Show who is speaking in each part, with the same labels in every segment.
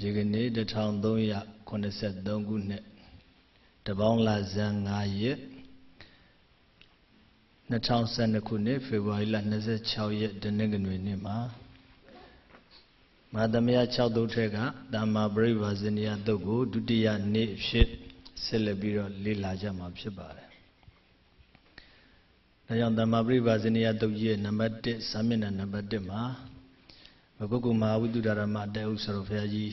Speaker 1: ဒီကနေ့1383ခုနှစ်တပေါင်းလာဇန်9ရက်2012ခုနှစ်ဖေဖော်ဝါရီလ26ရက်တနင်္ဂနွေနေ့မှာမာသမယ6သုတ်ထက်ကတာမာပရိပါဇနိယသုတ်ကိုဒုတိယနေ့ဖြစ်ဆက်လက်ပြီးတော့လေ့လာကြမှာဖြစ်ပါတယ်။ဒါကြောင့်တာမာပရိပါဇနိယသုတ်ကြီးရဲ့နံပါတ်1စာမျက်နှာနံပါတ်1မှာ ပုဂ္ဂိုလ်မဟာဝိတုဒ္ဓရမတဲ့ဥစ္စာတော်ဘုရားကြီး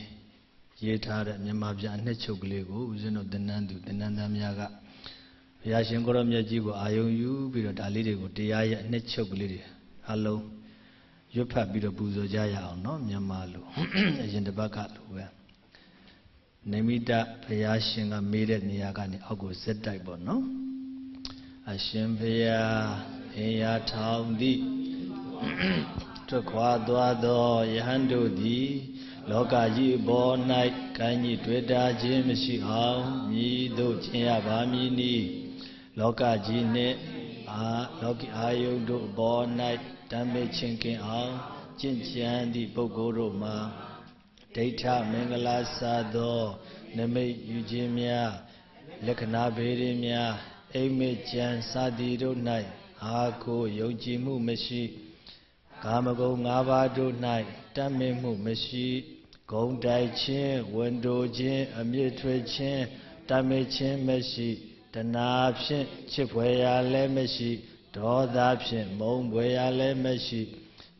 Speaker 1: ရေးထားတဲ့မြန်မာပြန်အနှစ်ချုပ်ကလေးကိုဦးဇင်းတို့တင်နန်းသူတင်နန်းသားများကဘုရားရှင်ကိုရောမြတ်ကြီးကိုအာယုံယူပြီးတော့ဒါလေးတွေကိုတရားရဲ့အနှစ်ချုပ်ကလေးတွေအလုံးရွတ်ဖတ်ပြီးတော့ပူဇော်ကြရအောင်နော်မြန်မာလိုအရင်တစ်ပတ်ကလိုပဲနိမိတဘုရားရှင်ကမေးတဲ့နေရာကနေအောက်ကိုဇက်တိုက်ပေါ့နော်အရှင်ဘုရားအင်ရထောင်သည့် ထွက်ခွာသွားသောယဟန်တို့သည် လောကကြီးဘော၌ကံကြီးတွေ့တာခြင်းမရှိအောင်မြည်တို့ခြင်းရပါမည်နီလောကကြီးနှင့်အာလောကီအာယုတို့ဘော၌တမ်းမေချင်းကင်အောင်ကျင့်ကြံသည့်ပုဂ္ဂိုလ်တို့မှာဒိဋ္ဌမင်္ဂလာစာသော နမိတ်ယူခြင်းများလက္ခဏာဘေးရင်းများအိမ်မေကြံစသည်တို့၌အာကိုယုံကြည်မှုမရှိ ကာမဂုဏ်၅ပါးတို့၌တတ်မြင့်မှုမရှိဂုံတိုက်ခြင်းဝန်တိုခြင်းအမြင့်ထွေခြင်းတတ်မြင့်ခြင်းမရှိတဏှာဖြင့်ချစ်ဖွယ်ရာလည်းမရှိဒေါသဖြင့်မုန်းဖွယ်ရာလည်းမရှိ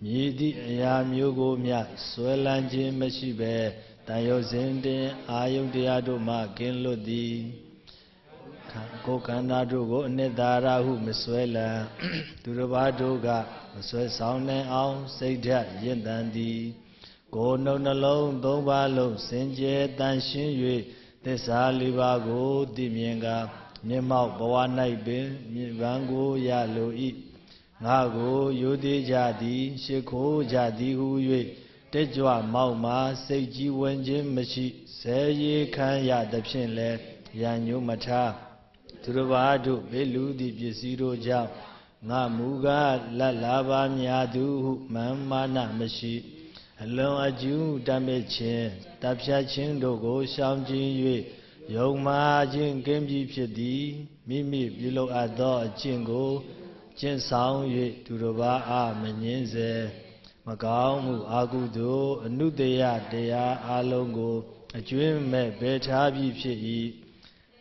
Speaker 1: မြည်သည့်အရာမျိုးကိုမျှဆွဲလန်းခြင်းမရှိဘဲတန်ရုပ်စဉ်တင်အာယုန်တရားတို့မှကင်းလွတ်သည် ကိုယ်ခန္ဓာတို့ကိုအနှစ်သာရဟုမဆွဲလန်းသူတစ်ပါးတို့ကမဆွဲဆောင်နိုင်အောင်စိတ်ဓာတ်ရင့်တန်သည်ကိုယ်နှုတ်နှလုံးသုံးပါးလုံးစင်ကြယ်တန်ရှင်း၍သစ္စာလေးပါးကိုသိမြင်ကမျက်မှောက်ဘဝ၌ပင်မြင်ပန်းကိုရလို၏ငါကိုယိုသေးကြသည်ရှ िख ိုးကြသည်ဟု၍တက်ကြွမောက်မှစိတ်ကြီးဝင်ခြင်းမရှိဇဲရီခံရသဖြင့်လည်းရန်ညုမထား သူတစ်ပါးတို့ဘေလူသည်ပစ္စည်းတို့ကြောင့်ငါမူကားလတ်လာပါများသူဟုမမ္မာနမရှိအလွန်အကျူးတမဲ့ခြင်းတပ်ဖြတ်ခြင်းတို့ကိုရှောင်ကျဉ်၍ယုံမာခြင်းကင်းပြီးဖြစ်သည်မိမိပြုလုပ်အပ်သောအကျင့်ကိုကျင့်ဆောင်၍သူတစ်ပါးအားမငင်းစေမကောင်းမှုအာကုသို့အနုတယတရားအလုံးကိုအကျွင်းမဲ့ဘယ်ထားပြီးဖြစ်၏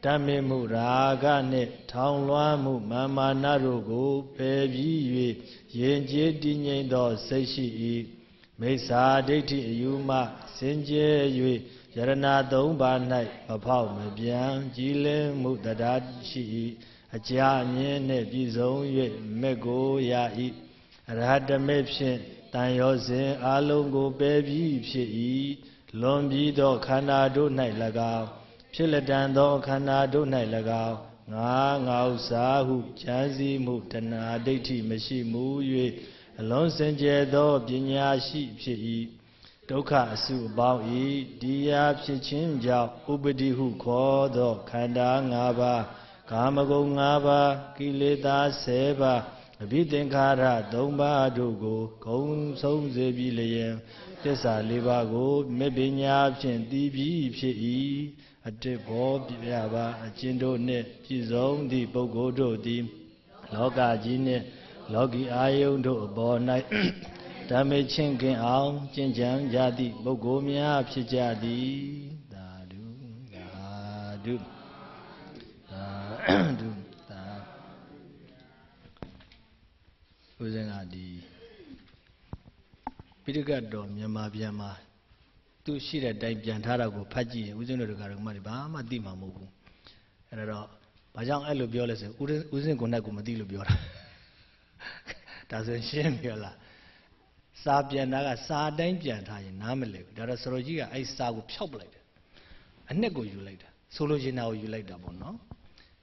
Speaker 1: တတ်မေမှုရာဂနှင့်ထောင်လွှမ်းမှုမာမာနတို့ကိုပယ်ပြီး၍ယဉ်ကျေးတည်ငြိမ်သောစိတ်ရှိ၏မိစ္ဆာဒိဋ္ဌိအယူမှစင်ကြဲ၍ယရနာသုံးပါး၌မဖောက်မပြန်ကြည်လင်းမှုတရားရှိ၏အကြာမြင့်နှင့်ပြည်စုံ၍မေကိုရ၏အရဟတမေဖြင့်တန်ရောစဉ်အလုံးကိုပယ်ပြီးဖြစ်၏လွန်ပြီးသောခန္ဓာတို့၌၎င်း ဖြစ်လက်တန်သောခန္ဓာတို့၌၎င်းငါငါဥစားဟုဉာဏ်စည်းမှုတဏှာဒိဋ္ဌိမရှိမှု၍အလုံးစင်ကြယ်သောပညာရှိဖြစ်၏ဒုက္ခအစုအပေါင်းဤတရားဖြစ်ခြင်းကြောင့်ဥပတိဟုခေါ်သောခန္ဓာ၅ပါးကာမဂုဏ်၅ပါးကိလေသာ၁၀ပါးအဘိသင်္ခါရ၃ပါးတို့ကိုဂုံဆုံးစေပြီးလျင် သစ္စာ၄ပါးကိုမေပညာဖြင့်တည်ပြီးဖြစ်၏အတိဘောပြပါအကျဉ်တို့နှင့်ပြည်စုံသည့်ပုဂ္ဂိုလ်တို့သည် လောကကြီးနှင့်လောကီအာယုန်တို့အပေါ်၌ဓမ္မချင်းခင်အောင်ကျင့်ကြံကြသည့်ပုဂ္ဂိုလ်များဖြစ်ကြသည်သာဓုသာဓုသာဓုသာဦးဇင်းကဒီပိ ဋကတ်တော်မြန်မာပြန်မှာသူရှိတဲ့တိုင်ပြန်ထားတာကိုဖတ်ကြည့်ရင်ဦးဇင်းတို့ကလည်းမဘာမှသိမှာမဟုတ်ဘူးအဲ့တော့ဘာကြောင့်အဲ့လိုပြောလဲဆိုဦးဇင်းကိုယ်နဲ့ကိုမသိလို့ပြောတာဒါဆိုရှင်းပြီလားစာပြန်တာကစာတိုင်းပြန်ထားရင်နားမလည်ဘူးဒါတော့စရောကြီးကအဲ့စာကိုဖျောက်ပလိုက်တယ်အနှစ်ကိုယူလိုက်တာဆိုလိုချင်တာကိုယူလိုက်တာပေါ့နော်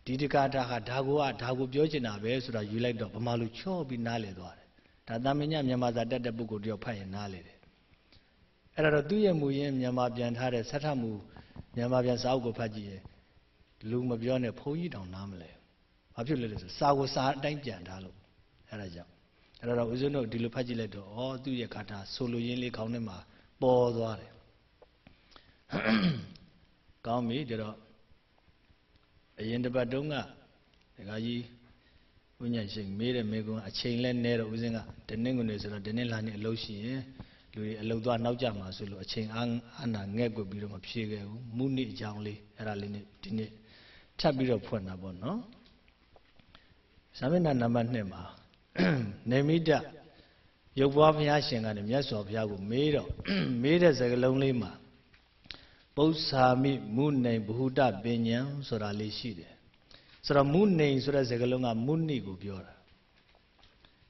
Speaker 1: ဒီတကာတာကဒါကိုကဒါကိုပြောချင်တာပဲဆိုတာယူလိုက်တော့ဗမာလူချော့ပြီးနားလည်သွားတယ် ဒါတာမညမြန်မာစာတက်တဲ့ပုဂ္ဂိုလ်တယောက်ဖတ်ရင်နားလည်တယ်အဲ့ဒါတော့သူ့ရဲ့မူရင်းမြန်မာပြန်ထားတဲ့ဆက်ထမှုမြန်မာပြန်စာအုပ်ကိုဖတ်ကြည့်ရင်လူမပြောနဲ့ဘုန်းကြီးတောင်နားမလဲဘာဖြစ်လဲလဲဆိုစာကိုစာအတိုင်းပြန်ထားလို့အဲ့ဒါကြောင့်အဲ့တော့ဦးဇင်းတို့ဒီလိုဖတ်ကြည့်လိုက်တော့ဩသူ့ရဲ့ကာထာဆိုလိုရင်းလေးခေါင်းထဲမှာပေါ်သွားတယ်ကောင်းပြီဒါတော့အရင်တစ်ပတ်တုန်းကဒကာကြီး ဝိညာဉ်ရှိန်မေးတဲ့မေကွန်းအချိန်လဲနဲတော့ဦးစင်းကတနင်္ဂနွေဆိုတော့တနင်္လာနေ့အလုပ်ရှိရင်လူတွေအလုပ်သွားနောက်ကျမှာဆိုလို့အချိန်အားအနာငဲ့ကွပြီးတော့မဖြေခဲ့ဘူးမုနိအကြောင်းလေးအဲ့ဒါလေးနဲ့ဒီနေ့ထပ်ပြီးတော့ဖွင့်တာပေါ့နော်ဇာမဏနံပါတ်2မှာနေမိတရုပ်ဘွားဘုရားရှင်ကနေမြတ်စွာဘုရားကိုမေးတော့မေးတဲ့စကားလုံးလေးမှာပု္ပ္ပာမိမုနိဗဟုတပညာဆိုတာလေးရှိတယ် ဆိုတော့မုနေဆိုတဲ့စကားလုံးကမုနိကိုပြောတာ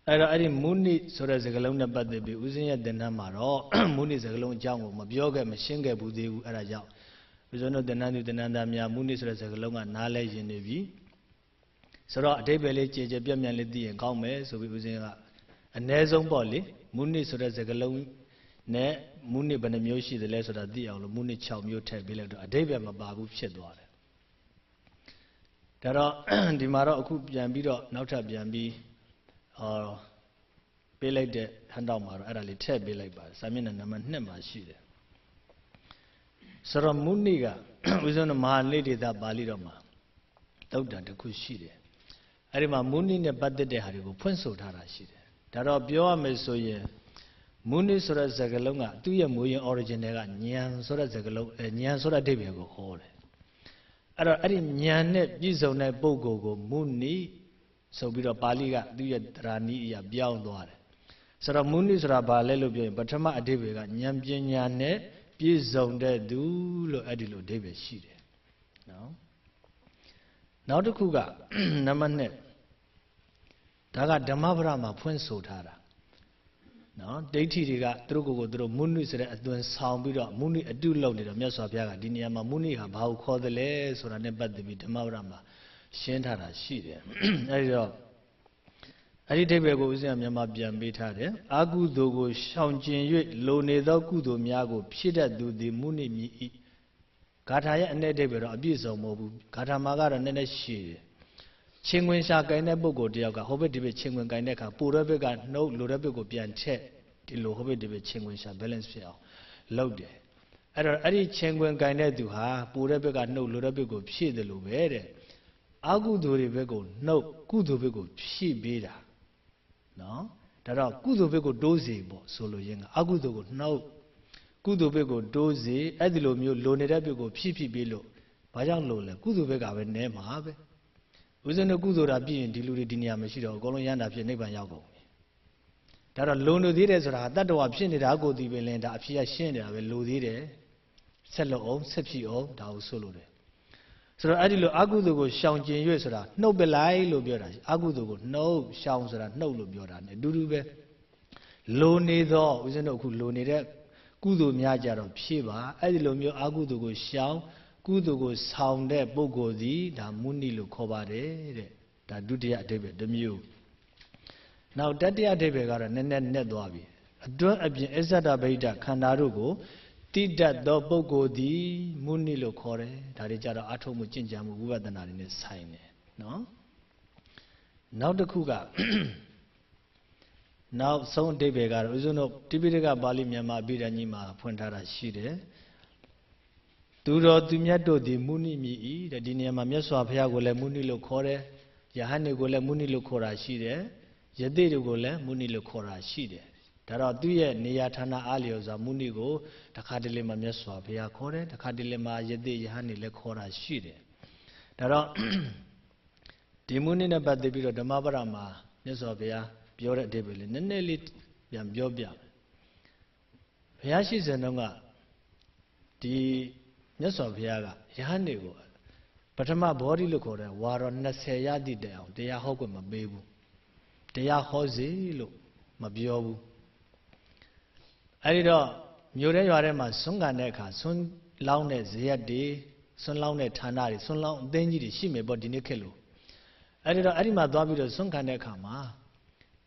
Speaker 1: အဲ့တော့အဲ့ဒီမုနိဆိုတဲ့စကားလုံးနဲ့ပတ်သက်ပြီးဦးဇင်းရဲ့တင်နန်းမှာတော့မုနိစကားလုံးအကြောင်းကိုမပြောခဲ့မရှင်းခဲ့ဘူးသေးဘူးအဲ့ဒါကြောင့်ဦးဇင်းတို့တင်နန်းသူတင်နန်းသားများမုနိဆိုတဲ့စကားလုံးကနားလဲရင်နေပြီဆိုတော့အတိပ္ပယ်လေးကြည်ကြပြည့်မြန်လေးသိရင်ကောင်းမယ်ဆိုပြီးဦးဇင်းကအ ਨੇ ဆုံးပေါ့လေမုနိဆိုတဲ့စကားလုံးနဲ့မုနိဘယ်နှမျိုးရှိသလဲဆိုတာသိအောင်လို့မုနိ6မျိုးထည့်ပေးလိုက်တော့အတိပ္ပယ်မပါဘူးဖြစ်သွားတယ် ဒါတော့ဒီမှာတော့အခုပြန်ပြီးတော့နောက်ထပ်ပြန်ပြီးဟောပေးလိုက်တဲ့ဟန်တော့မှာတော့အဲ့ဒါလေးထည့်ပေးလိုက်ပါတယ်စာမျက်နှာနံပါတ်2မှာရှိတယ်ဆိုတော့မုနိကဥစ္စနမဟာနိဒေသပါဠိတော်မှာတုတ်တန်တစ်ခုရှိတယ်အဲ့ဒီမှာမုနိနဲ့ပတ်သက်တဲ့ဟာတွေကိုဖွင့်ဆိုထားတာရှိတယ်ဒါတော့ပြောရမယ်ဆိုရင်မုနိဆိုတဲ့စကားလုံးကသူ့ရဲ့မူရင်း origin တွေကညံဆိုတဲ့စကားလုံးအဲညံဆိုတဲ့အဓိပ္ပာယ်ကိုဟောတယ် အဲ့တော့အဲ့ဒီဉာဏ်နဲ့ပြည့်စုံတဲ့ပုဂ္ဂိုလ်ကိုမုနိဆိုပြီးတော့ပါဠိကသူ့ရဲ့တရားနည်းအရာပြောင်းသွားတယ်ဆိုတော့မုနိဆိုတာဘာလဲလို့ပြောရင်ပထမအဓိပ္ပာယ်ကဉာဏ်ပညာနဲ့ပြည့်စုံတဲ့သူလို့အဲ့ဒီလိုအဓိပ္ပာယ်ရှိတယ်နော်နောက်တစ်ခုကနံပါတ်1ဒါကဓမ္မပဒမှာဖွင့်ဆိုထားတာ နော်ဒိဋ္ဌိတွေကသူတို့ကိုယ်ကိုသူတို့မုနိဆိုတဲ့အသွင်ဆောင်ပြီးတော့မုနိအတုလုပ်နေတော့မြတ်စွာဘုရားကဒီနေရာမှာမုနိဟာဘာကိုခေါ်တယ်လဲဆိုတာနဲ့ပတ်သက်ပြီးဓမ္မပဒမှာရှင်းထားတာရှိတယ်အဲဒီတော့အဲ့ဒီဒိဗ္ဗေကိုဦးဇင်းကမြန်မာပြန်ပေးထားတယ်အာကုသိုလ်ကိုရှောင်ကျင်၍လိုနေသောကုသိုလ်များကို ဖြစ်တတ်သူသည်မုနိမြည်၏ဂါထာရဲ့အ내ဒိဗ္ဗေတော့အပြည့်စုံမဟုတ်ဘူးဂါထာမှာကတော့နည်းနည်းရှည်တယ် ချင်းဝင်ရှာကင်တဲ့ပုဂ္ဂိုလ်တယောက်ကဟိုဘက်ဒီဘက်ချင်းဝင်ကင်တဲ့အခါပိုတဲ့ဘက်ကနှုတ်လိုတဲ့ဘက်ကိုပြန်ချက်ဒီလိုဟိုဘက်ဒီဘက်ချင်းဝင်ရှာ balance ဖြစ်အောင်လုပ်တယ်အဲ့တော့အဲ့ဒီချင်းဝင်ကင်တဲ့သူဟာပိုတဲ့ဘက်ကနှုတ်လိုတဲ့ဘက်ကိုဖြည့်တယ်လို့ပဲတဲ့အကုသိုလ်တွေဘက်ကိုနှုတ်ကုသိုလ်ဘက်ကိုဖြည့်ပေးတာနော်ဒါတော့ကုသိုလ်ဘက်ကိုတိုးစေပေါ့ဆိုလိုရင်းကအကုသိုလ်ကိုနှုတ်ကုသိုလ်ဘက်ကိုတိုးစေအဲ့ဒီလိုမျိုးလိုနေတဲ့ဘက်ကိုဖြည့်ဖြည့်ပေးလို့ဘာကြောင့်လို့လဲကုသိုလ်ဘက်ကပဲနဲမှာပဲ ဦးဇင်းတို့ကုသိုလ်တာပြည့်ရင်ဒီလူတွေဒီနေရာမရှိတော့အကုန်လုံးရန်တာဖြစ်နိဗ္ဗာန်ရောက်ကုန်ပြီဒါတော့လုံလို့သေးတယ်ဆိုတာတတ္တဝါဖြစ်နေတာကိုဒီပင်လင်ဒါအဖြစ်ရရှင်းနေတာပဲလိုသေးတယ်ဆက်လို့အောင်ဆက်ဖြစ်အောင်ဒါကိုဆိုလို့တယ်ဆိုတော့အဲ့ဒီလိုအကုသိုလ်ကိုရှောင်ကျင်ရွေ့ဆိုတာနှုတ်ပလိုက်လို့ပြောတာအကုသိုလ်ကိုနှုတ်ရှောင်ဆိုတာနှုတ်လို့ပြောတာ ਨੇ အတူတူပဲလိုနေသောဦးဇင်းတို့အခုလိုနေတဲ့ကုသိုလ်များကြတော့ဖြည့်ပါအဲ့ဒီလိုမျိုးအကုသိုလ်ကိုရှောင် ကုသိုလ်ကိုဆောင်တဲ့ပုဂ္ဂိုလ်သည်ဒါမုနိလို့ခေါ်ပါတယ်တဲ့ဒါဒုတိယအဓိပ္ပာယ်တစ်မျိုးနောက်တတိယအဓိပ္ပာယ်ကတော့နည်းနည်းနဲ့သွားပြီအတွန်းအပြင်အစ္ဆဒဗိဒခန္ဓာတို့ကိုတိတတ်သောပုဂ္ဂိုလ်သည်မုနိလို့ခေါ်တယ်ဒါတွေကြတော့အထုံးမှုကျင့်ကြံမှုဝိပဿနာတွေနဲ့ဆိုင်တယ်နော်နောက်တစ်ခုကနောက်ဆုံးအဓိပ္ပာယ်ကတော့ဦးဇုံတို့တိပိဋကပါဠိမြန်မာအဘိဓမ္မာကြီးမှာဖွင့်ထားတာရှိတယ် သူတော်သူမြတ်တို့သည်မုနိမြည်ဤတဲ့ဒီနေရာမှာမြတ်စွာဘုရားကိုလည်းမုနိလို့ခေါ်တယ်ယဟန်တွေကိုလည်းမုနိလို့ခေါ်တာရှိတယ်ယသိတွေကိုလည်းမုနိလို့ခေါ်တာရှိတယ်ဒါတော့သူ့ရဲ့နေရာဌာနအားလျော်စွာမုနိကိုတခါတလေမှာမြတ်စွာဘုရားခေါ်တယ်တခါတလေမှာယသိယဟန်တွေလည်းခေါ်တာရှိတယ်ဒါတော့ဒီမုနိနဲ့ပတ်သက်ပြီးတော့ဓမ္မပဒမှာမြတ်စွာဘုရားပြောတဲ့အဓိပ္ပာယ်လေးနည်းနည်းလေးပြန်ပြောပြမယ်ဘုရားရှိစဉ်တုန်းကဒီ မြတ်စွာဘုရားကယဟန်တွေကိုပထမဘောဓိလို့ခေါ်တဲ့ဝါရော20ရသည့်တိုင်အောင်တရားဟောခွင့်မပေးဘူးတရားဟောစီလို့မပြောဘူးအဲဒီတော့မြို့ထဲရွာထဲမှာဆွမ်းကန်တဲ့အခါဆွမ်းလောင်းတဲ့ဇေယတ်တွေဆွမ်းလောင်းတဲ့ဌာနတွေဆွမ်းလောင်းအသင်းကြီးတွေရှိမယ်ပေါ့ဒီနေ့ခေတ်လို့အဲဒီတော့အဲ့ဒီမှာသွားပြီးတော့ဆွမ်းကန်တဲ့အခါမှာ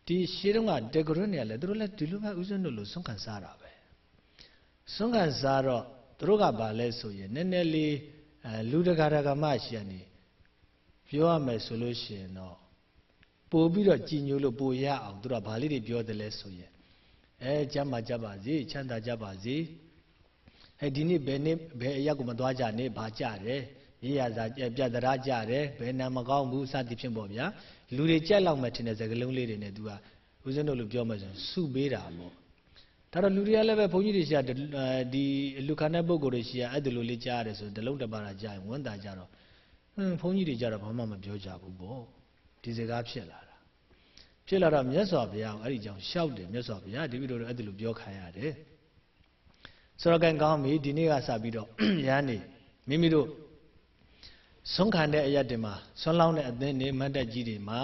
Speaker 1: ဒီရှေးတုန်းကတေဂရွနေရလဲသူတို့လည်းဒီလိုပဲဥစဉ်တို့လို့ဆွမ်းကန်စားတာပဲဆွမ်းကန်စားတော့ သူတို့ကဘာလဲဆိုရင်နည်းနည်းလေးအဲလူတကာတကာမရှိရနေပြောရမယ်ဆိုလို့ရှိရင်တော့ပို့ပြီးတော့ကြည်ညိုလို့ပို့ရအောင်သူတို့ကဘာလေးတွေပြောတယ်လဲဆိုရင်အဲကျမ်းမာကြပါစေချမ်းသာကြပါစေအဲဒီနေ့ဘယ်နေ့ဘယ်အရက်ကိုမသွားကြနဲ့ဘာကြတယ်ရေးရစာပြတ်တရားကြတယ်ဘယ်နာမကောင်းဘူးစသည်ဖြင့်ပေါ့ဗျာလူတွေကြက်လောက်မှထင်တဲ့စကားလုံးလေးတွေနဲ့ तू ကဦးဇင်းတို့လိုပြောမှဆိုရင်စုပေးတာပေါ့ ဒါတော့လူတွေကလည်းပဲဘုန်းကြီးတွေရှိရဒီလူခန္ဓာပုဂ္ဂိုလ်တွေရှိရအဲ့ဒီလိုလေးကြားရတယ်ဆိုရင်တလုံးတပါးတာကြားရင်ဝန်တာကြတော့ဟွန်းဘုန်းကြီးတွေကြတော့ဘာမှမပြောကြဘူးပေါ့ဒီစကားဖြစ်လာတာဖြစ်လာတော့မြတ်စွာဘုရားကအဲ့ဒီကြောင့်ရှောက်တယ်မြတ်စွာဘုရားဒီလိုလိုအဲ့ဒီလိုပြောခိုင်းရတယ်ဆိုတော့ကံကောင်းပြီဒီနေ့ကစပြီးတော့ရဟန်းနေမိမိတို့ဆုံးခံတဲ့အရက်တွေမှာဆွမ်းလောင်းတဲ့အသင်းတွေမတ်တက်ကြီးတွေမှာ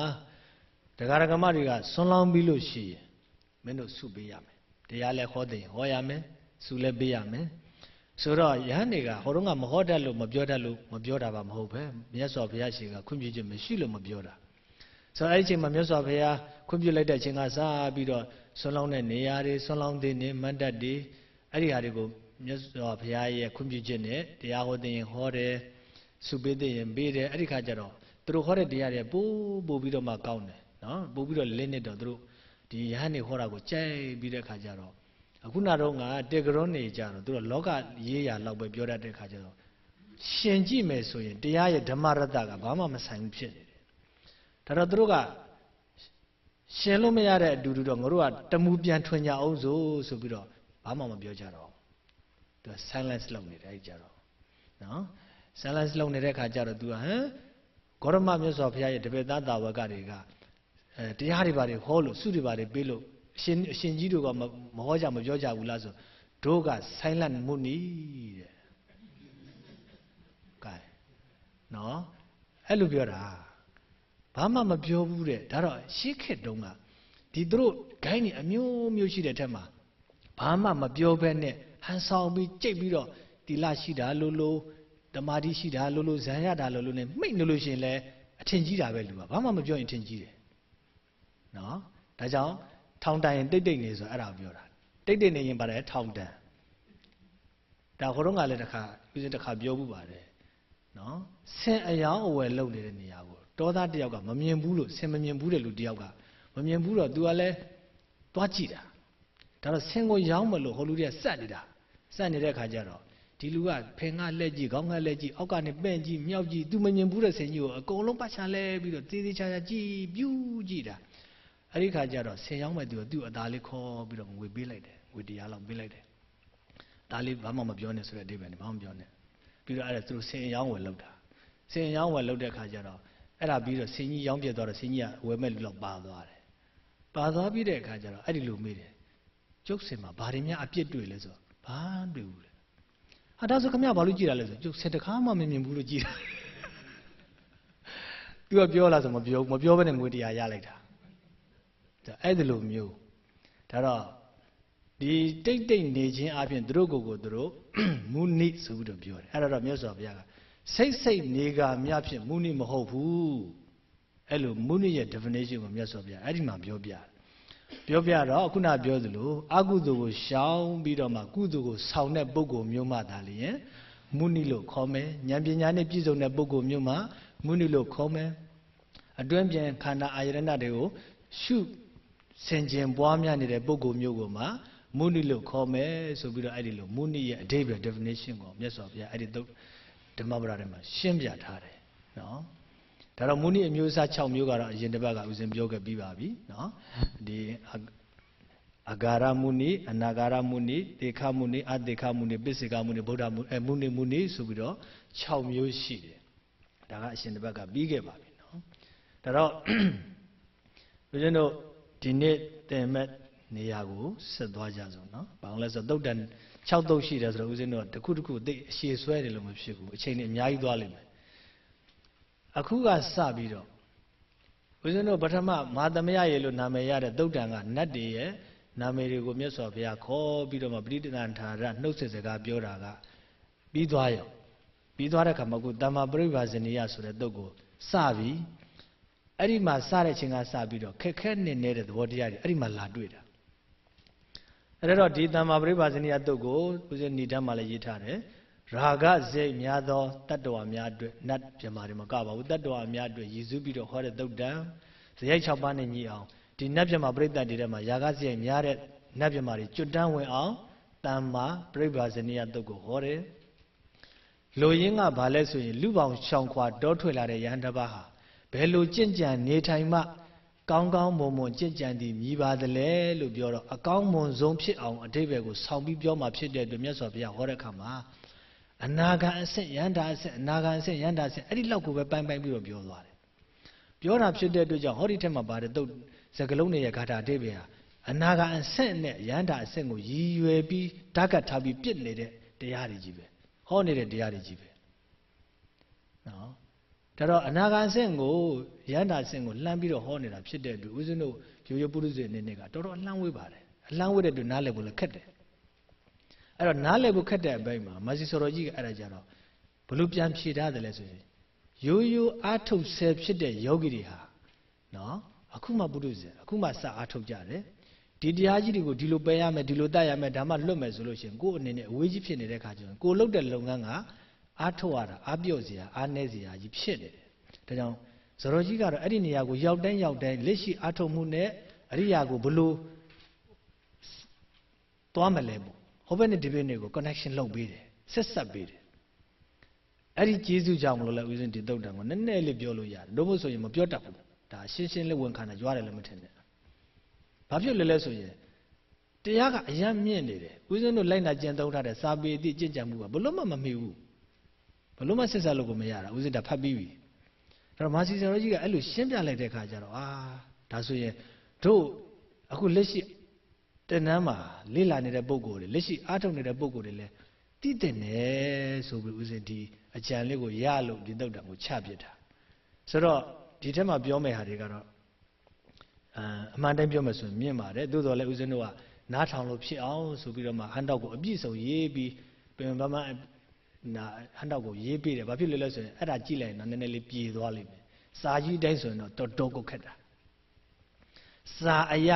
Speaker 1: တရားဓမ္မတွေကဆွမ်းလောင်းပြီးလို့ရှိရင်မင်းတို့စုပေးရမယ် တရားလည်းဟောတယ်ဟောရမယ်စုလည်းပေးရမယ်ဆိုတော့ယဟန်တွေကဟောတော့ကမဟောတတ်လို့မပြောတတ်လို့မပြောတာပါမဟုတ်ပဲမြတ်စွာဘုရားရှင်ကခွင့်ပြုခြင်းမရှိလို့မပြောတာဆိုတော့အဲ့ဒီအချိန်မှာမြတ်စွာဘုရားခွင့်ပြုလိုက်တဲ့အချိန်ကစပြီးတော့ဆွမ်းလောင်းတဲ့နေရာတွေဆွမ်းလောင်းတဲ့နေမတ်တက်တွေအဲ့ဒီဟာတွေကိုမြတ်စွာဘုရားရဲ့ခွင့်ပြုခြင်းနဲ့တရားဟောတဲ့ရင်ဟောတယ်စုပေးတဲ့ရင်ပေးတယ်အဲ့ဒီခါကျတော့သူတို့ဟောတဲ့တရားတွေပို့ပို့ပြီးတော့မှကောင်းတယ်နော်ပို့ပြီးတော့လင်းနေတော့သူတို့ ဒီယဟန်နေဟောတာကိုကြိုက်ပြီးတဲ့ခါကျတော့အခုနောက်တော့ကတေကရောနေကြတော့သူတို့လောကရေးရာလောက်ပဲပြောတတ်တဲ့ခါကျတော့ရှင်ကြည့်မယ်ဆိုရင်တရားရဲ့ဓမ္မရတ္တကဘာမှမဆိုင်ဘူးဖြစ်နေတယ်ဒါတော့သူတို့ကရှင်လို့မရတဲ့အတူတူတော့ငါတို့ကတမူပြန်ထွင်ကြအောင်ဆိုဆိုပြီးတော့ဘာမှမပြောကြတော့သူက silence လုပ်နေတယ်အဲ့ကြတော့နော် silence လုပ်နေတဲ့ခါကျတော့ तू ဟမ်ဂေါရမမြတ်စွာဘုရားရဲ့တပည့်သားတာဝကတွေက အဲတရားတွေဘာတွေဟောလို့စုတွေဘာတွေပေးလို့အရှင်အရှင်ကြီးတို့ကမဟောကြမပြောကြဘူးလားဆိုတို့က silent မှုနီးတဲ့ကဲနော်အဲ့လိုပြောတာဘာမှမပြောဘူးတဲ့ဒါတော့ရှေးခေတ်တုန်းကဒီသူတို့ဂိုင်းနေအမျိုးမျိုးရှိတဲ့ထက်မှာဘာမှမပြောဘဲနဲ့ဟန်ဆောင်ပြီးကြိတ်ပြီးတော့တီလာရှိတာလို့လို့တမာတိရှိတာလို့လို့ဇံရတာလို့လို့ ਨੇ မိတ်နေလို့ရှိရင်လည်းအထင်ကြီးတာပဲလူကဘာမှမပြောရင်ထင်ကြီးတယ် နော်ဒါကြောင့်ထောင်တန်ရင်တိတ်တိတ်နေဆိုအဲ့ဒါပြောတာတိတ်တိတ်နေရင်ပါတယ်ထောင်တန်ဒါခေါတော့ကလည်းတစ်ခါဦးစင်းတစ်ခါပြောဘူးပါတယ်နော်ဆင်အယောင်အဝယ်လုပ်နေတဲ့နေရာကိုတောသားတယောက်ကမမြင်ဘူးလို့ဆင်မမြင်ဘူးတဲ့လူတယောက်ကမမြင်ဘူးတော့ तू ကလည်းသွားကြည့်တာဒါတော့ဆင်ကိုရောင်းမလို့ဟိုလူတွေကစက်နေတာစက်နေတဲ့ခါကျတော့ဒီလူကဖင်ကလက်ကြည့်ခေါင်းကလက်ကြည့်အောက်ကနေပင့်ကြည့်မြောက်ကြည့် तू မမြင်ဘူးတဲ့ဆင်ကြီးကိုအကုန်လုံးပတ်ချလဲပြီးတော့သေးသေးချာချာကြည့်ပြူးကြည့်တာ အဲ့ဒီခါကျတော့ဆင်ရောင်းမဲ့သူကသူ့အသားလေးခေါ်ပြီးတော့ငွေပေးလိုက်တယ်ငွေတရားလောက်ပေးလိုက်တယ်ဒါလေးဘာမှမပြောနဲ့ဆိုတဲ့အဓိပ္ပာယ်နဲ့ဘာမှမပြောနဲ့ပြီးတော့အဲ့ဒါသူတို့ဆင်ရောင်းဝယ်လောက်တာဆင်ရောင်းဝယ်လောက်တဲ့ခါကျတော့အဲ့ဒါပြီးတော့ဆင်ကြီးရောင်းပြသွားတော့ဆင်ကြီးကဝယ်မဲ့လူလောက်ပါသွားတယ်ပါသွားပြီးတဲ့အခါကျတော့အဲ့ဒီလိုမေးတယ်ကျုပ်ဆင်မှာဘာတွေများအပြစ်တွေ့လဲဆိုဘာတွေ့ဘူးလေဟာဒါဆိုခမရဘာလို့ကြည်တာလဲဆိုကျုပ်ဆင်တခါမှမမြင်ဘူးလို့ကြည်တာသူကပြောလားဆိုမပြောမပြောဘဲနဲ့ငွေတရားရလိုက်တာ အဲ့ဒီလိုမျိုးဒါတော့ဒီတိတ်တိတ်နေခြင်းအပြင်သူတို့ကိုယ်ကိုသူတို့မူနိဆိုပြီးတော့ပြောတယ်အဲ့ဒါတော့မြတ်စွာဘုရားကစိတ်စိတ်နေကမြဖြစ်မူနိမဟုတ်ဘူးအဲ့လိုမူနိရဲ့ definition ကိုမြတ်စွာဘုရားအဲ့ဒီမှာပြောပြတယ်ပြောပြတော့ခုနပြောသလိုအကုသိုလ်ကိုရှောင်ပြီးတော့မှကုသိုလ်ကိုဆောင်တဲ့ပုဂ္ဂိုလ်မျိုးမှသာလျင်မုနိလို့ခေါ်မယ်ဉာဏ်ပညာနဲ့ပြည့်စုံတဲ့ပုဂ္ဂိုလ်မျိုးမှမုနိလို့ခေါ်မယ်အတွင်းပြန်ခန္ဓာအာယရဏတွေကိုရှု ဆင်ခြင်ပွားများနေတဲ့ပုဂ္ဂိုလ်မျိုးကိုမှမုနိလို့ခေါ်မယ်ဆိုပြီးတော့အဲ့ဒီလိုမုနိရဲ့အဓိပ္ပာယ် definition ကိုမြတ်စွာဘုရားအဲ့ဒီဓမ္မပဒထဲမှာရှင်းပြထားတယ်နော်ဒါတော့မုနိအမျိုးအစား6မျိုးကတော့အရင်တစ်ပတ်ကဥစဉ်ပြောခဲ့ပြီးပါပြီနော်ဒီအဂါရမုနိအနာဂါရမုနိတေခမုနိအတေခမုနိပိစိကမုနိဗုဒ္ဓမုအဲမုနိမုနိဆိုပြီးတော့6မျိုးရှိတယ်ဒါကအရှင်တစ်ပတ်ကပြီးခဲ့ပါပြီနော်ဒါတော့ဦးဇင်းတို့ ဒီနေ့တင်မဲ့နေရာကိုဆက်သွားကြစို့နော်ဘာလို့လဲဆိုတော့တုတ်တန်6တုတ်ရှိတယ်ဆိုတော့ဦးဇင်းတို့တခုတခုသိအရှည်ဆွဲတယ်လို့မဖြစ်ဘူးအချိန်နဲ့အများကြီးသွားလိမ့်မယ်အခုကစပြီးတော့ဦးဇင်းတို့ပထမမာသမယရေလို့နာမည်ရတဲ့သုတ်တန်ကနတ်တွေရဲ့နာမည်တွေကိုမြတ်စွာဘုရားခေါ်ပြီးတော့မှပရိဒနာထာရနှုတ်ဆက်စကားပြောတာကပြီးသွားရောပြီးသွားတဲ့ခါမှာအခုတမ္မာပရိပါဇဏီယဆိုတဲ့သုတ်ကိုစပြီး အဲ့ဒီမှာစတဲ့ချိန်ကစပြီးတော့ခက်ခဲနေနေတဲ့သဘောတရားတွေအဲ့ဒီမှာလာတွေ့တာအဲ့တော့ဒီတမ္မာပရိပါဇဏီယသုတ်ကိုဦးဇင်းဏိဓာတ်မှာလည်းရေးထားတယ်ရာဂစိတ်များသောတတ္တဝါများအတွက်နတ်ပြမာတွေမကပါဘူးတတ္တဝါများအတွက်ရည်စူးပြီးတော့ဟောတဲ့သုတ်တံဇယိုက်6ပါးနဲ့ညီအောင်ဒီနတ်ပြမာပရိသတ်တွေထဲမှာရာဂစိတ်များတဲ့နတ်ပြမာတွေကျွတ်တန်းဝင်အောင်တမ္မာပြိဗ္ဗာဇနိယတုတ်ကိုဟောတယ်လူရင်းကဘာလဲဆိုရင်လူပေါင်းရှောင်ခွာတောထွက်လာတဲ့ယဟန်တစ်ပါးဟာ ဘယ်လိုကြင့်ကြံနေထိုင်မှ ကောင်းကောင်းမွန်မွန်ကြင့်ကြံသည်မြည်ပါသလဲလို့ပြောတော့အကောင်းမွန်ဆုံးဖြစ်အောင်အတိတ်ဘယ်ကိုဆောင်းပြီးပြောမှဖြစ်တဲ့အတွက်မြတ်စွာဘုရားဟောတဲ့အခါမှာအနာဂံအဆင့်ယန္တာအဆင့်အနာဂံအဆင့်ယန္တာအဆင့်အဲ့ဒီလောက်ကိုပဲပိုင်းပိုင်းပြီးတော့ပြောသွားတယ်ပြောတာဖြစ်တဲ့အတွက်ကြောင့်ဟောဒီထက်မှာပါတယ်တုတ်စကလုံးတွေရဲ့ဂါထာအတိတ်ဘယ်ဟာအနာဂံအဆင့်နဲ့ယန္တာအဆင့်ကိုရည်ရွယ်ပြီးဓာတ်ကထားပြီးပြစ်နေတဲ့တရားတွေကြီးပဲဟောနေတဲ့တရားတွေကြီးပဲနော် ဒါတော့အနာဂံအဆင့်ကိုယန္တာအဆင့်ကိုလှမ်းပြီးတော့ဟောနေတာဖြစ်တဲ့အတွက်ဦးဇင်းတို့ရိုးရိုးပုရုဇေအနေနဲ့ကတော်တော်အလှမ်းဝေးပါတယ်အလှမ်းဝေးတဲ့အတွက်နားလည်ဖို့လည်းခက်တယ်အဲ့တော့နားလည်ဖို့ခက်တဲ့အပိုင်းမှာမဆီစော်တော်ကြီးကအဲ့ဒါကြတော့ဘလို့ပြန်ဖြေထားတယ်လဲဆိုရင်ရိုးရိုးအာထုတ်ဆဲဖြစ်တဲ့ယောဂီတွေဟာနော်အခုမှပုရုဇေအခုမှစအာထုတ်ကြတယ်ဒီတရားကြီးတွေကိုဒီလိုပယ်ရမယ်ဒီလိုတတ်ရမယ်ဒါမှလွတ်မယ်ဆိုလို့ရှိရင်ကိုယ်အနေနဲ့အဝေးကြီးဖြစ်နေတဲ့ခါကျရင်ကိုယ်လုပ်တဲ့လုပ်ငန်းက အားထုတ်ရတာအားပြော့စရာအားနည်းစရာကြီးဖြစ်နေတယ်ဒါကြောင့်ဇရောကြီးကတော့အဲ့ဒီနေရာကိုရောက်တိုင်းရောက်တိုင်းလက်ရှိအားထုတ်မှုနဲ့အရိယာကိုဘလို့သွားမလဲပေါ့ဟိုဘက်နဲ့ဒီဘက်နဲ့ကို connection လုပ်ပေးတယ်ဆက်ဆက်ပေးတယ်အဲ့ဒီကျေးဇူးကြောင့်မလို့လဲဦးဇင်းဒီတုတ်တံကိုနည်းနည်းလေးပြောလို့ရတယ်တို့မို့ဆိုရင်မပြောတတ်ဘူးဒါရှင်းရှင်းလေးဝန်ခံတာကြွားတယ်လည်းမထင်နဲ့ဘာဖြစ်လဲလဲဆိုရင်တရားကအယံမြင့်နေတယ်ဦးဇင်းတို့လိုက်နာကျင့်သုံးထားတဲ့စာပေအသည့်ကြင်ကြံမှုကဘလို့မှမမေ့ဘူး ဘလို့မှစစ်ဆက်လို့ကိုမရတာဦးဇင်းဒါဖတ်ပြီးပြီအဲ့တော့မာစီဆရာကြီးကအဲ့လိုရှင်းပြလိုက်တဲ့အခါကျတော့အာဒါဆိုရင်တို့အခုလက်ရှိတဏ္ဍမ်းမှာလေ့လာနေတဲ့ပုံကိုယ်တွေလက်ရှိအားထုတ်နေတဲ့ပုံကိုယ်တွေလည်းတည်တဲ့နဲ့ဆိုပြီးဦးဇင်းဒီအကြံလေးကိုရလို့ဒီတုတ်တံကိုချပြစ်တာဆိုတော့ဒီထက်မှပြောမယ့်ဟာတွေကတော့အအမှန်တိုင်းပြောမယ်ဆိုရင်မြင့်ပါတယ်သို့တော်လည်းဦးဇင်းတို့ကနားထောင်လို့ဖြစ်အောင်ဆိုပြီးတော့မှဟန်တော့ကိုအပြည့်စုံရေးပြီးပြင်ပမ နာဟန်တော့ကိုရေးပေးတယ်ဘာဖြစ်လဲလဲဆိုရင်အဲ့ဒါကြည့်လိုက်ရင်တော့နည်းနည်းလေးပြေသွားလိမ့်မယ်စာကြီးတိုင်းဆိုရင်တော့တော်တော်ကိုခက်တာစာအယ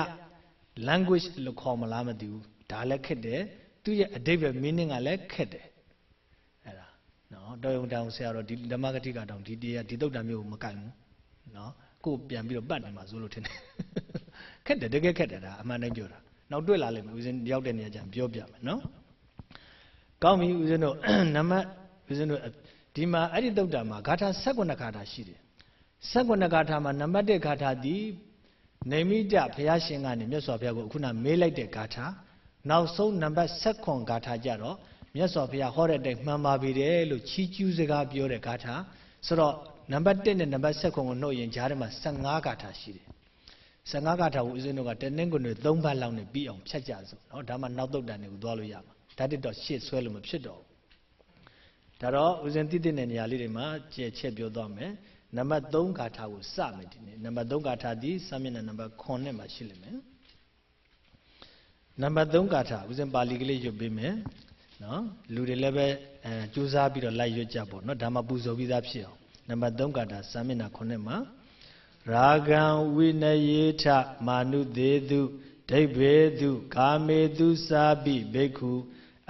Speaker 1: language လို့ခေါ်မလားမသိဘူးဒါလည်းခက်တယ်သူရဲ့အဓိပ္ပာယ် meaning ကလည်းခက်တယ်အဲ့ဒါနော်တော်ရုံတောင်ဆရာတော်ဒီဓမ္မဂတိကတောင်ဒီတရားဒီတုတ်တံမျိုးကိုမကန့်ဘူးနော်ကိုပြန်ပြီးတော့ပတ်နေမှာဆိုလို့ထင်တယ်ခက်တယ်တကယ်ခက်တယ်ဒါအမှန်တိုင်းပြောတာနောက်တွေ့လာလိမ့်မယ်ဦးဇင်းရောက်တဲ့နေရာကျရင်ပြောပြမယ်နော် ကောင်းပြီဦးဇင်းတို့နံပါတ်ဦးဇင်းတို့ဒီမှာအဲ့ဒီတုတ်တံမှာဂါထာ16ဂါထာရှိတယ်16ဂါထာမှာနံပါတ်1ဂါထာဒီနေမိတဘုရားရှင်ကနေမြတ်စွာဘုရားကိုခုနမေးလိုက်တဲ့ဂါထာနောက်ဆုံးနံပါတ်16ဂါထာကြတော့မြတ်စွာဘုရားဟောတဲ့အတိုင်းမှန်ပါပြီတယ်လို့ချီးကျူးစကားပြောတဲ့ဂါထာဆိုတော့နံပါတ်1နဲ့နံပါတ်16ကိုနှုတ်ရင်ကြားထဲမှာ15ဂါထာရှိတယ်15ဂါထာကိုဦးဇင်းတို့ကတနင်္ဂနွေ3ပတ်လောက်နဲ့ပြီးအောင်ဖြတ်ကြစို့เนาะဒါမှနောက်တုတ်တန်တွေကိုသွားလို့ရမှာ ဒါတစ်တော့ရှေ့ဆွဲလို့မဖြစ်တော့ဘူးဒါတော့ဦးဇင်းတိတိတဲ့နေရာလေးတွေမှာကျဲချက်ပြောသွားမယ်နံပါတ်3ဂါထာကိုစမယ်ဒီနေ့နံပါတ်3ဂါထာဒီစာမျက်နှာနံပါတ်9နဲ့မှာရှိလိမ့်မယ်နံပါတ်3ဂါထာဦးဇင်းပါဠိကလေးရွတ်ပေးမယ်နော်လူတွေလည်းပဲအဲစူးစမ်းပြီးတော့လိုက်ရွတ်ကြပေါ့နော်ဒါမှပူဇော်ပြီးသားဖြစ်အောင်နံပါတ်3ဂါထာစာမျက်နှာ9မှာရာဂံဝိနယေထမာနုသေးတုဒိဗ္ဗေတုကာမေတုစာပိဘိက္ခု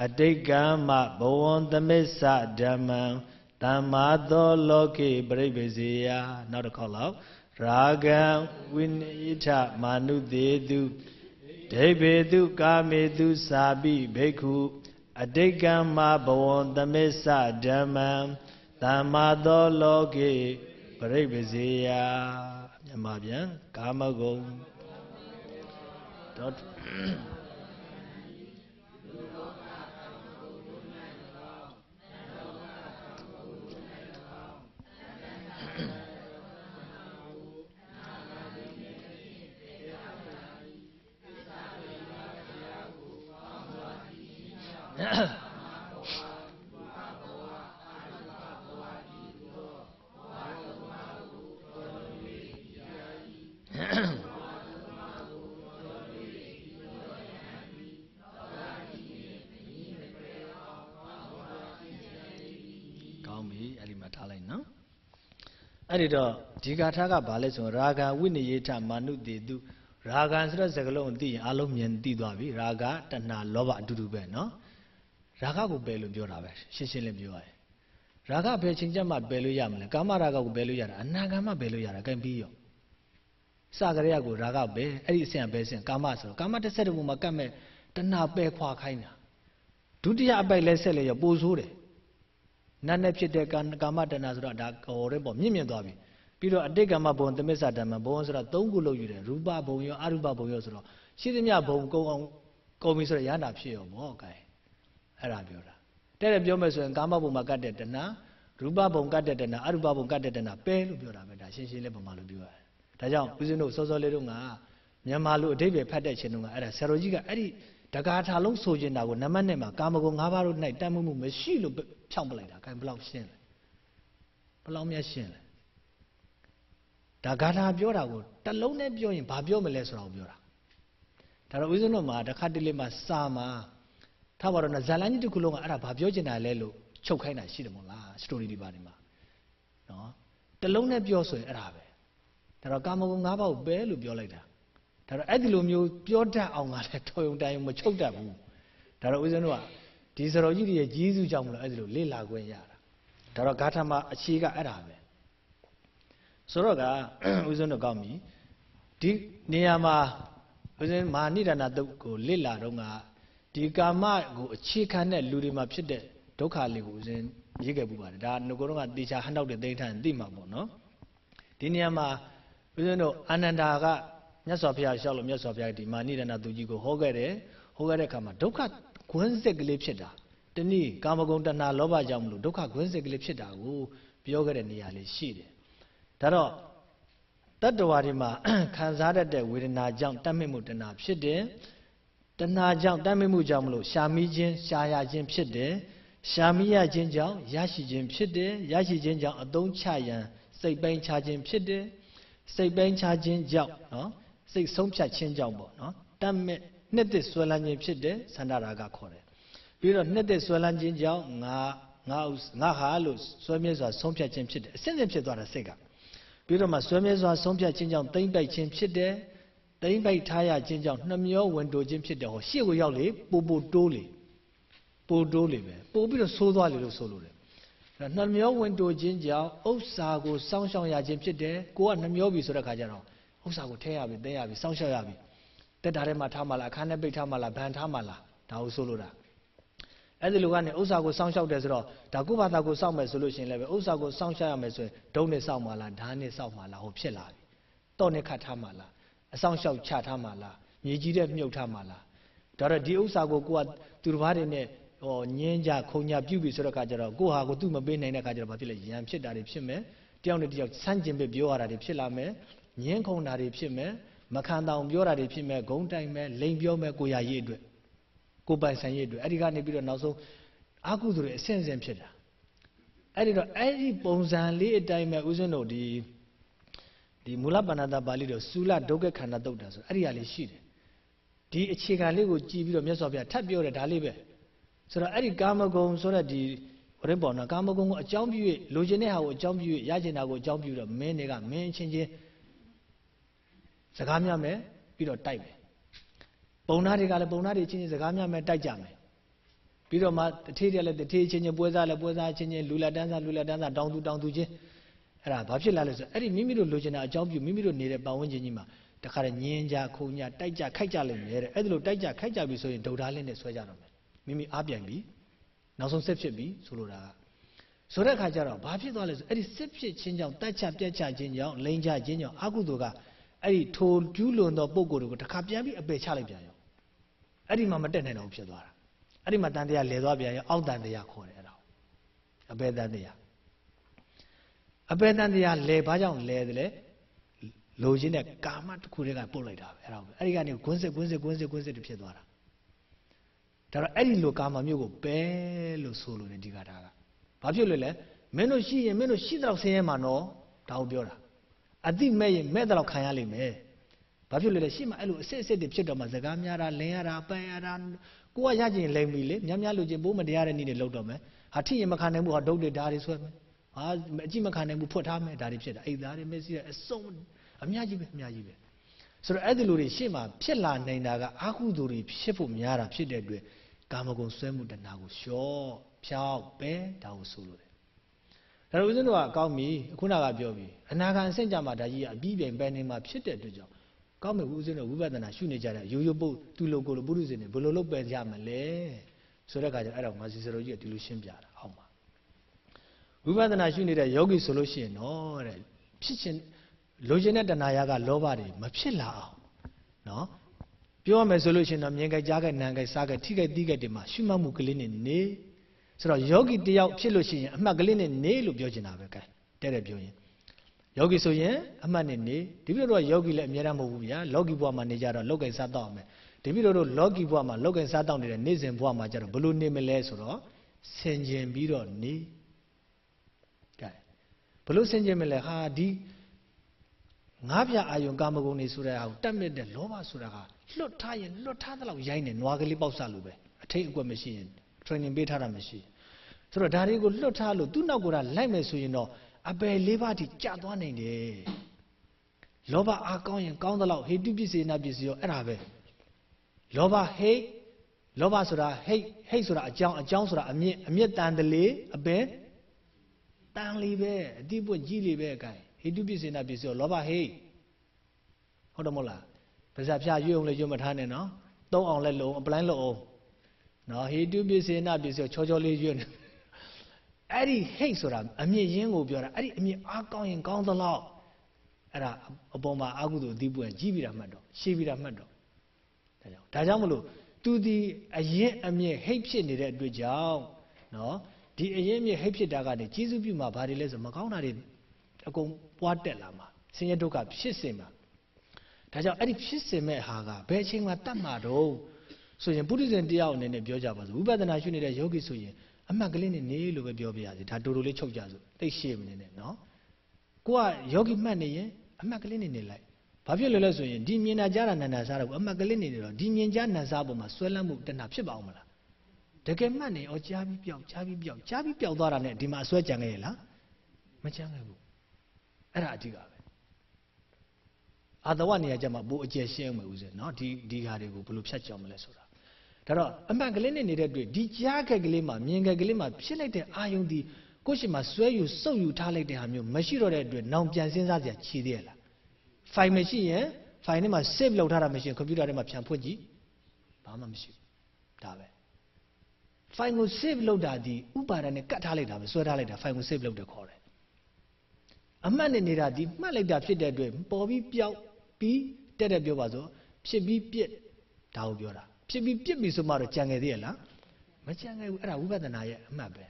Speaker 1: အတိတ်ကမ္မဘဝံသမစ္ဆဓမ္မံတမ္မာသောလောကေပရိပေစေယနောက်တစ်ခေါက်လောက်ရာဂံဝိနိထမာနုသေးတုဒိဗ္ဗေတုကာမေတုစာပိဘိက္ခုအတိတ်ကမ္မဘဝံသမစ္ဆဓမ္မံတမ္မာသောလောကေပရိပေစေယမြန်မာပြန်ကာမဂုံဒေါ ကောင်းပြီအဲ့ဒီမှာထားလိုက်နော်အဲ့ဒီတော့ဒီဂါထာကဘာလဲဆိုရင်ရာဂဝိနယေထမာနုတေတုရာဂဆိုတဲ့စကားလုံးကိုသိရင်အလုံးမြင်သိသွားပြီရာဂတဏှာလောဘအတူတူပဲနော် ရာဂကိုပယ်လို့ပြောတာပဲရှင်းရှင်းလေးပြောရရင်ရာဂဘယ်ချိန်ကျမှပယ်လို့ရမလဲကာမရာဂကိုပယ်လို့ရတာအနာဂတ်မှပယ်လို့ရတာကဲပြီးရောစကရယကိုရာဂပဲအဲ့ဒီအဆင့်ကဘယ်အဆင့်ကာမဆိုတော့ကာမတစ်ဆက်တည်းမှာကတ်မဲ့တဏှာပယ်ခွာခိုင်းတာ
Speaker 2: ဒုတိယအပိုက်လဲဆက်လဲရပိုဆိုးတယ်နတ်နဲ့ဖြစ်တဲ့ကာမတဏ္ဍဆိုတော့ဒါဟောတဲ့ပေါ့မြင့်မြင့်သွားပြီပြီးတော့အတိတ်ကမ္မဘုံသမစ္ဆာဓမ္မဘုံဆိုတာ၃ခုလို့ယူတယ်ရူပဘုံရောအရူပဘုံရောဆိုတော့ရှိသမျှဘုံကုံအောင်ကုံပြီဆိုတော့ရဟနာဖြစ်ရောပေါ့ကဲ အဲ့ဒါပြောတာတဲ့တဲ့ပြောမယ်ဆိုရင်ကာမဘုံမှာကတ်တဲ့တဏ္ဍရူပဘုံကတ်တဲ့တဏ္ဍအရူပဘုံကတ်တဲ့တဏ္ဍပဲလို့ပြောတာပဲဒါရှင်းရှင်းလေးပုံမှန်လို့ပြောရတယ်ဒါကြောင့်ဦးဇင်းတို့စောစောလေးတို့ကမြန်မာလူအဓိပ္ပာယ်ဖတ်တဲ့ခြင်းတို့ကအဲ့ဒါဆရာတော်ကြီးကအဲ့ဒီတကားထာလုံးဆိုကျင်တာကိုနံပါတ်နဲ့မှာကာမဂုဏ်၅ပါးတို့၌တတ်မှုမှုမရှိလို့ဖြောင်းပလိုက်တာအဲဘယ်လောက်ရှင်းလဲဘယ်လောက်များရှင်းလဲဒါဂါထာပြောတာကိုတလုံးနဲ့ပြောရင်ဘာပြောမလဲဆိုတာကိုပြောတာဒါတော့ဦးဇင်းတို့မှာတစ်ခါတလေမှာစာမှာ ထားပါတော့ဇာလန်ကြီးတစ်ခုလုံးကအဲ့ဒါဘာပြောချင်တာလဲလို့ချုပ်ခိုင်းတာရှိတယ်မို့လားစတိုရီဒီပါနေမှာနော်တလုံးနဲ့ပြောဆိုရင်အဲ့ဒါပဲဒါတော့ကာမဂုဏ်၅ပါးကိုပဲလို့ပြောလိုက်တာဒါတော့အဲ့ဒီလိုမျိုးပြောတတ်အောင်ကလည်းတော်ရုံတိုင်းမချုပ်တတ်ဘူးဒါတော့ဦးဇင်းတို့ကဒီစတော်ကြီးတွေရဲ့ကြီးစုကြောင့်မလို့အဲ့ဒီလိုလေ့လာခွင့်ရတာဒါတော့ဂါထာမှာအခြေကအဲ့ဒါပဲဆိုတော့ကဦးဇင်းတို့ကောင်းပြီဒီနေရာမှာဦးဇင်းမာနိဒာနတုတ်ကိုလေ့လာတော့က ဒီကာမကိုအခြေခံတဲ့လူတွေမှာဖြစ်တဲ့ဒုက္ခလေးကိုဦးဇင်းရေးခဲ့ပူပါတယ်ဒါငကိုတော့ကတေချာဟန်တော့တဲ့သိမ့်ထန်သိမှာပေါ့နော်ဒီနေရာမှာဦးဇင်းတို့အာနန္ဒာကမြတ်စွာဘုရားရှောက်လို့မြတ်စွာဘုရားဒီမာနိဒာနတုတ်ကြီးကိုဟောခဲ့တယ်ဟောခဲ့တဲ့အခါမှာဒုက္ခဂွန်းစစ်ကလေးဖြစ်တာတနည်းကာမဂုဏ်တဏှာလောဘကြောင့်မလို့ဒုက္ခဂွန်းစစ်ကလေးဖြစ်တာကိုပြောခဲ့တဲ့နေရာလေးရှိတယ်ဒါတော့တတ္တဝါတွေမှာခံစားတတ်တဲ့ဝေဒနာကြောင့်တတ်မြင့်မှုတဏှာဖြစ်တယ် တဏှာကြောင့်တတ်မြင့်မှုကြောင့်မလို့ရှာမိခြင်းရှာရခြင်းဖြစ်တယ်ရှာမိရခြင်းကြောင့်ရရှိခြင်းဖြစ်တယ်ရရှိခြင်းကြောင့်အသုံးချရန်စိတ်ပိုင်းခြားခြင်းဖြစ်တယ်စိတ်ပိုင်းခြားခြင်းကြောင့်နော်စိတ်ဆုံးဖြတ်ခြင်းကြောင့်ပေါ့နော်တတ်မြင့်နှစ်သက်ဆွဲလန်းခြင်းဖြစ်တယ်သန္တာရာကခေါ်တယ်ပြီးတော့နှစ်သက်ဆွဲလန်းခြင်းကြောင့်ငါငါငါဟာလို့ဆွဲမြဲစွာဆုံးဖြတ်ခြင်းဖြစ်တယ်အစစ်အစစ်ဖြစ်သွားတာစိတ်ကပြီးတော့မှဆွဲမြဲစွာဆုံးဖြတ်ခြင်းကြောင့်တိမ့်ပိုက်ခြင်းဖြစ်တယ် တိမ့်ပိုက်ထားရခြင်းကြောင့်နှမျောဝင်တိုခြင်းဖြစ်တယ်ဟောရှေ့ကိုရောက်လေပိုပိုတိုးလေပိုတိုးလေပဲပိုပြီးတော့ဆိုးသွားလေလို့ဆိုလို့တယ်နှမျောဝင်တိုခြင်းကြောင့်ဥစ္စာကိုစောင့်ရှောက်ရခြင်းဖြစ်တယ်ကိုကနှမျောပြီဆိုတဲ့ခါကျတော့ဥစ္စာကိုထဲရပြီသိရပြီစောင့်ရှောက်ရပြီတက်တာထဲမှာထားမှလားအခန်းထဲပိတ်ထားမှလားဗန်ထားမှလားဒါကိုဆိုလို့တာအဲ့ဒီလိုကနေဥစ္စာကိုစောင့်ရှောက်တယ်ဆိုတော့ဒါကုဘာသာကိုစောင့်မယ်ဆိုလို့ရှိရင်လည်းပဲဥစ္စာကိုစောင့်ရှောက်ရမယ်ဆိုရင်ဒုံနဲ့စောင့်မှလားဓာတ်နဲ့စောင့်မှလားဟိုဖြစ်လာပြီတော့နဲ့ခတ်ထားမှလား အဆောင်ရှောက်ချထားမှလားမြေကြီးတဲ့မြုပ်ထားမှလားဒါတော့ဒီဥစ္စာကိုကိုကသူတစ်ပါးတွေနဲ့ဟောညင်းကြခုံညာပြုတ်ပြီဆိုတော့ခါကျတော့ကိုဟာကိုသူ့မပေးနိုင်တဲ့ခါကျတော့ဘာဖြစ်လဲရံဖြစ်တာတွေဖြစ်မယ်တယောက်နဲ့တယောက်ဆန့်ကျင်ပဲပြောရတာတွေဖြစ်လာမယ်ညင်းခုံတာတွေဖြစ်မယ်မခံတောင်ပြောတာတွေဖြစ်မဲ့ဂုံတိုင်မဲ့လိန်ပြောမဲ့ကိုရရေးအတွက်ကိုပိုင်ဆိုင်ရေးအတွက်အဲ့ဒီကနေပြီးတော့နောက်ဆုံးအာကုသိုလ်တွေအဆင့်ဆင့်ဖြစ်တာအဲ့ဒီတော့အဲ့ဒီပုံစံလေးအတိုင်းမဲ့ဥစဉ်တို့ဒီ ဒီမူလပဏ္ဏတာပါဠိတော်သုလဒုက္ခခန္ဓာတုတ်တာဆိုအဲ့ဒီဟာလေးရှိတယ်ဒီအခြေခံလေးကိုကြည်ပြီးတော့မြတ်စွာဘုရားထပ်ပြောတယ်ဒါလေးပဲဆိုတော့အဲ့ဒီကာမဂုဏ်ဆိုတဲ့ဒီဟိုရင်ပေါ်နော်ကာမဂုဏ်ကိုအကြောင်းပြု၍လိုချင်တဲ့ဟာကိုအကြောင်းပြု၍ရချင်တာကိုအကြောင်းပြုတော့မင်းတွေကမင်းချင်းချင်းစကားများမယ်ပြီးတော့တိုက်မယ်ပုံနာတွေကလည်းပုံနာတွေချင်းချင်းစကားများမယ်တိုက်ကြမယ်ပြီးတော့မှတထေးတွေကလည်းတထေးချင်းချင်းပွဲစားလည်းပွဲစားချင်းချင်းလူလက်တန်းစားလူလက်တန်းစားတောင်းသူတောင်းသူချင်း အဲ့ဒါဘာဖြစ်လာလဲဆိုအဲ့ဒီမိမိတို့လိုချင်တာအကြောင်းပြုမိမိတို့နေတဲ့ပတ်ဝန်းကျင်ကြီးမှာတခါတည်းညင်းကြခုံကြတိုက်ကြခိုက်ကြလိမ့်မယ်တဲ့အဲ့ဒါလိုတိုက်ကြခိုက်ကြပြီဆိုရင်ဒုဒါလင်းနဲ့ဆွဲကြတော့မယ်မိမိအားပြန်ပြီနောက်ဆုံးဆက်ဖြစ်ပြီဆိုလိုတာကဆိုတဲ့အခါကျတော့ဘာဖြစ်သွားလဲဆိုအဲ့ဒီစစ်ဖြစ်ခြင်းကြောင့်တတ်ချပြတ်ချခြင်းကြောင့်လိန်ချခြင်းကြောင့်အကုသိုလ်ကအဲ့ဒီထိုကျူးလွန်သောပုံကိုယ်တွေကိုတစ်ခါပြန်ပြီးအပယ်ချလိုက်ပြန်ရောအဲ့ဒီမှာမတက်နိုင်တော့ဖြစ်သွားတာအဲ့ဒီမှာတန်တရားလဲသွားပြန်ရောအောက်တန်တရားခေါ်တယ်အဲ့ဒါအပယ်တန်တရား အပယ်တန်တရားလဲဘာကြောင့်လဲတယ်လဲလိုချင်တဲ့ကာမတစ်ခုတည်းကပုတ်လိုက်တာပဲအဲ့ဒါပဲအဲ့ဒီကနေဂွန်းစစ်ဂွန်းစစ်ဂွန်းစစ်ဂွန်းစစ်တွေဖြစ်သွားတာဒါတော့အဲ့ဒီလိုကာမမျိုးကိုပဲလို့ဆိုလို့နေဒီကတာကဘာဖြစ်လို့လဲမင်းတို့ရှိရင်မင်းတို့ရှိတော့ဆင်းရဲမှာနော်ဒါကိုပြောတာအတိမဲ့ရင်မဲ့တော့ခံရလိမ့်မယ်ဘာဖြစ်လို့လဲရှိမှအဲ့လိုအစစ်အစစ်တွေဖြစ်တော့မှစကားများတာလင်ရတာပန်ရတာကိုကရကျင်လိမ့်ပြီလေများများလူချင်းပိုးမတရားတဲ့နည်းတွေလောက်တော့မယ်ဟာထိရင်မခံနိုင်ဘူးဟာဒုတ်တွေဓာတ်တွေဆွဲမယ် ဟာအကြည့်မခံနိုင်ဘူးဖွက်ထားမယ်ဒါတွေဖြစ်တာအိတ်သားတွေမျက်စိတွေအစုံအများကြီးပဲအများကြီးပဲဆိုတော့အဲ့ဒီလိုတွေရှေ့မှာဖြစ်လာနိုင်တာကအာဟုသူတွေဖြစ်ဖို့များတာဖြစ်တဲ့အတွက်ကာမဂုဏ်ဆွဲမှုတဏှာကိုလျှော့ဖြောက်ပဲဒါကိုဆိုလို့တယ်ဒါတော့ဦးဇင်းတို့ကကောင်းပြီခုနကပြောပြီအနာဂံအဆင့်ကြမှာဒါကြီးကအပြီးပြိုင်ပဲနေမှာဖြစ်တဲ့အတွက်ကြောင့်ကောင်းပြီဦးဇင်းတို့ဝိပဿနာရှုနေကြတဲ့ရိုးရိုးပုတ်သူလိုကိုလိုပုရုဇဉ်တွေဘယ်လိုလုပ်ပယ်ကြမလဲဆိုတဲ့အခါကျတော့အဲ့တော့မာစီစရိုကြီးကဒီလိုရှင်းပြတာအောက်မှာ ဝိပဿနာရှုနေတဲ့ယောဂီဆိုလို့ရှိရင်တော့တဲ့ဖြစ်ခြင်းလိုချင်တဲ့တဏှာရကလောဘတွေမဖြစ်လာအောင်နော်ပြောရမယ်ဆိုလို့ရှိရင်တော့မြင်ကြကြားကြနာကြစားကြထိကြတီးကြတွေမှာရှုမှတ်မှုကလေးနဲ့နေဆိုတော့ယောဂီတယောက်ဖြစ်လို့ရှိရင်အမှတ်ကလေးနဲ့နေလို့ပြောချင်တာပဲကဲတဲ့တဲ့ပြောရင်ယောဂီဆိုရင်အမှတ်နဲ့နေဒီပြတော့ယောဂီလည်းအများရမဟုတ်ဘူးဗျာလောကီဘဝမှာနေကြတော့လောက်ကင်စားတော့မယ်ဒီပြတော့လောကီဘဝမှာလောက်ကင်စားတော့နေတဲ့နေ့စဉ်ဘဝမှာကြတော့ဘလို့နေမလဲဆိုတော့ဆင်ခြင်ပြီးတော့နေကဲ ဘလို့ဆင်ခြင်မလဲဟာဒီငါးပြအာယုံကာမဂုဏ်တွေဆိုတဲ့ဟာကိုတတ်မြစ်တဲ့လောဘဆိုတာကလွတ်ထားရင်လွတ်ထားတဲ့လောက်ရိုင်းနေနွားကလေးပေါက်စလို့ပဲအထိတ်အကွက်မရှိရင် training ပေးထားတာမရှိဆိုတော့ဒါတွေကိုလွတ်ထားလို့သူ့နောက်ကလိုက်မယ်ဆိုရင်တော့အပယ်လေးပါးထိကြာသွားနိုင်တယ်လောဘအားကောင်းရင်ကောင်းသလောက်ဟေတုပစ္စေနာပစ္စည်းရောအဲ့ဒါပဲလောဘဟိတ်လောဘဆိုတာဟိတ်ဟိတ်ဆိုတာအကြောင်းအကြောင်းဆိုတာအမြင့်အမြင့်တန်တလေအပယ် တန်လီပဲအတိပွင့်ကြီးလေပဲအကိုင်ဟေတုပစ္စေနာပစ္စည်းရောလောဘဟိတ်ဟုတ်တယ်မဟုတ်လားပါဇာဖြာရွေ့အောင်လည်းရွတ်မထားနဲ့နော်သုံးအောင်လည်းလုံးအပလိုင်းလုံးအောင်နော်ဟေတုပစ္စေနာပစ္စည်းရောချောချောလေးရွတ်နေအဲ့ဒီဟိတ်ဆိုတာအမြင့်ရင်းကိုပြောတာအဲ့ဒီအမြင့်အားကောင်းရင်ကောင်းသလောက်အဲ့ဒါအပေါ်မှာအာဟုသူအတိပွင့်ကြီးပြီးတာမှတ်တော့ရှေးပြီးတာမှတ်တော့ဒါကြောင့်ဒါကြောင့်မလို့သူဒီအရင်အမြင့်ဟိတ်ဖြစ်နေတဲ့အတွက်ကြောင့်နော် ဒီအရင်အမြင့်ဟိတ်ဖြစ်တာကနေကျေစုပြုမှာဘာတွေလဲဆိုမကောင်းတာတွေအကုန်ပွားတက်လာမှာဆင်းရဲဒုက္ခဖြစ်စင်မှာဒါကြောင့်အဲ့ဒီဖြစ်စင်မဲ့ဟာကဘယ်အချိန်မှတတ်မှာတော့ဆိုရင်ပုရိသေတယောက်အနေနဲ့ပြောကြပါစို့ဝိပဿနာရှုနေတဲ့ယောဂီဆိုရင်အမှတ်ကလေးနဲ့နေလို့ပဲပြောပြရစီဒါတူတူလေးချုပ်ကြစို့တိတ်ရှေ့မနေနဲ့နော်ကိုကယောဂီမှတ်နေရင်အမှတ်ကလေးနဲ့နေလိုက်ဘာဖြစ်လဲလဲဆိုရင်ဒီမြင်တာကြားတာနာနာစားတာကိုအမှတ်ကလေးနေနေတော့ဒီမြင်ကြားနာစားပုံမှာဆွဲလန်းမှုတဏှာဖြစ်ပါအောင်မလား တကယ်မှတ်နေဩကြားပြီးပြောက်ကြားပြီးပြောက်ကြားပြီးပြောက်သွားတာနဲ့ဒီမှာအဆွဲကြံခဲ့ရလားမကြံခဲ့ဘူးအဲ့ဒါအဓိကပဲအာတဝနေရာကျမှဘိုးအကျယ်ရှင်းမယ်ဦးဇင်းနော်ဒီဒီဟာတွေကိုဘယ်လိုဖြတ်ကြောင်မလဲဆိုတာဒါတော့အမှန်ကလေးနဲ့နေတဲ့တွေ့ဒီကြားခက်ကလေးမှာမြင်ခက်ကလေးမှာဖြစ်လိုက်တဲ့အာယုန်ဒီကိုယ့်ရှိမှာဆွဲယူစုပ်ယူထားလိုက်တဲ့ဟာမျိုးမရှိတော့တဲ့အတွက်နောင်ပြန်စဉ်းစားစရာခြေသေးရလားဖိုင်မရှိရင်ဖိုင်ထဲမှာ save လုပ်ထားတာမရှိရင်ကွန်ပျူတာထဲမှာပြန်ဖွင့်ကြည့်ဘာမှမရှိဘူးဒါပဲ ဖိုင်ကို save လုပ်တာဒီဥပါဒနဲ့ကတ်ထားလိုက်တာပဲဆွဲထားလိုက်တာဖိုင်ကို save လုပ်တယ်ခေါ်တယ်အမှတ်နဲ့နေတာဒီမှတ်လိုက်တာဖြစ်တဲ့အတွက်ပေါ်ပြီးပြောက်ပြီးတက်တက်ပြောပါစို့ဖြစ်ပြီးပြစ်ဒါကိုပြောတာဖြစ်ပြီးပြစ်ပြီဆိုမှတော့ကြံငယ်သေးရလားမကြံငယ်ဘူးအဲ့ဒါဝိပဿနာရဲ့အမှတ်ပဲ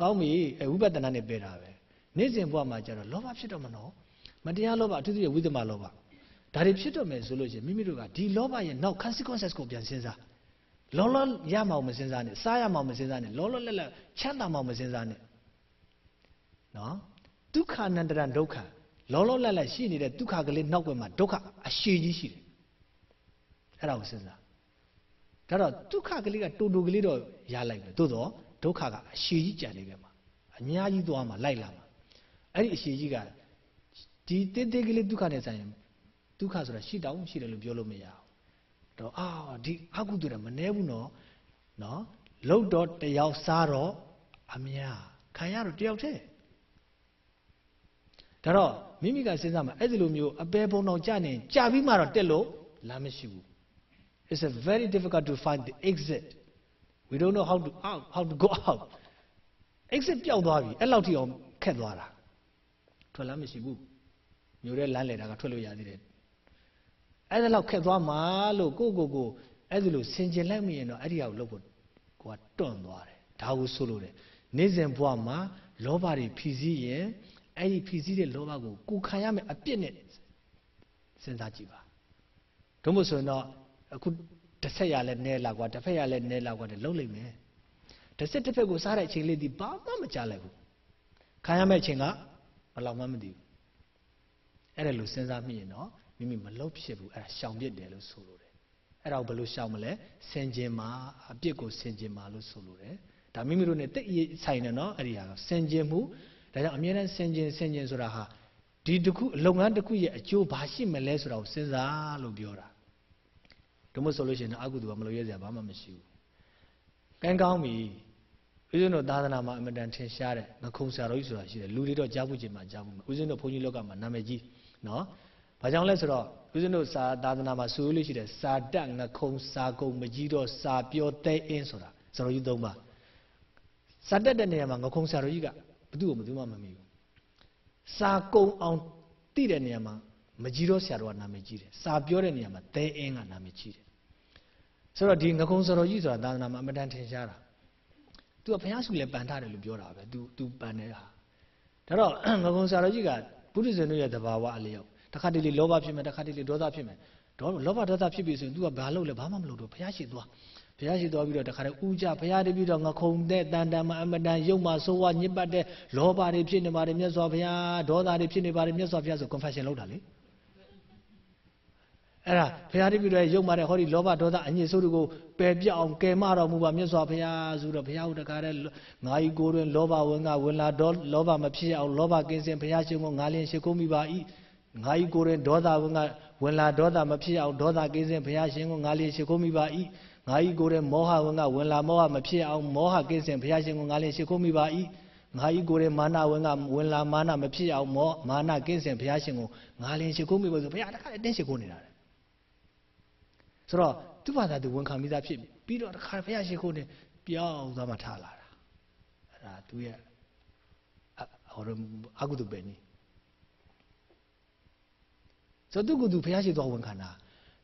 Speaker 2: ကောင်းပြီအဲဝိပဿနာနဲ့ပြောတာပဲနေ့စဉ်ဘဝမှာကျတော့လောဘဖြစ်တော့မနော်မတရားလောဘအထူးသဖြင့်ဝိသမလောဘဒါတွေဖြစ်တော့မယ်ဆိုလို့ရှိရင်မိမိတို့ကဒီလောဘရဲ့နောက် consequences ကိုပြန်စဉ်းစား လောလောရမအောင်မစဉ်းစားနဲ့စားရမအောင်မစဉ်းစားနဲ့လောလောလက်လက်ချမ်းသာမအောင်မစဉ်းစားနဲ့နော်ဒုက္ခအနန္တရဒုက္ခလောလောလတ်လတ်ရှိနေတဲ့ဒုက္ခကလေးနောက်ွယ်မှာဒုက္ခအရှိကြီးရှိတယ်အဲ့ဒါကိုစဉ်းစားဒါတော့ဒုက္ခကလေးကတူတူကလေးတော့ရလိုက်ပဲသို့တော့ဒုက္ခကအရှိကြီးကြံနေခဲ့မှာအများကြီးသွားမှာလိုက်လာမှာအဲ့ဒီအရှိကြီးကဒီတေးသေးကလေးဒုက္ခနဲ့ဆိုင်ရင်ဒုက္ခဆိုတာရှိတောင်ရှိတယ်လို့ပြောလို့မရဘူး တော့အာဒီအကုသိုလ်ကမနှဲဘူးနော်နော်လုတ်တော့တယောက်စားတော့အများခံရတော့တယောက်တည်းဒါတော့မိမိကစဉ်းစားမှာအဲ့ဒီလိုမျိုးအပေပုံတော်ကြနေကြာပြီးမှတော့တက်လို့လမ်းမရှိဘူး it's a very difficult to find the exit we don't know how to out how to go out exit ပျောက်သွားပြီအဲ့လောက်ထိအောင်ခက်သွားတာထွက်လမ်းမရှိဘူးမျိုးတဲ့လမ်းလေတာကထွက်လို့ရသေးတယ် အဲ့ဒါလောက်ခက်သွားမှလို့ကိုကိုကိုအဲ့ဒီလိုဆင်ကျင်လိုက်မိရင်တော့အဲ့ဒီအောင်လုပ်ဖို့ကိုကတွန့်သွားတယ်ဒါကိုဆိုလို့တယ်နေ့စဉ်ဘဝမှာလောဘတွေဖြီးစည်းရင်အဲ့ဒီဖြီးစည်းတဲ့လောဘကိုကိုခံရမယ်အပြစ်နဲ့စဉ်းစားကြည့်ပါတို့မို့ဆိုရင်တော့အခုတစ်ဆက်ရလဲနဲလာကွာတစ်ဖက်ရလဲနဲလာကွာတဲ့လုံးလိုက်မယ်တစ်ဆက်တစ်ဖက်ကိုစားတဲ့အချိန်လေးဒီဘာမှမကြားလိုက်ဘူးခံရမယ့်အချိန်ကဘယ်လောက်မှမသိဘူးအဲ့ဒါလို့စဉ်းစားမိရင်တော့ မိမိမလုတ်ဖြစ်ဘူးအဲ့ဒါရှောင်ပြစ်တယ်လို့ဆိုလိုတယ်အဲ့ဒါကိုဘယ်လိုရှောင်မလဲဆင်ကျင်မှာအပြစ်ကိုဆင်ကျင်မှာလို့ဆိုလိုတယ်ဒါမိမိတို့ ਨੇ တိတ်ဆိုင်တယ်နော်အဲ့ဒီဟာဆင်ကျင်မှုဒါကြောင့်အမြဲတမ်းဆင်ကျင်ဆင်ကျင်ဆိုတာဟာဒီတစ်ခုလုပ်ငန်းတစ်ခုရဲ့အကျိုးဘာရှိမလဲဆိုတာကိုစဉ်းစားလို့ပြောတာဒါမှမဟုတ်ဆိုလို့ရှိရင်အကုသိုလ်ကမလို့ရစရာဘာမှမရှိဘူးကံကောင်းပြီဦးဇင်းတို့သာသနာမှာအမတန်ထင်ရှားတဲ့ငခုံဆရာတော်ကြီးဆိုတာရှိတယ်လူတွေတော့ကြားဖို့ချိန်မှာကြားဖို့ဦးဇင်းတို့ဘုန်းကြီးလောကမှာနာမည်ကြီးနော် ဘာကြောင့်လဲဆိုတော့ဦးဇင်းတို့စာသာသနာမှာဆိုလို့ရှိတယ်စာတတ်ငခုံစာကုံမကြီးတော့စာပြောတဲ့အင်းဆိုတာ ဆရာတော်ကြီး၃ပါးစာတက်တဲ့နေရာမှာငခုံဆရာတော်ကြီးကဘသူ့ကိုဘယ်သူမှမမိဘူးစာကုံအောင်တိတဲ့နေရာမှာမကြီးတော့ဆရာတော်ကနာမည်ကြီးတယ်စာပြောတဲ့နေရာမှာသဲအင်းကနာမည်ကြီးတယ်ဆိုတော့ဒီငခုံဆရာတော်ကြီးဆိုတာသာသနာမှာအမတန်ထင်ရှားတာ तू ကဘုရားစုလည်းပန်ထားတယ်လို့ပြောတာပဲ तू तू ပန်နေတာဒါတော့ငကုံဆရာတော်ကြီးကဘုရားရှင်တို့ရဲ့သဘာဝအလျောက် တစ်ခါတလေလောဘဖြစ်မယ်တစ်ခါတလေဒေါသဖြစ်မယ်တော့လောဘဒေါသဖြစ်ပြီဆိုရင် तू ကဘာလုပ်လဲဘာမှမလုပ်တော့ဘုရားရှိသွားဘုရားရှိသွားပြီးတော့တခါတည်းဥကြဘုရားတပြီးတော့ငခုံတဲ့တန်တန်မအမတန်ရုပ်မှဆိုးဝါးညစ်ပတ်တဲ့လောဘတွေဖြစ်နေပါတယ်မြတ်စွာဘုရားဒေါသတွေဖြစ်နေပါတယ်မြတ်စွာဘုရားဆို confession လုပ်တာလေအဲ့ဒါဘုရားတပည့်တော်ရုပ်မာတဲ့ဟောဒီလောဘဒေါသအညစ်အဆိုးတွေကိုပယ်ပြအောင်ကယ်မတော်မူပါမြတ်စွာဘုရားဆိုတော့ဘုရားဟူတကားတဲ့ငါဤကိုယ်တွင်လောဘဝင်ကဝင်လာတော့လောဘမဖြစ်အောင်လောဘကင်းစင်ဘုရားရှင်ကိုငါလျင်ရှိခိုးမိပါ၏ ငါဤကိုယ်တွင်ဒေါသဝင်ကဝင်လာဒေါသမဖြစ်အောင်ဒေါသကင်းစင်ဘုရားရှင်ကိုငါလျင်ရှိခိုးမိပါ၏ငါဤကိုယ်တွင်မောဟဝင်ကဝင်လာမောဟမဖြစ်အောင်မောဟကင်းစင်ဘုရားရှင်ကိုငါလျင်ရှိခိုးမိပါ၏ငါဤကိုယ်ရဲ့မာနဝင်ကဝင်လာမာနမဖြစ်အောင်မောမာနကင်းစင်ဘုရားရှင်ကိုငါလျင်ရှိခိုးမိပါဆိုဘုရားတခါတည်းတင်းရှိခိုးနေတာလေဆိုတော့သူ့ဘာသာသူဝန်ခံမိသားဖြစ်ပြီးတော့တခါဘုရားရှိခိုးနေပြောင်းသွားမှထားလာတာအဲ့ဒါသူရဲ့ဟောအကုသပဲနီ ဆိုတော့သူကသူဘုရားရှိသွားဝန်ခံတာ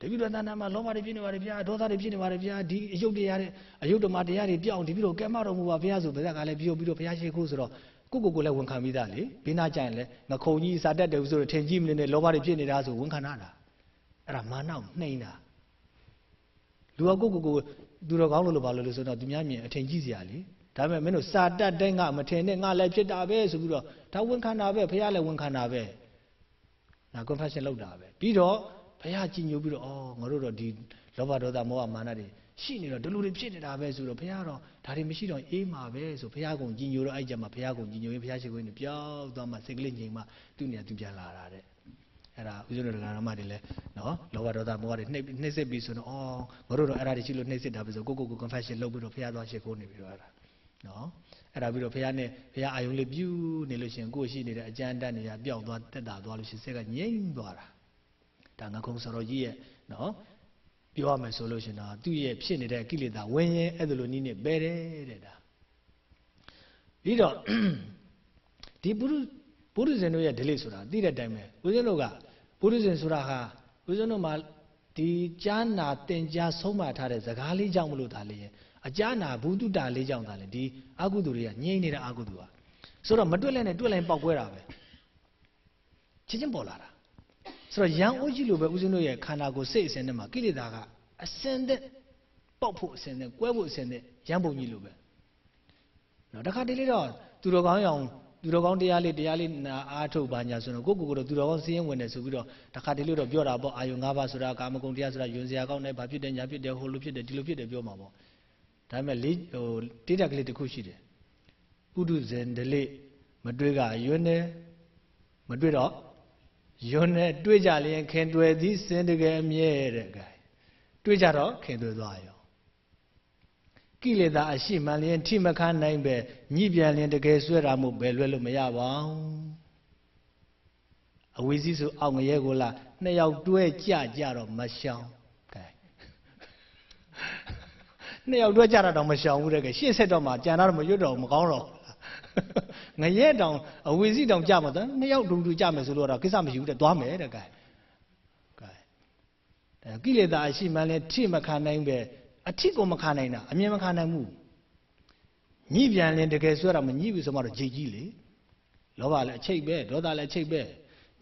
Speaker 2: တပိတော့တဏ္ဍာမှာလောဘတွေဖြစ်နေပါတယ်ဗျာဒေါသတွေဖြစ်နေပါတယ်ဗျာဒီအယုတ်တရားတွေအယုတ်ဓမ္မတရားတွေပြောင်းဒီပြီးတော့ကဲမတော်မူပါဘုရားဆိုဘုရားကလည်းပြီးတော့ပြီးတော့ဘုရားရှိခိုးဆိုတော့ကိုကိုကိုလည်းဝန်ခံမိသားလေဘေးနာကြရင်လည်းငခုံကြီးစာတက်တယ်ဆိုတော့ထင်ကြီးမနေနဲ့လောဘတွေဖြစ်နေတာဆိုဝန်ခံတာလားအဲ့ဒါမာနကိုနှိမ့်တာလူကကိုကိုကိုသူတော်ကောင်းလို့လို့ဘာလို့လဲဆိုတော့သူများမြင်အထင်ကြီးစရာလေဒါပေမဲ့မင်းတို့စာတတ်တဲ့ငါမထင်နဲ့ငါလည်းဖြစ်တာပဲဆိုပြီးတော့ဒါဝန်ခံတာပဲဘုရားလည်းဝန်ခံတာပဲ ငါ confession လုပ်တာပဲပြီးတော့ဘုရားကြည်ညိုပြီးတော့အော်ငါတို့တော့ဒီလောဘဒေါသမောဟမာနတွေရှိနေတော့ဒီလိုတွေဖြစ်နေတာပဲဆိုတော့ဘုရားတော့ဒါတွေမရှိတော့အေးမှာပဲဆိုဘုရားကုံကြည်ညိုတော့အဲ့ကြမှာဘုရားကုံကြည်ညိုရင်ဘုရားရှိခိုးနေပြောက်သွားမှစိတ်ကလေးငြိမ်မှသူ့နေရာသူပြန်လာတာတဲ့အဲ့ဒါဦးဇင်းတို့ဒကာရမတွေလည်းနော်လောဘဒေါသမောဟတွေနှိပ်နှိပ်စစ်ပြီးဆိုတော့အော်ငါတို့တော့အဲ့ဒါတွေရှိလို့နှိပ်စစ်တာပဲဆိုကိုကိုကို confession လုပ်ပြီးတော့ဘုရားသွားရှိခိုးနေပြီးတော့အဲ့ဒါနော် အဲ့ဒါပြီးတော့ဘုရားနဲ့ဘုရားအာယုံလေးပြူးနေလို့ရှိရင်ကိုယ်ရှိနေတဲ့အကြမ်းတတ်နေရပျောက်သွားတက်တာသွားလို့ရှိရင်စိတ်ကငြိမ်သွားတာဒါငကုံစော်ကြီးရဲ့နော်ပြောရမယ်ဆိုလို့ရှိရင်တော့သူ့ရဲ့ဖြစ်နေတဲ့ကိလေသာဝင်းရင်အဲ့ဒါလိုနည်းနဲ့ပဲတယ်တဲ့ဒါပြီးတော့ဒီပုရုပုရုဇဉ်တို့ရဲ့ဒလိဆိုတာသိတဲ့အတိုင်းပဲဦးဇင်းတို့ကပုရုဇဉ်ဆိုတာဟာဦးဇင်းတို့မှာဒီကြားနာတင်ကြားဆုံးမထားတဲ့ဇကားလေးကြောင့်မလို့ဒါလေးရဲ့ အကြားနာဘူးတုတာလေးကြောင့်ဒါလေးဒီအကုသိုလ်တွေကငြိမ့်နေတဲ့အကုသိုလ်ဟာဆိုတော့မတွက်လဲနဲ့တွက်လိုက်ပေါက်ကွဲတာပဲချင်းချင်းပေါ်လာတာဆိုတော့ရန်အိုးကြီးလိုပဲဦးဇင်းတို့ရဲ့ခန္ဓာကိုယ်စိတ်အစဉ်နဲ့မှာကိလေသာကအစင်သက်ပေါက်ဖို့အစဉ်နဲ့ကွဲဖို့အစဉ်နဲ့ရန်ပုံကြီးလိုပဲနော်တခါတလေတော့သူတော်ကောင်းရောင်သူတော်ကောင်းတရားလေးတရားလေးနာအားထုတ်ပါညာဆိုတော့ကိုကိုကိုတော့သူတော်ကောင်းစည်းရင်ဝင်တယ်ဆိုပြီးတော့တခါတလေတော့ပြောတာပေါ့အာယုံ၅ပါးဆိုတာကာမဂုဏ်တရားဆိုတာယွန်စရာကောင်းတယ်ဘာဖြစ်တယ်ညာဖြစ်တယ်ဟိုလိုဖြစ်တယ်ဒီလိုဖြစ်တယ်ပြောမှာပေါ့ ဒါပေမဲ့လေးဟိုတိတက်ကလေးတစ်ခုရှိတယ်ပုထုဇဉ်ဒလိမတွေးကယွန်းတယ်မတွေးတော့ယွန်းနဲ့တွေးကြလျင်ခင်တွေ့သည်စင်တကယ်အမြဲတဲ့ကဲတွေးကြတော့ခင်တွေ့သွားရောကိလေသာအရှိမှန်လျင်ထိမခနိုင်ပဲညှိပြန်လျင်တကယ်ဆွဲတာမို့ဘယ်လွဲလို့မရပါဘူးအဝိဇ္ဇဆိုအောင်ငရဲကိုလားနှစ်ယောက်တွဲကြကြတော့မရှောင်ကဲ နှစ်ယောက်တွဲကြတာတော့မရှောင်ဘူးတဲ့ကဲရှေ့ဆက်တော့မှကြံတော့မရွတ်တော့မကောင်းတော့ငရဲတောင်အဝိဇ္ဇတောင်ကြမှာတော့နှစ်ယောက်တူတူကြမယ်ဆိုလို့တော့ကိစ္စမရှိဘူးတဲ့သွားမယ်တဲ့ကဲကဲဒါကိလေသာအရှိမှန်လျင်ထိမခနိုင်ပဲအထစ်ကိုမခံနိုင်တာအမြင်မခံနိုင်ဘူးညှိပြန်ရင်တကယ်ဆွဲတာမညှိဘူးဆိုမှတော့ဂျိတ်ကြီးလေလောဘလည်းအချိတ်ပဲဒေါသလည်းအချိတ်ပဲ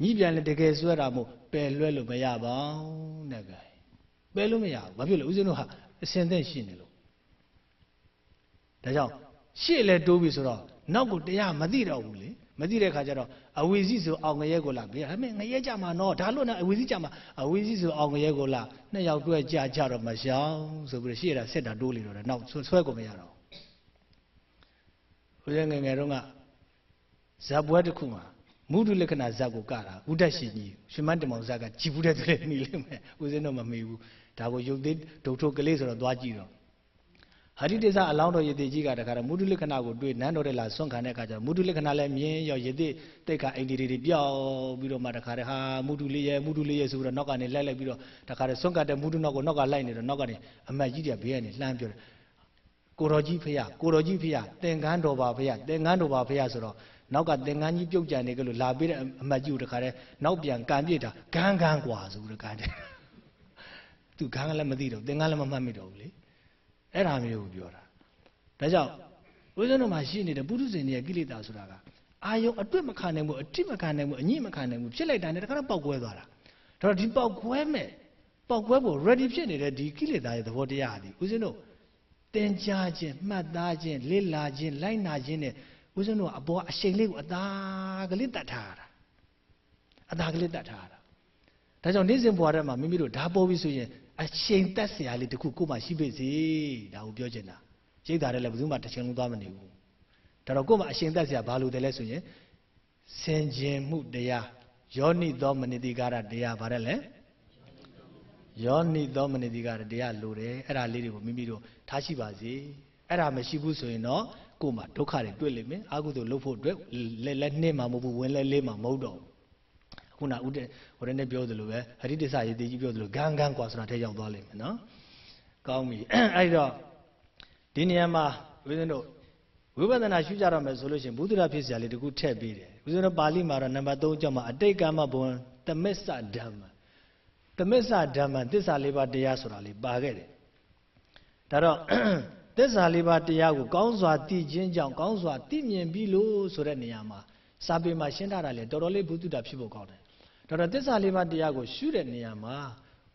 Speaker 2: ညှိပြန်ရင်တကယ်ဆွဲတာမို့ပယ်လွဲလို့မရပါဘူးတဲ့ကဲပယ်လို့မရဘူးဘာဖြစ်လဲဦးဇင်းတို့ဟာအစင်သက်ရှိနေလို့ ဒါကြောင့်ရှေ့လဲတိုးပြီဆိုတော့နောက်ကိုတရားမသိတော့ဘူးလေမသိတဲ့ခါကျတော့အဝီစီဆိုအောင်ငရဲကိုလာဘေးဟဲ့မင်းငရဲကြမှာနော်ဒါလို့နဲ့အဝီစီကြမှာအဝီစီဆိုအောင်ငရဲကိုလာနှစ်ယောက်တွဲကြကြတော့မရှောင်ဆိုပြီးတော့ရှေ့တာဆက်တာတိုးလေတော့နောက်ဆွဲကိုမရတော့ဦးဇင်းငယ်ငယ်တုန်းကဇက်ပွဲတစ်ခုမှာမုဒုလက္ခဏာဇက်ကိုကတာဥဒ္ဒရှင်ကြီးရှင်မန်းတမောင်ဇက်ကကြည်ဘူးတဲ့သူလည်းနေလိမ့်မယ်ဦးဇင်းတော့မမေ့ဘူးဒါကိုရုပ်သေးဒုတ်ထုတ်ကလေးဆိုတော့သွားကြည့်တော့ ဟာရိတေဇအလောင်းတော်ယတိကြီးကတခါတော့မုဒုလက္ခဏာကိုတွေ့နန်းတော်တဲ့လာဆွန့်ခံတဲ့အခါကျတော့မုဒုလက္ခဏာလည်းမြင်ရောယတိတိတ်ခအိန္ဒိတွေပြောက်ပြီးတော့မှတခါတည်းဟာမုဒုလေးရဲ့မုဒုလေးရဲ့ဆိုပြီးတော့နောက်ကနေလိုက်လိုက်ပြီးတော့တခါတည်းဆွန့်ကတဲ့မုဒုနောက်ကိုနောက်ကလိုက်နေတော့နောက်ကနေအမတ်ကြီးတွေကဘေးကနေလှမ်းပြောတယ် ကိုတော်ကြီးဖေရကိုတော်ကြီးဖေရသင်္ကန်းတော်ပါဖေရသင်္ကန်းတော်ပါဖေရဆိုတော့နောက်ကသင်္ကန်းကြီးပြုတ်ကြံနေကြလို့လာပေးတဲ့အမတ်ကြီးကိုတခါတည်းနောက်ပြန်ကန်ပြစ်တာဂန်းဂန်းกว่าဆိုပြီးတော့ကန်တယ်သူဂန်းကလည်းမသိတော့သင်္ကန်းလည်းမမှတ်မိတော့ဘူးလေ အဲ့ဒါမျိုးကိုပြောတာဒါကြောင့်ဦးဇင်းတို့မှာရှိနေတဲ့ပုထုဇဉ်တွေရဲ့ကိလေသာဆိုတာကအာယုံအတွတ်မခံနိုင်ဘူးအတိမခံနိုင်ဘူးအညစ်မခံနိုင်ဘူးဖြစ်လိုက်တာနဲ့တခါတော့ပောက်ကွဲသွားတာဒါတော့ဒီပောက်ကွဲမဲ့ပောက်ကွဲဖို့ ready ဖြစ်နေတဲ့ဒီကိလေသာရဲ့သဘောတရားဟာဒီဦးဇင်းတို့သင်ကြားခြင်းမှတ်သားခြင်းလေ့လာခြင်းလိုက်နာခြင်းနဲ့ဦးဇင်းတို့ကအပေါ်အရှိန်လေးကိုအသာကလေးတတ်ထားရတာအသာကလေးတတ်ထားရတာဒါကြောင့်နေ့စဉ်ဘဝထဲမှာမိမိတို့ဓာပေါ်ပြီဆိုရင် အချိန်တက်စရာလေးတခုကိုယ်မှရှိပေးစေဒါကိုပြောချင်တာရိတ်တာလည်းဘယ်သူမှတစ်ချိန်လုံးသွားမနေဘူးဒါတော့ကိုယ်မှအချိန်တက်စရာဘာလို့တယ်လဲဆိုရင်စင်ကျင်မှုတရားယောနိသောမနိတိကာရတရားဗါတယ်လေယောနိသောမနိတိကာရတရားလိုတယ်အဲ့ဒါလေးတွေကိုမိမိတို့ထားရှိပါစေအဲ့ဒါမရှိဘူးဆိုရင်တော့ကိုယ်မှာဒုက္ခတွေတွေ့လိမ့်မယ်အာဟုသို့လှုပ်ဖို့အတွက်လက်လက်နှင်းမှာမဟုတ်ဘူးဝင်လက်လေးမှာမဟုတ်တော့ဘူး ခုနဦးတဲ့ဟိုတနေ့ပြောသလိုပဲဟရိတ္တစရေတိကြီးပြောသလိုဂန်းဂန်းกว่าဆိုတာထဲရောက်သွားလိမ့်မယ်နော်ကောင်းပြီအဲ့တော့ဒီနေရာမှာဦးဇင်းတို့ဝိပဿနာရှုကြရမယ်ဆိုလို့ရှိရင်ဘုဒ္ဓရာဖြစ်เสียလေးတခုထည့်ပေးတယ်ဦးဇင်းတို့ပါဠိမှာတော့နံပါတ်3ကျောင်းမှာအတိတ်ကမ္မဘုံတမစ္ဆဓမ္မတမစ္ဆဓမ္မသစ္စာလေးပါးတရားဆိုတာလေးပါခဲ့တယ်ဒါတော့သစ္စာလေးပါးတရားကိုကောင်းစွာသိခြင်းကြောင့်ကောင်းစွာသိမြင်ပြီလို့ဆိုတဲ့နေရာမှာစာပေမှာရှင်းထားတာလေတော်တော်လေးဘုဒ္ဓတာဖြစ်ဖို့ကောင်းတယ် ဒါတော့သစ္စာလေးပါးတရားကိုရှုတဲ့နေရာမှာ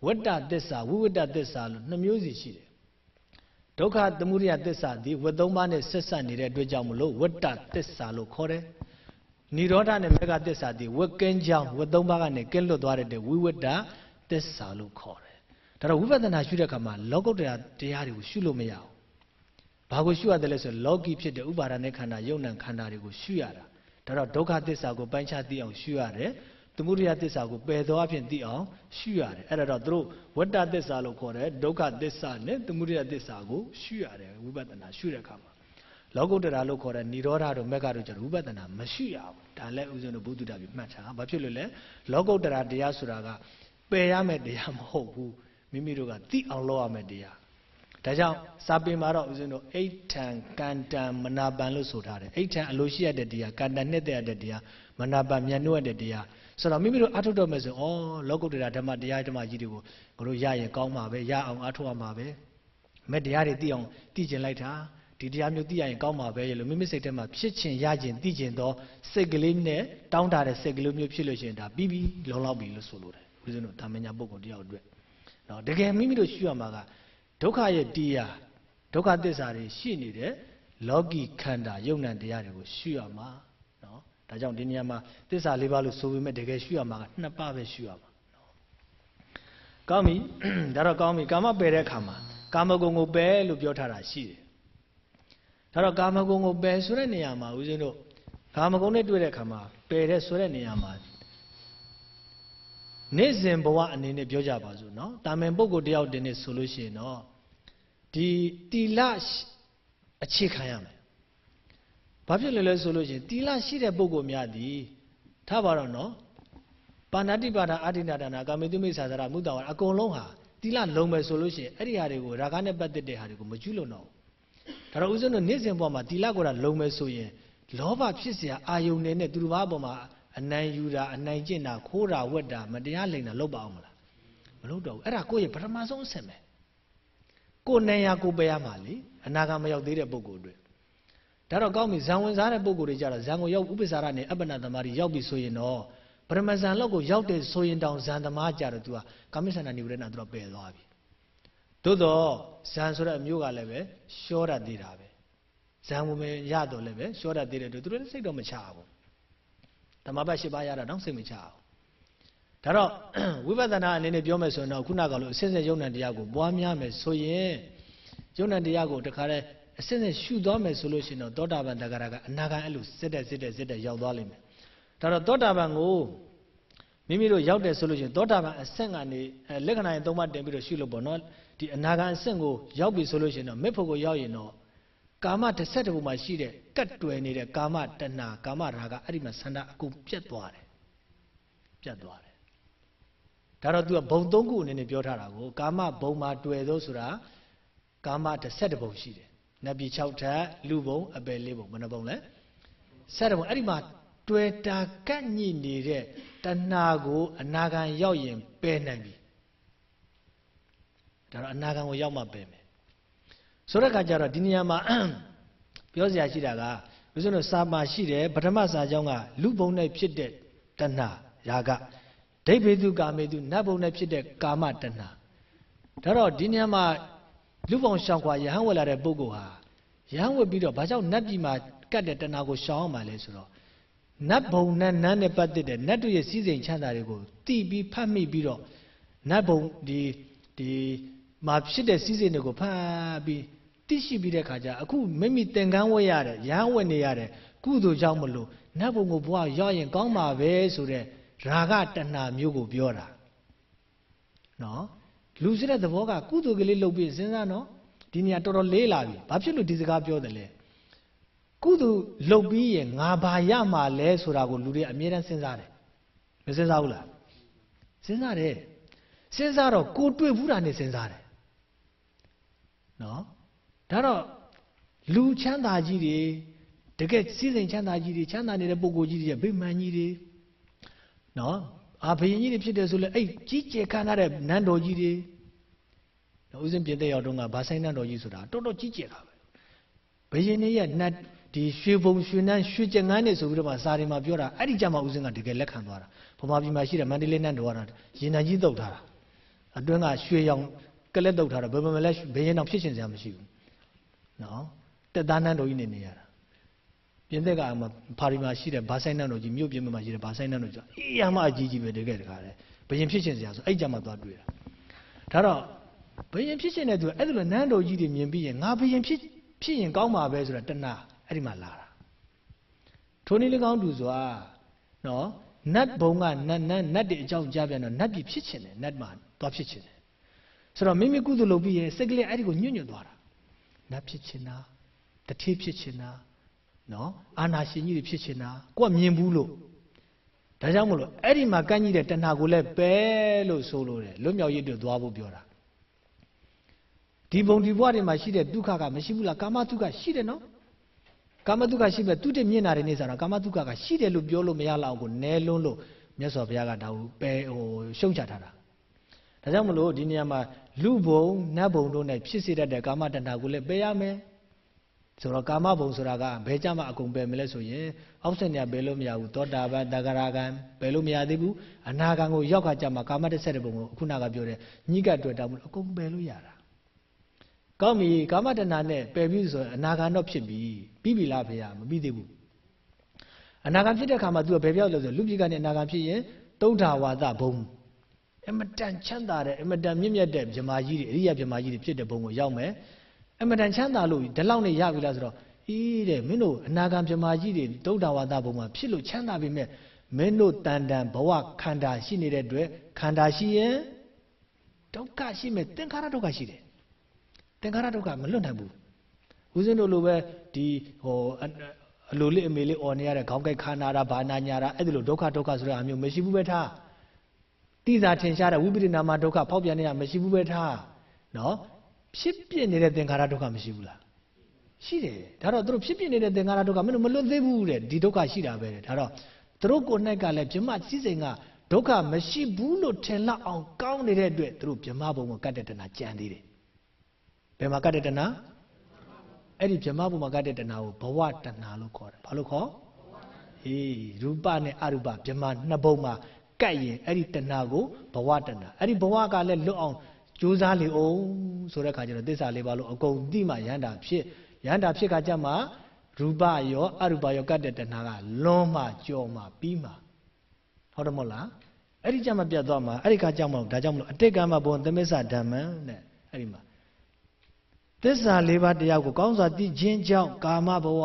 Speaker 2: ဝတ္တသစ္စာဝိဝတ္တသစ္စာလို့နှမျိုးစီရှိတယ်ဒုက္ခသမုဒယသစ္စာသည်ဝတ်သုံးပါးနဲ့ဆက်ဆက်နေတဲ့အတွက်ကြောင့်မလို့ဝတ္တသစ္စာလို့ခေါ်တယ်။နိရောဓနဲ့မေဃသစ္စာသည်ဝတ်ကင်းကြောင်းဝတ်သုံးပါးကနေကင်းလွတ်သွားတဲ့ဝိဝတ္တသစ္စာလို့ခေါ်တယ်။ဒါတော့ဝိပဿနာရှုတဲ့အခါမှာလောကုတ္တရာတရားတွေကိုရှုလို့မရဘူး။ဘာကိုရှုရတယ်လဲဆိုရင်လောကီဖြစ်တဲ့ဥပါဒณะခန္ဓာယုံ nant ခန္ဓာတွေကိုရှုရတာ။ဒါတော့ဒုက္ခသစ္စာကိုပိုင်းခြားသိအောင်ရှုရတယ်။ သမုဒိယသစ္စာကိုပယ်သောအဖြစ်သိအောင်ရှုရတယ်အဲ့ဒါတော့သူတို့ဝတ္တသစ္စာလို့ခေါ်တယ်ဒုက္ခသစ္စာနဲ့သမုဒိယသစ္စာကိုရှုရတယ်ဝိပဿနာရှုတဲ့အခါမှာလောကုတ္တရာလို့ခေါ်တဲ့និရောဓတို့မက္ခတို့ကျတော့ဝိပဿနာမရှိရဘူးဒါလည်းဥစဉ်တို့ဘုဒ္ဓတာပြီးမှတ်ထားဘာဖြစ်လို့လဲလောကုတ္တရာတရားဆိုတာကပယ်ရမယ့်တရားမဟုတ်ဘူးမိမိတို့ကသိအောင်လုပ်ရမယ့်တရား ဒါကြောင့်စာပေမှာတော့ဦးဇင်းတို့အိဋ္ဌံကန္တံမနာပံလို့ဆိုထားတယ်အိဋ္ဌံအလိုရှိရတဲ့တရားကန္တံနှစ်သက်ရတဲ့တရားမနာပံမြတ်နှုတ်ရတဲ့တရားဆိုတော့မိမိတို့အထုတ်တော့မယ်ဆိုဩလောကုတ္တရာဓမ္မတရားဓမ္မကြီးတွေကိုငါတို့ရရင်ကောင်းမှာပဲရအောင်အထုတ်ရမှာပဲမဲ့တရားတွေသိအောင်သိကျင်လိုက်တာဒီတရားမျိုးသိရရင်ကောင်းမှာပဲလို့မိမိစိတ်ထဲမှာဖြစ်ချင်ရချင်သိချင်သောစိတ်ကလေးနဲ့တောင်းတတဲ့စိတ်ကလေးမျိုးဖြစ်လို့ရှိရင်ဒါပြီးပြီလုံလောက်ပြီလို့ဆိုလိုတယ်ဦးဇင်းတို့တာမညာပုဂ္ဂိုလ်တယောက်အတွက်နော်တကယ်မိမိတို့ရှုရမှာက ဒုက္ခရဲ့တရားဒုက္ခသစ္စာတွေရှိနေတဲ့လောကီခန္ဓာယုံ nant တရားတွေကိုရှုရမှာဒါကြောင့်ဒီနေရာမှာသစ္စာလေးပါးလို့ဆိုပေမဲ့တကယ်ရှုရမှာကနှစ်ပါးပဲရှုရမှာနော်ကောင်းပြီဒါတော့ကောင်းပြီကာမပယ်တဲ့အခါမှာကာမဂုဏ်ကိုပယ်လို့ပြောထားတာရှိတယ်ဒါတော့ကာမဂုဏ်ကိုပယ်ဆိုတဲ့နေရာမှာဦးဇင်းတို့ကာမဂုဏ်နဲ့တွေ့တဲ့အခါမှာပယ်တဲ့ဆိုတဲ့နေရာမှာ နေ့စဉ်ဘဝအနေနဲ့ပြောကြပါစို့နော်တာမင်ပုဂ္ဂိုလ်တယောက်တင်နေဆိုလို့ရှိရင်တော့ဒီတီလအခြေခံရမယ်ဘာဖြစ်လဲလဲဆိုလို့ရှိရင်တီလရှိတဲ့ပုဂ္ဂိုလ်များသည်ထားပါတော့နော်ပါဏာတိပါဒအာတိနာဒါနာကာမေတုမိစ္ဆာသရမုတ္တဝါအကုန်လုံးဟာတီလလုံးမယ်ဆိုလို့ရှိရင်အဲ့ဒီဟာတွေကိုရာဂနဲ့ပတ်သက်တဲ့ဟာတွေကိုမကျွလွန်တော့ဘူးဒါတော့ဦးဇင်းတို့နေ့စဉ်ဘဝမှာတီလကိုယ်တာလုံးမယ်ဆိုရင်လောဘဖြစ်เสียအာယုန်နေနဲ့သူတစ်ပါးအပေါ်မှာ အနိုင်ယူတာအနိုင်ကျင့်တာခိုးတာဝက်တာမတရားလိမ်တာလုပ်ပါအောင်မလားမလုပ်တော့ဘူးအဲ့ဒါကိုယ့်ရဲ့ပထမဆုံးအဆင့်ပဲကိုယ်နိုင်ရကိုယ်ပယ်ရမှာလေအနာဂတ်မရောက်သေးတဲ့ပုဂ္ဂိုလ်တွေဒါတော့ကောင်းပြီဇံဝင်စားတဲ့ပုံကိုယ်တွေကြတော့ဇံကိုရောက်ဥပ္ပစာရနဲ့အပ္ပနာသမารီရောက်ပြီဆိုရင်တော့ပရမဇန်လောက်ကိုရောက်တယ်ဆိုရင်တောင်ဇံသမားကြတော့ तू ကကာမိဆန္ဒနိဝရဏ तू တော့ပယ်သွားပြီသို့တော့ဇံဆိုတဲ့အမျိုးကလည်းပဲရှောတတ်သေးတာပဲဇံဝင်မရတော့လည်းပဲရှောတတ်သေးတဲ့တို့သူတို့လည်းစိတ်တော့မချဘူး ဓမ္မပတ်၈ပါးရတာတော့စိတ်မချဘူးဒါတော့ဝိပဿနာအနေနဲ့ပြောမယ်ဆိုရင်တော့ခုနကလိုအစစ်စစ်ယုံ nant တရားကိုပွားများမယ်ဆိုရင်ယုံ nant တရားကိုတခါတည်းအစစ်စစ်ရှုသွားမယ်ဆိုလို့ရှိရင်တော့သောတာပန်တဂရကအနာဂံအဲ့လိုစစ်တဲ့စစ်တဲ့စစ်တဲ့ရောက်သွားလိမ့်မယ်ဒါတော့သောတာပန်ကိုမိမိတို့ရောက်တယ်ဆိုလို့ရှိရင်သောတာပန်အဆင့်ကနေလက္ခဏာရင်သုံးပါးတင်ပြီးတော့ရှုလို့ပေါ့နော်ဒီအနာဂံအဆင့်ကိုရောက်ပြီဆိုလို့ရှိရင်တော့မေဖို့ကိုရောက်ရင်တော့ ကာမတစ်ဆက်တဘူမှာရှိတဲ့ကတ်တွယ်နေတဲ့ကာမတဏကာမရာဂအဲ့ဒီမှာဆန္ဒအကုန်ပြတ်သွားတယ်ပြတ်သွားတယ်ဒါတော့ तू ကဘုံသုံးခုအနေနဲ့ပြောထားတာကိုကာမဘုံမှာတွေ့သောဆိုတာကာမတစ်ဆက်တဘုံရှိတယ်နတ်ပြည်6ထပ်လူဘုံအပယ်၄ဘုံဘယ်နှဘုံလဲ7ဘုံအဲ့ဒီမှာတွေ့တာကန့်ညိနေတဲ့တဏှာကိုအနာဂံရောက်ရင်ပယ်နိုင်ပြီဒါတော့အနာဂံကိုရောက်မှပယ်မယ် ဆိုတဲ့အခါကျတော့ဒီနေရာမှာပြောစရာရှိတာကဦးဇင်းတို့စာပါရှိတယ်ပထမစာကြောင်းကလူဘုံနဲ့ဖြစ်တဲ့တဏှာရာဂဒိဋ္ဌိတုကာမေတုနတ်ဘုံနဲ့ဖြစ်တဲ့ကာမတဏှာဒါတော့ဒီနေရာမှာလူဘုံရှောင်ခွာယဟန်ဝယ်လာတဲ့ပုဂ္ဂိုလ်ဟာယဟန်ဝယ်ပြီးတော့ဘာကြောင့်နတ်ပြည်မှာကတ်တဲ့တဏှာကိုရှောင်အောင်ပါလဲဆိုတော့နတ်ဘုံနဲ့နတ်နဲ့ပတ်သက်တဲ့နတ်တို့ရဲ့စည်းစိမ်ချမ်းသာတွေကိုတိပြီးဖတ်မိပြီးတော့နတ်ဘုံဒီဒီမှာဖြစ်တဲ့စည်းစိမ်တွေကိုဖတ်ပြီး သိရှိပြီးတဲ့ခါကျအခုမိမိသင်္ကန်းဝတ်ရတယ်ရဟန်းဝတ်နေရတယ်ကုသိုလ်ကြောင့်မလို့နတ်ဘုံကိုဘဝရောက်ရင်ကောင်းမှာပဲဆိုတဲ့ရာဂတဏှာမျိုးကိုပြောတာနော်လူစတဲ့သဘောကကုသိုလ်ကလေးလုပ်ပြီးစဉ်းစားနော်ဒီနေရာတော်တော်လေးလာပြီဘာဖြစ်လို့ဒီစကားပြောတယ်လဲကုသိုလ်လုပ်ပြီးရင်ငါဘာရမှာလဲဆိုတာကိုလူတွေအမြဲတမ်းစဉ်းစားတယ်မစဉ်းစားဘူးလားစဉ်းစားတယ်စဉ်းစားတော့ကိုတွေ့ဘူးတာနဲ့စဉ်းစားတယ်နော် ဒါတော့လူချမ်းသာကြီးတွေတကယ်စည်းစိမ်ချမ်းသာကြီးတွေချမ်းသာနေတဲ့ပုဂ္ဂိုလ်ကြီးတွေဗိမာန်ကြီးတွေနော်အာဘယင်ကြီးတွေဖြစ်တယ်ဆိုလဲအဲ့ကြီးကျယ်ခမ်းနားတဲ့နန်းတော်ကြီးတွေဥစဉ်ပြည့်တဲ့ရောက်တော့ကဘာဆိုင်နန်းတော်ကြီးဆိုတာတော်တော်ကြီးကျယ်တာပဲဘယင်တွေရဲ့နတ်ဒီရွှေဘုံရွှေနန်းရွှေကျငန်းနေဆိုပြီးတော့မှစာရီမှာပြောတာအဲ့ဒီကြမှာဥစဉ်ကတကယ်လက်ခံသွားတာဗမာပြည်မှာရှိတဲ့မန္တလေးနန်းတော်ကရင်နံကြီးတုတ်ထားတာအတွင်းကရွှေရောင်ကလက်တုတ်ထားတာဘယ်မှမလဲဘယင်တော့ဖြစ်ရှင်စရာမရှိဘူး နော်တက်သားနန်းတော်ကြီးနေနေရတာပြင်သက်ကမှဖာရီမှာရှိတဲ့ဘာဆိုင်နန်းတော်ကြီးမြို့ပြင်မှာရှိတဲ့ဘာဆိုင်နန်းတော်ကြီးအေးရမအကြီးကြီးပဲတကယ်တကားလေဘယင်ဖြစ်ရှင်စရာဆိုအဲ့ကြမှာသွားတွေ့တာဒါတော့ဘယင်ဖြစ်ရှင်တဲ့သူအဲ့ဒါလိုနန်းတော်ကြီးတွေမြင်ပြီးရင်ငါဘယင်ဖြစ်ဖြစ်ရင်ကောင်းမှာပဲဆိုတာတဏှာအဲ့ဒီမှာလာတာထိုနည်း၎င်းတူစွာနော်နတ်ဘုံကနတ်နတ်နတ်တွေအကြောင်းကြားပြန်တော့နတ်ပြည်ဖြစ်ချင်တယ်နတ်မှာသွားဖြစ်ချင်တယ်ဆိုတော့မိမိကုသိုလ်လုပ်ပြီးရင်စိတ်ကလေးအဲ့ဒီကိုညွတ်ညွတ်သွားတာ နတ်ဖြစ်ချင်တာတထေးဖြစ်ချင်တာနော်အာနာရှင်ကြီးတွေဖြစ်ချင်တာကိုကမြင်ဘူးလို့ဒါကြောင့်မလို့အဲ့ဒီမှာကန့်ကြီးတဲ့တဏှာကိုလည်းပဲလို့ဆိုလို့တယ်လွတ်မြောက်ရေးအတွက်သွားဖို့ပြောတာဒီဘုံဒီဘဝတွေမှာရှိတဲ့ဒုက္ခကမရှိဘူးလားကာမဒုက္ခရှိတယ်နော်ကာမဒုက္ခရှိမဲ့သူတည်းမြင်တာတွေနေစားတော့ကာမဒုက္ခကရှိတယ်လို့ပြောလို့မရလောက်ကိုနဲလွန်းလို့မြတ်စွာဘုရားကဒါကိုပဲဟိုရှုံချထားတာ ဒါကြောင့်မလို့ဒီနေရာမှာလူဘုံနတ်ဘုံတို့နဲ့ဖြစ်စေတတ်တဲ့ကာမတဏှာကိုလည်းပယ်ရမယ်ဆိုတော့ကာမဘုံဆိုတာကဘယ်ကြမှာအကုန်ပယ်မလဲဆိုရင်အောက်ဆက်နေပယ်လို့မရဘူးသောတာပန်တဂရဂံပယ်လို့မရသေးဘူးအနာဂံကိုရောက်ခါကြမှာကာမတစ်ဆက်တဲ့ဘုံကိုခုနကပြောတဲ့ညိကတွေ့တာမို့အကုန်ပယ်လို့ရတာကောင်းပြီကာမတဏှာနဲ့ပယ်ပြီဆိုရင်အနာဂံတော့ဖြစ်ပြီပြီးပြီလားဖေရမပြီးသေးဘူးအနာဂံဖြစ်တဲ့ခါမှာ तू ကဘယ်ပြောက်လဲဆိုလူပြည်ကနေအနာဂံဖြစ်ရင်တုဋ္ဌဝါဒဘုံ အမတန်ချမ်းသာတဲ့အမတန်မြင့်မြတ်တဲ့ဗြမာကြီးတွေအရိယဗြမာကြီးတွေဖြစ်တဲ့ဘုံကိုရောက်မယ်အမတန်ချမ်းသာလို့ဒီလောက်နဲ့ရပြီလားဆိုတော့အေးတဲ့မင်းတို့အနာဂံဗြမာကြီးတွေတုဋ္ဌဝါဒဘုံမှာဖြစ်လို့ချမ်းသာပြီမဲ့မင်းတို့တန်တန်ဘဝခန္ဓာရှိနေတဲ့အတွက်ခန္ဓာရှိရင်ဒုက္ခရှိမဲ့သင်္ခါရဒုက္ခရှိတယ်သင်္ခါရဒုက္ခမလွတ်နိုင်ဘူးဦးဇင်းတို့လိုပဲဒီဟိုအလိုလေးအမေလေးអော်နေရတဲ့ခေါင်းကိုက်ခါနာတာဘာနာညာတာအဲ့ဒီလိုဒုက္ခဒုက္ခဆိုတဲ့အမျိုးမရှိဘူးပဲထား တိစာထင်ရှားတဲ့ဝိပရိနာမဒုက္ခဖောက်ပြန်နေတာမရှိဘူးပဲထားနော်ဖြစ်ပြနေတဲ့သင်္ခါရဒုက္ခမရှိဘူးလားရှိတယ်ဒါတော့သူတို့ဖြစ်ပြနေတဲ့သင်္ခါရဒုက္ခမင်းတို့မလွတ်သေးဘူးတဲ့ဒီဒုက္ခရှိတာပဲတဲ့ဒါတော့သူတို့ကိုယ်၌ကလည်းပြမစည်းစိမ်ကဒုက္ခမရှိဘူးလို့ထင်လောက်အောင်ကောင်းနေတဲ့အတွက်သူတို့ပြမဘုံကိုကတ်တဲ့တဏှာကြံသေးတယ်ဘယ်မှာကတ်တဲ့တဏှာအဲ့ဒီဗြဟ္မဘုံမှာကတဲ့တဏှာကိုဘဝတဏှာလို့ခေါ်တယ်ဘာလို့ခေါ်အေးရူပနဲ့အရူပဗြဟ္မာနှစ်ဘုံမှာ ကတ်ရင်အဲ့ဒီတဏှာကိုဘဝတဏှာအဲ့ဒီဘဝကလည်းလွတ်အောင်ကြိုးစားလေအောင်ဆိုတဲ့ခါကျတော့သစ္စာလေးပါလို့အကုန်သိမှယန္တာဖြစ်ယန္တာဖြစ်ခါကျမှရူပရောအရူပရောကတ်တဲ့တဏှာကလွန်မှကြော်မှပြီးမှဟုတ်တယ်မဟုတ်လားအဲ့ဒီကြမှာပြတ်သွားမှာအဲ့ဒီခါကျမှဒါကြောင့်မလို့အတိတ်ကမှာဘုံသမစ္ဆဓမ္မနဲ့အဲ့ဒီမှာသစ္စာလေးပါးတရားကိုကောင်းစွာသိခြင်းကြောင့်ကာမဘဝ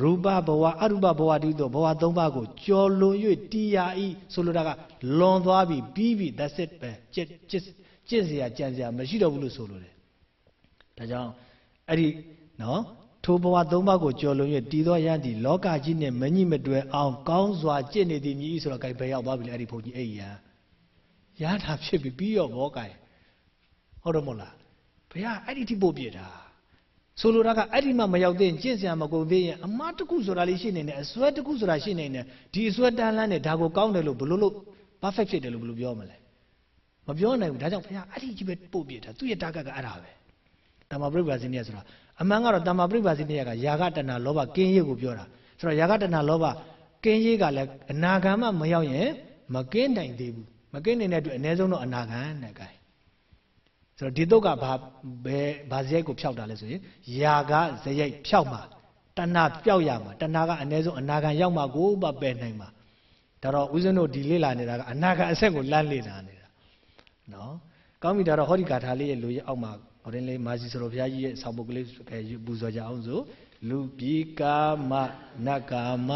Speaker 2: ရူပဘဝအရူပဘဝတိတို့ဘဝသုံးပါးကိုကြော်လွန်၍တရားဤဆိုလိုတာကလွန်သွားပြီပြီးပြီ that's it ပဲจิตจิตจิตเสียကြံเสียမရှိတော့ဘူးလို့ဆိုလိုတယ်ဒါကြောင့်အဲ့ဒီနော်ထိုဘဝသုံးပါးကိုကြော်လွန်၍တည်သောရန်သည်လောကကြီးနှင့်မညှိမတွယ်အောင်ကောင်းစွာจิตနေသည်မြည်ဆိုတော့ gain ဘယ်ရောက်သွားပြီလဲအဲ့ဒီဘုန်းကြီးအဲ့ဒီရန်ရတာဖြစ်ပြီပြီးရောဘော gain ဟုတ်တော့မဟုတ်လားဘုရားအဲ့ဒီထိပို့ပြတာ ဆိုလိုတာကအဲ့ဒီမှမရောက်သေးရင်ကျင့်စရာမကုန်သေးရင်အမှားတစ်ခုဆိုတာလေးရှိနေတယ်အစွဲတစ်ခုဆိုတာရှိနေတယ်ဒီအစွဲတန်းလန်းနဲ့ဒါကိုကောင်းတယ်လို့ဘလို့လို့ perfect ဖြစ်တယ်လို့ဘယ်လိုပြောမလဲမပြောနိုင်ဘူးဒါကြောင့်ဘုရားအဲ့ဒီကြီးပဲပို့ပြတာသူ့ရဲ့တာကကအဲ့ဒါပဲတမ္မာပရိပါဇိနိယဆိုတာအမှန်ကတော့တမ္မာပရိပါဇိနိယကယာဂတဏလောဘကင်းရေးကိုပြောတာဆိုတော့ယာဂတဏလောဘကင်းရေးကလည်းအနာဂံမှမရောက်ရင်မကင်းနိုင်သေးဘူးမကင်းနိုင်တဲ့အတွက်အ ਨੇ ဆုံးတော့အနာဂံနဲ့ကဲ ဆိုတော့ဒီတော့ကဘာဘယ်ဘာဇယိုက်ကိုဖျောက်တာလဲဆိုရင်ယာကဇယိုက်ဖျောက်မှာတဏှပျောက်ရမှာတဏှကအ ਨੇ ဆုံးအနာဂံရောက်မှာကိုပဲပယ်နိုင်မှာဒါတော့ဦးဇင်းတို့ဒီလေ့လာနေတာကအနာဂံအဆက်ကိုလမ်းလေ့လာနေတာနော်ကောင်းပြီဒါတော့ဟောဒီဂါထာလေးရဲ့လူရဲ့အောက်မှာဟောရင်လေးမာစီစရောဘုရားကြီးရဲ့ဆောင်းပုဒ်ကလေးပူဇော်ကြအောင်ဆိုလူပိကာမနတ်ကာမ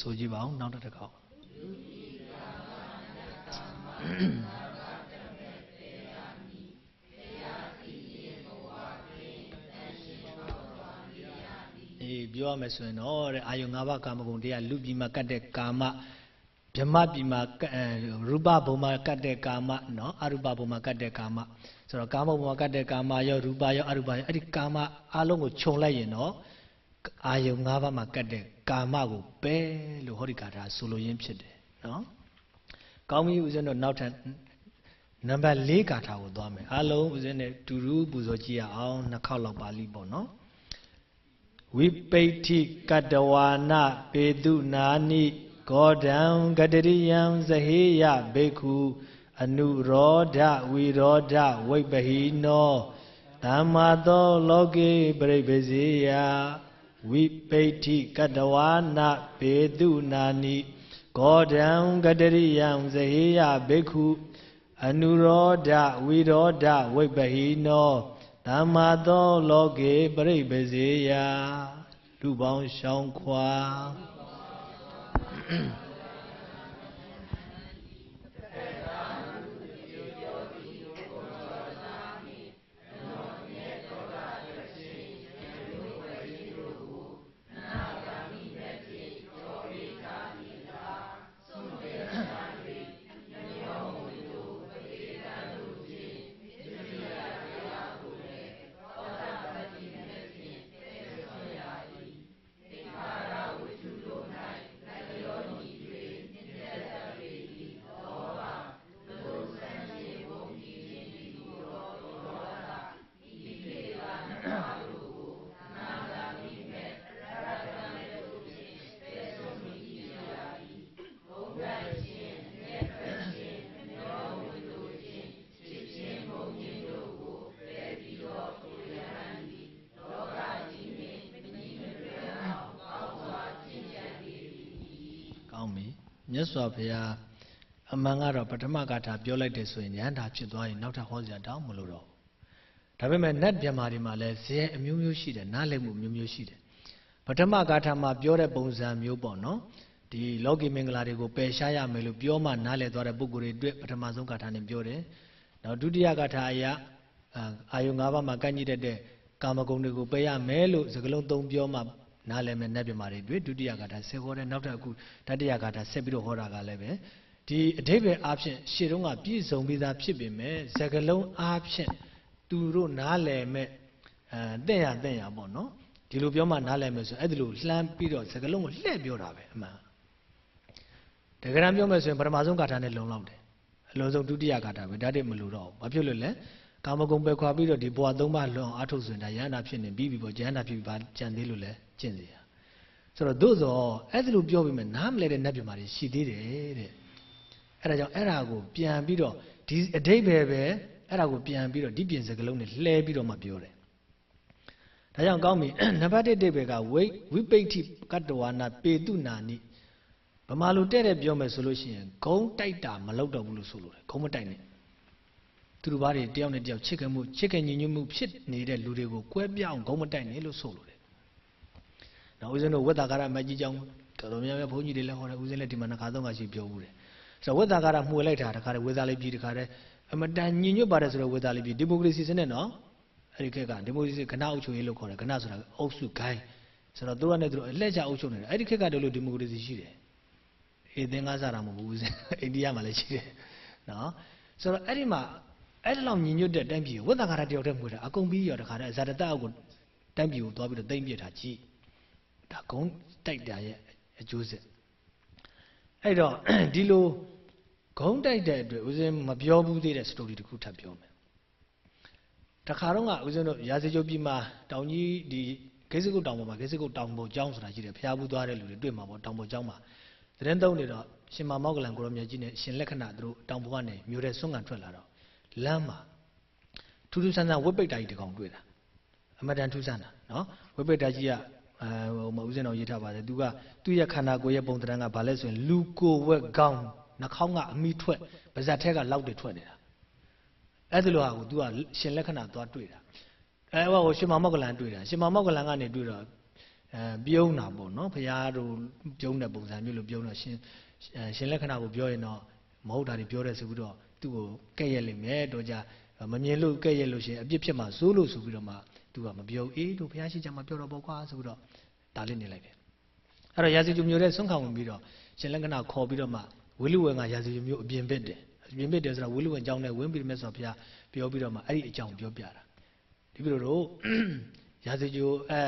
Speaker 2: ဆိုကြည့်ပါဦးနောက်တစ်ခေါက်အေးပြောရမယ်ဆိုရင်တော့တဲ့အာယုံ၅ပါးကာမဂုဏ်တရားလူပြည်မှာကတ်တဲ့ကာမဗြဟ္မပြည်မှာရူပဘုံမှာကတ်တဲ့ကာမနော်အရူပဘုံမှာကတ်တဲ့ကာမဆိုတော့ကာမဘုံမှာကတ်တဲ့ကာမရောရူပရောအရူပရောအဲ့ဒီကာမအလုံးကိုခြုံလိုက်ရင်တော့ အာယုံ၅ပါးမှာကတ်တဲ့ကာမကိုပဲလို့ဟောဒီကာထာဆိုလိုရင်းဖြစ်တယ်နော်ကောင်းပြီဦးဇင်းတို့နောက်ထပ်နံပါတ်၄ကာထာကိုသွားမယ်အလုံးဦးဇင်းနဲ့တူတူပူဇော်ကြည့်ရအောင်နှစ်ခေါက်လောက်ပါဠိပေါ့နော်ဝိပိဋ္ဌိကတဝါနပေတုနာနိဂောဒံဂတရိယံဇဟေယဘိက္ခုအနုရောဓဝိရောဓဝိပဟိနောသမ္မာသောလောကေပရိပဇေယ ဝိပိဋ္ဌိကတဝါနပေတုနာနိဂောဒံဂတရိယံဇဟေယဘိက္ခုအနုရောဓဝိရောဓဝိပဟိနောသမ္မာသောလောကေပရိပဇေယလူပေါင်းရှောင်းခွာ စွာဘုရားအမှန်ကတော့ပထမကထာပြောလိုက်တယ်ဆိုရင်ဉာဏ်သာဖြစ်သွားရင်နောက်ထပ်ဟောစရာတောင်းမလို့တော့ဒါပေမဲ့နတ်မြမာတွေမှာလည်းဇေအမျိုးမျိုးရှိတယ်နားလည်မှုမျိုးမျိုးရှိတယ်ပထမကထာမှာပြောတဲ့ပုံစံမျိုးပေါ့နော်ဒီလောကီမင်္ဂလာတွေကိုပယ်ရှားရမယ်လို့ပြောမှနားလည်သွားတဲ့ပုဂ္ဂိုလ်တွေအတွက်ပထမဆုံးကထာနဲ့ပြောတယ်နောက်ဒုတိယကထာအရာအာယုံ၅ပါးမှာကန့်ညိတတ်တဲ့ကာမဂုဏ်တွေကိုပယ်ရမယ်လို့စကလုံးသုံးပြောမှ နားလည်မဲ့နတ်ပြမာတွေတွေ့ဒုတိယဂါထာဆက်ဟောတဲ့နောက်ထပ်အခုတတိယဂါထာဆက်ပြီးတော့ဟောတာကလည်းပဲဒီအဓိပ္ပာယ်အားဖြင့်ရှေ့တုန်းကပြည့်စုံပြီးသားဖြစ်ပေမဲ့စကလုံးအားဖြင့်သူတို့နားလည်မဲ့အဲတဲ့ရတဲ့ရပေါ့နော်ဒီလိုပြောမှနားလည်မယ်ဆိုအဲ့ဒီလိုလှမ်းပြီးတော့စကလုံးကိုလှည့်ပြောတာပဲအမှန်တကယ်တမ်းပြောမယ်ဆိုရင်ပထမဆုံးဂါထာနဲ့လုံလောက်တယ်အလုံးစုံဒုတိယဂါထာပဲဒါတည်းမလို့တော့ဘာဖြစ်လို့လဲကာမဂုဏ်ပဲခွာပြီးတော့ဒီဘဝသုံးပါးလွန်အားထုတ်ဆိုရင်ဒါယန္တာဖြစ်နေပြီးပြီပေါ့ယန္တာဖြစ်ပြီးပါကြံသေးလို့လဲ ကျင့်စေရဆိုတော့သို့သောအဲ့ဒါလိုပြောပြီးမှနားမလဲတဲ့နတ်ပြမာတွေရှိသေးတယ်တဲ့အဲ့ဒါကြောင့်အဲ့ဒါကိုပြန်ပြီးတော့ဒီအတိတ်ပဲပဲအဲ့ဒါကိုပြန်ပြီးတော့ဒီပြင်စကလုံးနဲ့လှဲပြီးတော့မှပြောတယ်ဒါကြောင့်ကောင်းပြီနံပါတ်1တိတ်ပဲကဝိဝိပိဋ္ဌိကတ္တဝါနာပေတုနာနိဗမာလိုတဲ့တဲ့ပြောမယ်ဆိုလို့ရှိရင်ဂုံတိုက်တာမလောက်တော့ဘူးလို့ဆိုလို့တယ်ဂုံမတိုက်နဲ့သူတို့ဘာတွေတယောက်နဲ့တယောက်ချစ်ခင်မှုချစ်ခင်ညီညွတ်မှုဖြစ်နေတဲ့လူတွေကိုကွဲပြောင်းဂုံမတိုက်နဲ့လို့ဆိုလို့တယ်။ နောက်ဦးဇင်းတို့ဝက်တာကာရမကြီးကြောင်းတော်တော်များများဘုန်းကြီးတွေလည်းဟောတယ်ဦးဇင်းလည်းဒီမှာနှစ်ခါသုံးခါရှိပြောဘူးတယ်။ဆိုတော့ဝက်တာကာရမှုလိုက်တာတခါတည်းဝေသားလေးပြည်တခါတည်းအမတန်ညီညွတ်ပါတယ်ဆိုတော့ဝေသားလေးပြည်ဒီမိုကရေစီစနစ်နော်အဲ့ဒီခက်ကဒီမိုကရေစီကဏအုပ်ချုပ်ရေးလို့ခေါ်တယ်ကဏဆိုတာအုပ်စုဂိုင်းဆိုတော့သူကလည်းသူတို့အလှည့်ချအုပ်ချုပ်နေတယ်အဲ့ဒီခက်ကတည်းကဒီမိုကရေစီရှိတယ်။အေးသင်္ကားစားတာမဟုတ်ဘူးဦးဇင်းအိန္ဒိယမှာလည်းရှိတယ်နော်ဆိုတော့အဲ့ဒီမှာအဲ့ဒီလောက်ညီညွတ်တဲ့တိုင်းပြည်ကိုဝိသကာရတယောက်တည်းမွေးတာအကုန်ပြီးရောတခါတည်းဇာတတအောက်ကိုတိုင်းပြည်ကိုသွားပြီးတော့တိမ့်ပြစ်တာကြည့် ဒါကုန်းတိုက်တာရဲ့အကျိုးဆက်အဲ့တော့ဒီလိုဂုံးတိုက်တဲ့အတွက်ဦးဇင်းမပြောဘူးသေးတဲ့ story တစ်ခုထပ်ပြောမယ်တခါတော့ကဦးဇင်းတို့ရာဇကြုတ်ပြည်မှာတောင်ကြီးဒီဂိတ်စကုတ်တောင်ပေါ်မှာဂိတ်စကုတ်တောင်ပေါ်ကျောင်းဆိုတာရှိတယ်ဖျားဘူးသွားတဲ့လူတွေတွေ့မှာပေါ့တောင်ပေါ်ကျောင်းမှာသတင်းသုံးနေတော့ရှင်မမောက်ကလန်ကိုရောမြတ်ကြီးနဲ့ရှင်လက္ခဏာသူတို့တောင်ပေါ်ကနေမြို့တဲ့ဆွမ်းကန်ထွက်လာတော့လမ်းမှာထူးထူးဆန်းဆန်းဝိပိတ်တာကြီးတစ်ကောင်တွေ့တာအမတန်ထူးဆန်းတာနော်ဝိပိတ်တာကြီးက အဲဟိုမဦးစင်းတော်ရေးထားပါတယ်သူကသူ့ရဲ့ခန္ဓာကိုယ်ရဲ့ပုံသဏ္ဍာန်ကဘာလဲဆိုရင်လူကိုယ်ဝက်ကောင်းနှာခေါင်းကအမိထွက်ပါဇက်ထက်ကလောက်တွေထွက်နေတာအဲ့ဒါလိုဟာကို तू ကရှင်လက္ခဏာသွားတွေ့တာအဲဟိုကိုရှင်မမောက်ကလန်တွေ့တာရှင်မမောက်ကလန်ကနေတွေ့တော့အဲပြုံးတာပေါ့နော်ဘုရားတို့ပြုံးတဲ့ပုံစံမျိုးလို့ပြုံးတော့ရှင်အဲရှင်လက္ခဏာကိုပြောရင်တော့မဟုတ်တာတွေပြောတယ်ဆိုပြီးတော့သူ့ကိုကဲ့ရဲ့လိမ့်မယ်တော့ကြမမြင်လို့ကဲ့ရဲ့လို့ရှင်အပြစ်ဖြစ်မှာစိုးလို့ဆိုပြီးတော့မှ သူကမပြောအေးတို့ဘုရားရှိခိုးမှပြောတော့ပေါ့ကွာဆိုပြီးတော့ဒါလေးနေလိုက်တယ်အဲ့တော့ရာဇီကျူမျိုးတဲ့ဆွန့်ခံဝင်ပြီးတော့ရှင်လက္ခဏာခေါ်ပြီးတော့မှဝိလူဝေငါရာဇီကျူမျိုးအပြင်ဘက်တယ်အပြင်ဘက်တယ်ဆိုတော့ဝိလူဝေအကြောင်းနဲ့ဝင်းပြီးမြတ်စွာဘုရားပြောပြီးတော့မှအဲ့ဒီအကြောင်းပြောပြတာဒီလိုတို့ရာဇီကျူအဲ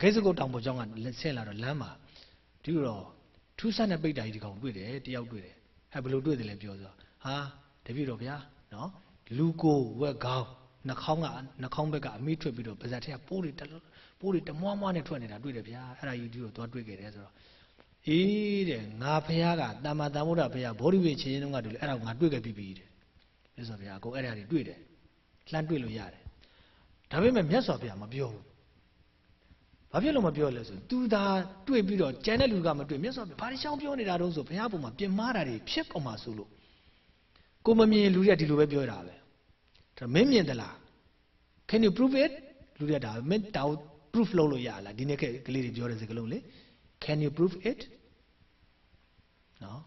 Speaker 2: ဂိတ်စကုတ်တောင်ပေါ်ကျောင်းကဆင်းလာတော့လမ်းမှာဒီလိုတော့ထူးဆန်းတဲ့ပိတ်တာကြီးဒီကောင်တွေ့တယ်တယောက်တွေ့တယ်အဲဘယ်လိုတွေ့တယ်လဲပြောဆိုဟာတပည့်တော်ဗျာနော်လူကိုဝက်ကောင်း နှာခေါင်းကနှာခေါင်းဘက်ကအမိထွက်ပြီးတော့ပါဇက်ထက်ကပိုးတွေတပိုးတွေတမွားမွားနဲ့ထွက်နေတာတွေ့တယ်ဗျာအဲ့ဒါကြီးဒီလိုသွားတွေ့ခဲ့တယ်ဆိုတော့အေးတဲ့ငါဖះကတမ္မာတမ္ဗုဒ္ဓဖះဘောဓိဝိချင်းချင်းတုန်းကတူလေအဲ့ဒါကိုငါတွေ့ခဲ့ပြီးပြီတဲ့မြတ်စွာဘုရားအကုန်အဲ့ဒါတွေတွေ့တယ်လှမ်းတွေ့လို့ရတယ်ဒါပေမဲ့မြတ်စွာဘုရားမပြောဘူးဘာဖြစ်လို့မပြောလဲဆိုသူသာတွေ့ပြီးတော့ကြံတဲ့လူကမတွေ့မြတ်စွာဘုရားဘာတွေရှောင်းပြောနေတာတုံးဆိုဘုရားပုံမှာပြင်မာတာတွေဖြစ်ကုန်မှာဆိုလို့ကိုမမြင်လူတွေကဒီလိုပဲပြောတာပဲ ဒါမင်းမြင်သလား can you prove it လူတွေကဒါမင်းတောက် proof လုပ်လို့ရလားဒီနေ့ကလေးတွေပြောတဲ့စကားလုံးလေ can you prove it နော်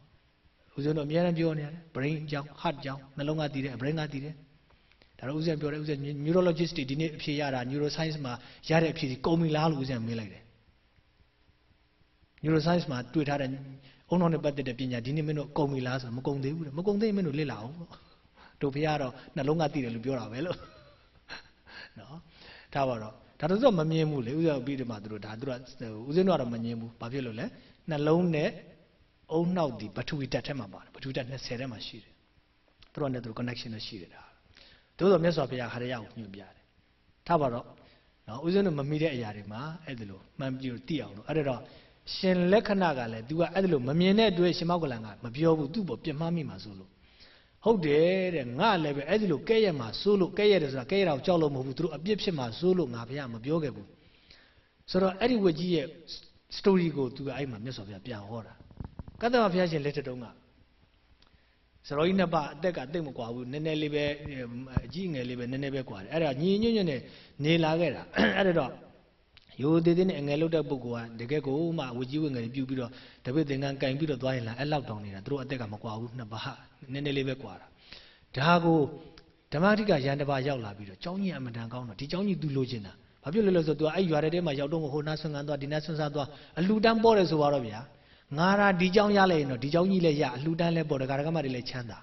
Speaker 2: ဦးဇင်းတို့အများအားပြောနေရတယ် brain ကြောင်း heart ကြောင်းနှလုံးကတည်တယ် brain ကတည်တယ်ဒါတော့ဦးဇင်းပြောတယ်ဦးဇင်း neurologist တွေဒီနေ့အဖြေရတာ neuroscience မှာရတဲ့အဖြေကြီးကုန်ပြီလားလို့ဦးဇင်းမေးလိုက်တယ် neuroscience မှာတွေ့ထားတဲ့အုံနောက်နဲ့ပတ်သက်တဲ့ပညာဒီနေ့မင်းတို့ကုန်ပြီလားဆိုတော့မကုန်သေးဘူးတဲ့မကုန်သေးမင်းတို့လေ့လာအောင် တို့ဖေကတော့နှလုံးကတည်တယ်လို့ပြောတာပဲလို့နော်ဒါပါတော့ဒါတို့တော့မမြင်ဘူးလေဥစ္စာပြီးတယ်မှာတို့ဒါတို့ကဦးဇင်းတို့ကတော့မမြင်ဘူးဘာဖြစ်လို့လဲနှလုံးနဲ့အုံနောက်ဒီပထဝီတက်ထဲမှာပါတယ်ပထဝီတက်20ထဲမှာရှိတယ်တို့ကနဲ့တို့ connection နဲ့ရှိတယ်ဒါတို့တော့မြတ်စွာဘုရားခရယကိုညွှန်ပြတယ်ထားပါတော့နော်ဦးဇင်းတို့မမိတဲ့အရာတွေမှာအဲ့ဒါလို့မှန်ပြီးတော့သိအောင်လို့အဲ့ဒါတော့ရှင်လက္ခဏာကလည်း तू ကအဲ့ဒါလို့မမြင်တဲ့အတွက်ရှင်မောက်ကလန်ကမပြောဘူးသူ့ပေါ်ပြင်းမှားမိမှာဆိုလို့ ဟုတ်တယ်တဲ့ငါလည်းပဲအဲ့ဒီလိုကဲ့ရဲ့မှာစိုးလို့ကဲ့ရဲ့တယ်ဆိုတာကဲ့ရဲ့တာကိုကြောက်လို့မဟုတ်ဘူးသူတို့အပြစ်ဖြစ်မှာစိုးလို့ငါဘုရားမပြောခဲ့ဘူးဆိုတော့အဲ့ဒီဝက်ကြီးရဲ့ story ကိုသူကအဲ့မှာမြတ်စွာဘုရားပြန်ဟောတာကတ္တမဘုရားရှင်လက်ထက်တုန်းကစရောကြီးနှစ်ပါအသက်ကတိတ်မကွာဘူးနည်းနည်းလေးပဲအကြီးငယ်လေးပဲနည်းနည်းပဲကွာတယ်အဲ့ဒါညီညွတ်ညွတ်နဲ့နေလာခဲ့တာအဲ့ဒါတော့ ရိုးသေးသေးနဲ့အငယ်လုတ်တဲ့ပုဂ္ဂိုလ်ကတကယ်ကိုမှဝကြီးဝငယ်ပြူပြီးတော့တပည့်သင်္ကန်းကင်ပြီးတော့သွားရင်လားအဲ့လောက်တောင်နေတာသူတို့အသက်ကမကွာဘူးနှစ်ပါးနည်းနည်းလေးပဲကွာတာဒါကိုဓမ္မတိကရန်တပါရောက်လာပြီးတော့ကျောင်းကြီးအမတန်ကောင်းတော့ဒီကျောင်းကြီးသူလိုချင်တာဘာဖြစ်လို့လဲဆိုတော့ तू အဲ့ရွာတဲ့တဲမှာရောက်တော့ဟိုနားဆွမ်းကန်သွားဒီနားဆွမ်းစားသွားအလှူတန်းပေါ်တယ်ဆိုတော့ဗျာငါရာဒီကျောင်းရလိုက်ရင်တော့ဒီကျောင်းကြီးလည်းရအလှူတန်းလည်းပေါ်တယ်ကာရကမတွေလည်းချမ်းသာ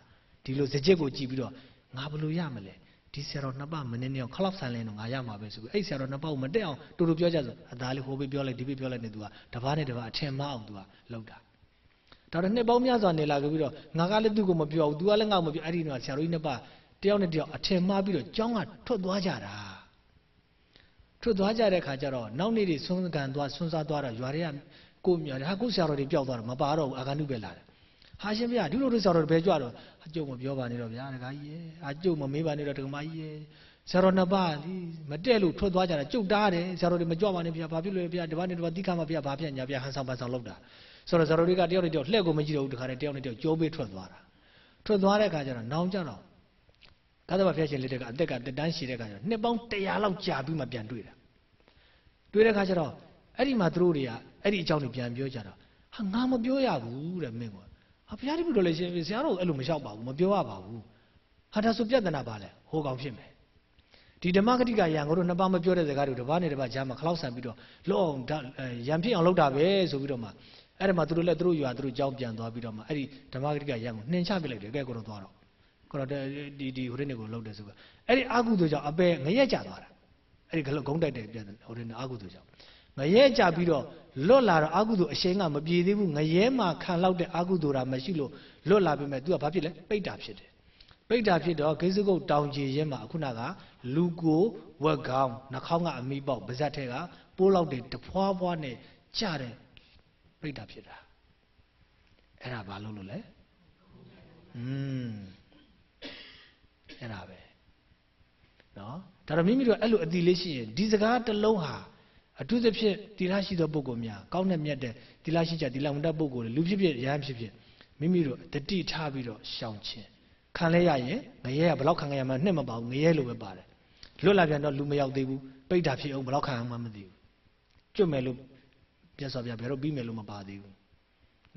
Speaker 2: ဒီလိုစကြစ်ကိုကြည့်ပြီးတော့ငါဘယ်လိုရမလဲ ဒီဆရာတော်နှစ်ပတ်မနေ့နေ့အောင်ခလောက်ဆန်လဲတော့ငါရမှာပဲဆိုပြီးအဲ့ဆရာတော်နှစ်ပတ်ကိုမတက်အောင်တူတူပြောကြဆိုအသားလေးဟိုဘေးပြောလိုက်ဒီဘေးပြောလိုက်နေသူကတပားနဲ့တပားအထင်မအောင်သူကလောက်တာဒါတော့နှစ်ပေါင်းများစွာနေလာကြပြီးတော့ငါကလည်းသူ့ကိုမပြောဘူးသူကလည်းငါ့ကိုမပြောအဲ့ဒီတော့ဆရာတော်ကြီးနှစ်ပတ်တယောက်နဲ့တယောက်အထင်မှားပြီးတော့ကျောင်းကထွက်သွားကြတာထွက်သွားကြတဲ့ခါကျတော့နောက်နေ့တွေဆွမ်းကန်သွားဆွမ်းစားသွားတော့ရွာတွေကကိုမြော်တယ်ဟာကိုဆရာတော်တွေပျောက်သွားတော့မပါတော့ဘူးအာဂန္တုပဲလာတယ် ဟာရှင်ဗျာဒီလိုတို့ဆရာတော်တွေဘယ်ကြွတော့အကျုပ်မပြောပါနဲ့တော့ဗျာတခါကြီးရဲ့အကျုပ်မမေးပါနဲ့တော့ဒကမကြီးရဲ့ဆရာတော်နှစ်ပါးလीမတက်လို့ထွက်သွားကြတာကျုပ်တားတယ်ဆရာတော်တွေမကြွပါနဲ့ဗျာဘာဖြစ်လို့လဲဗျာဒီဘာနဲ့ဒီဘာတိခါမှာဗျာဘာဖြစ်ညာဗျာဟန်ဆောင်ပန်ဆောင်လောက်တာဆိုတော့ဆရာတော်တွေကတယောက်နဲ့တယောက်လှည့်ကိုမကြည့်တော့ဘူးတခါတည်းတယောက်နဲ့တယောက်ကြိုးပေးထွက်သွားတာထွက်သွားတဲ့အခါကျတော့နောင်ကြတော့ကာသဘာဖျက်ရှင်လက်ထက်ကအသက်ကတက်တန်းရှည်တဲ့အခါကျတော့နှစ်ပေါင်း100လောက်ကြာပြီးမှပြန်တွေ့တာတွေ့တဲ့အခါကျတော့အဲ့ဒီမှာသူတို့တွေကအဲ့ဒီအကြောင်းတွေပြန်ပြောကြတော့ဟာငါမပြောရဘူးတဲ့မင်းက ဟာဘုရားတိဘုတော်လည်းရှင်ဆရာတော်အဲ့လိုမလျှောက်ပါဘူးမပြောရပါဘူးဟာဒါဆိုပြဿနာပါလဲဟိုကောင်ဖြစ်မယ်ဒီဓမ္မဂတိကယံကိုတို့နှစ်ပါးမပြောတဲ့စကားတွေတစ်ပါးနဲ့တစ်ပါးကြားမှာခလောက်ဆန်ပြီးတော့လောအောင်ရံဖြစ်အောင်လုပ်တာပဲဆိုပြီးတော့မှအဲ့ဒါမှသူတို့လည်းသူတို့ရွာသူတို့ကြောင်းပြန်သွားပြီးတော့မှအဲ့ဒီဓမ္မဂရိကရံကိုနှင်ချပစ်လိုက်တယ်ကဲကိုတော့သွားတော့ကိုတော့ဒီဒီဟိုတဲ့နေကိုလှုပ်တယ်ဆိုကအဲ့ဒီအာကုသိုလ်ကြောင့်အပေငရက်ကြသွားတာအဲ့ဒီဂလုံးတိုက်တယ်ပြန်ဟိုတဲ့အာကုသိုလ်ကြောင့် ငရဲကြပြီးတော့လွတ်လာတော့အာကုသိုလ်အရှိန်ကမပြေသေးဘူးငရဲမှာခံလောက်တဲ့အာကုသိုလ်တာမရှိလို့လွတ်လာပြီမဲ့ तू ကဘာဖြစ်လဲပိတ်တာဖြစ်တယ်ပိတ်တာဖြစ်တော့ဂိဇုကုတ်တောင်ကြီးရဲမှာအခုနကလူကိုဝက်ကောင်းနှာခေါင်းကအမိပေါက်ပါဇက်ထဲကပိုးလောက်တွေတဖွာဖွာနဲ့ကြတယ်ပိတ်တာဖြစ်တာအဲ့ဒါဘာလို့လို့လဲอืมအဲ့ဒါပဲနော်ဒါတော့မိမိတို့အဲ့လိုအတိလေးရှိရင်ဒီစကားတစ်လုံးဟာ အထူးသဖြင့်သီလရှိသောပုဂ္ဂိုလ်များကောင်းတဲ့မြတ်တဲ့သီလရှိကြသီလဝန်တတ်ပုဂ္ဂိုလ်တွေလူဖြစ်ဖြစ်ရဟန်းဖြစ်ဖြစ်မိမိတို့တတိထားပြီးတော့ရှောင်ခြင်းခံလဲရရင်ငရဲကဘလောက်ခံရမှနှစ်မပါဘူးငရဲလိုပဲပါတယ်လွတ်လာပြန်တော့လူမရောက်သေးဘူးပိတ်တာဖြစ်အောင်ဘလောက်ခံအောင်မှမသိဘူးကျွတ်မယ်လို့ပြတ်စော်ပြဘယ်တော့ပြီးမယ်လို့မပါသေးဘူး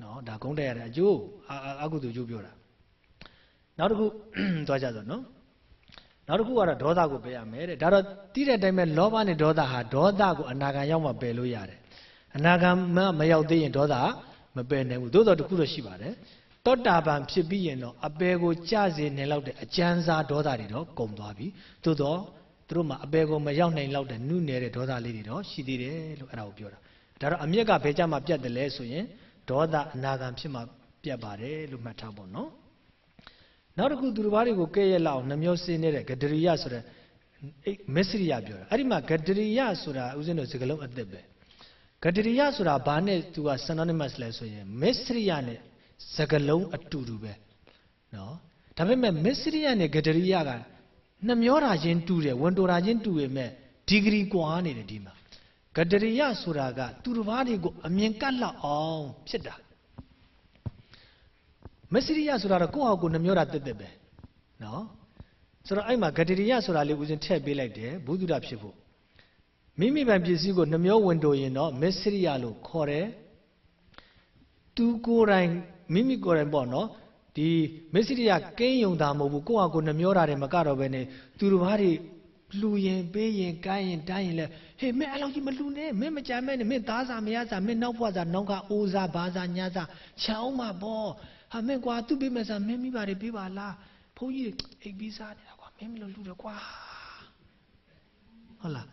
Speaker 2: နော်ဒါဂုံးတက်ရတဲ့အကျိုးအာအာကုသိုလ်ကျိုးပြောတာနောက်တစ်ခုသွားကြဆိုနော် နောက်တစ်ခုကတော့ဒေါသကိုပယ်ရမယ်တဲ့ဒါတော့တိတဲ့အတိုင်းပဲလောဘနဲ့ဒေါသဟာဒေါသကိုအနာဂံရောက်မှပယ်လို့ရတယ်အနာဂံမမရောက်သေးရင်ဒေါသမပယ်နိုင်ဘူးသို့တော်တစ်ခုတော့ရှိပါတယ်တောတာပံဖြစ်ပြီးရင်တော့အပယ်ကိုကြစေနိုင်လောက်တဲ့အကျဉ်းစားဒေါသတွေတော့ကုန်သွားပြီသို့တော့သူတို့မှာအပယ်ကိုမရောက်နိုင်လောက်တဲ့နုနယ်တဲ့ဒေါသလေးတွေတော့ရှိသေးတယ်လို့အဲ့ဒါကိုပြောတာဒါတော့အမျက်ကဘယ်ကြမှာပြတ်တယ်လဲဆိုရင်ဒေါသအနာဂံဖြစ်မှပြတ်ပါတယ်လို့မှတ်ထားဖို့နော် နောက်တစ်ခုသူတစ်ပါးတွေကိုကဲ့ရဲ့လောက်နှမျိုးစင်းနေတဲ့ဂဒရိယဆိုတဲ့မစ္စရိယပြောတာအဲ့ဒီမှာဂဒရိယဆိုတာဥစဉ်တို့စကလုံးအသက်ပဲဂဒရိယဆိုတာဘာနဲ့သူက synonymous လဲဆိုရင်မစ္စရိယနဲ့စကလုံးအတူတူပဲနော်ဒါပေမဲ့မစ္စရိယနဲ့ဂဒရိယကနှမျောတာချင်းတူတယ်ဝန်တိုတာချင်းတူပေမဲ့ဒီဂရီကွာနေတယ်ဒီမှာဂဒရိယဆိုတာက သူတစ်ပါးတွေကိုအမြင်ကတ်လောက်အောင်ဖြစ်တာ မစ္စရိယဆိုတာတော့ကိုယ့်ဟာကိုယ်နှမျောတာတက်တက်ပဲနော်ဆိုတော့အဲ့မှာဂဒရိယဆိုတာလေးဦးဇင်းထည့်ပေးလိုက်တယ်ဘုဒ္ဓတာဖြစ်ဖို့မိမိပိုင်ပစ္စည်းကိုနှမျောဝင်တိုရင်တော့မစ္စရိယလို့ခေါ်တယ်သူကိုယ်တိုင်မိမိကိုယ်တိုင်ပေါ့နော်ဒီမစ္စရိယကင်းယုံတာမဟုတ်ဘူးကိုယ့်ဟာကိုယ်နှမျောတာတယ်မကတော့ပဲနဲ့သူတို့ဘာတွေလှူရင်ပေးရင်ကိုင်းရင်တိုင်းရင်လဲဟေးမင်းအဲ့လောက်ကြီးမလှူနဲ့မင်းမကြမ်းမဲနဲ့မင်းသားစားမရစားမင်းနောက်ဘွားစားနောက်ကအိုးစားဘာစားညာစားချောင်းမှာပေါ့ ဟာမင်းကွာသူ့ပေးမယ်စားမင်းမိပါတယ်ပေးပါလားဘုန်းကြီးအိပ်ပြီးစားနေတာကွာမင်းမလို့လှူတယ်ကွာဟုတ်လား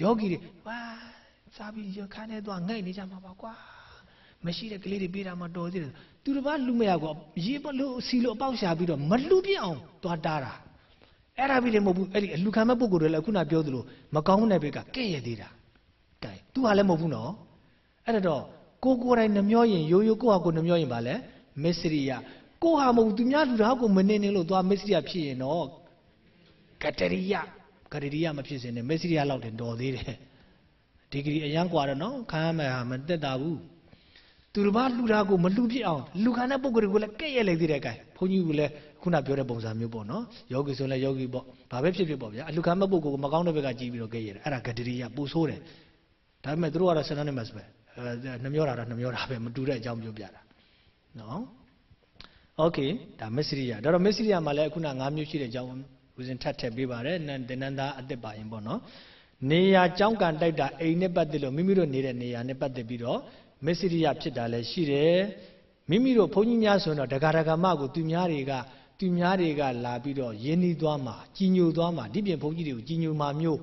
Speaker 2: ယောဂီတွေဝါစားပြီးရခန်းထဲသွားငိုက်နေကြမှာပါကွာမရှိတဲ့ကလေးတွေပေးတာမှတော်သေးတယ်သူတစ်ပါးလူမရကွာရေပလို့စီလို့အပေါက်ရှာပြီးတော့မလှူပြအောင်သွားတားတာအဲ့ဒါပြီးလည်းမဟုတ်ဘူးအဲ့ဒီအလူခံမဲ့ပုံကိုယ်တွေလည်းခုနပြောသလိုမကောင်းတဲ့ဘက်ကကဲ့ရဲ့သေးတာကဲသူဟာလည်းမဟုတ်ဘူးနော်အဲ့တော့ကိုကိုယ်တိုင်နှမျောရင်ရိုးရိုးကိုဟာကိုနှမျောရင်ဗာလဲ မစ္စရိယကိုဟာမဟုတ်သူများလူသားကိုမနေနေလို့သွားမစ္စရိယဖြစ်ရင်တော့ကတရိယကတရိယမဖြစ်စင်နဲ့မစ္စရိယလောက်တင်တော်သေးတယ်ဒီဂရီအရန်กว่าတော့နော်ခံရမယ်ဟာမတက်တာဘူးသူတစ်ပါးလှူတာကိုမလှူဖြစ်အောင်လူခံတဲ့ပုံကိုယ်ကိုလည်းကဲ့ရဲ့လိုက်သေးတယ်ကဲဘုန်းကြီးကလည်းခုနပြောတဲ့ပုံစံမျိုးပေါ့နော်ယောဂီဆိုလည်းယောဂီပေါ့ဘာပဲဖြစ်ဖြစ်ပေါ့ဗျာအလူခံမဲ့ပုံကိုယ်ကိုမကောင်းတဲ့ဘက်ကကြည့်ပြီးတော့ကဲ့ရဲ့တယ်အဲ့ဒါဂတရိယပူဆိုးတယ်ဒါပေမဲ့သူတို့ကတော့ synonymous ပဲအဲနှမျောတာတော့နှမျောတာပဲမတူတဲ့အကြောင်းပြောပြတာ နော်โอเคဒါမစ္စရိယဒါတော့မစ္စရိယမှာလည်းခုန၅မျိုးရှိတဲ့အကြောင်းဦးဇင်ထပ်ထည့်ပေးပါတယ်နန္တနန္ဒာအသက်ပါရင်ပေါ့နော်နေရာကြောင်းကန်တိုက်တာအိမ်နဲ့ပတ်သက်လို့မိမိတို့နေတဲ့နေရာနဲ့ပတ်သက်ပြီးတော့မစ္စရိယဖြစ်တာလည်းရှိတယ်မိမိတို့ဘုန်းကြီးများဆိုတော့ဒဂရဂမကိုသူများတွေကသူများတွေကလာပြီးတော့ယင်းနှီးသွားမှာကြီးညိုသွားမှာဒီပြင်ဘုန်းကြီးတွေကိုကြီးညိုမှာမျိုး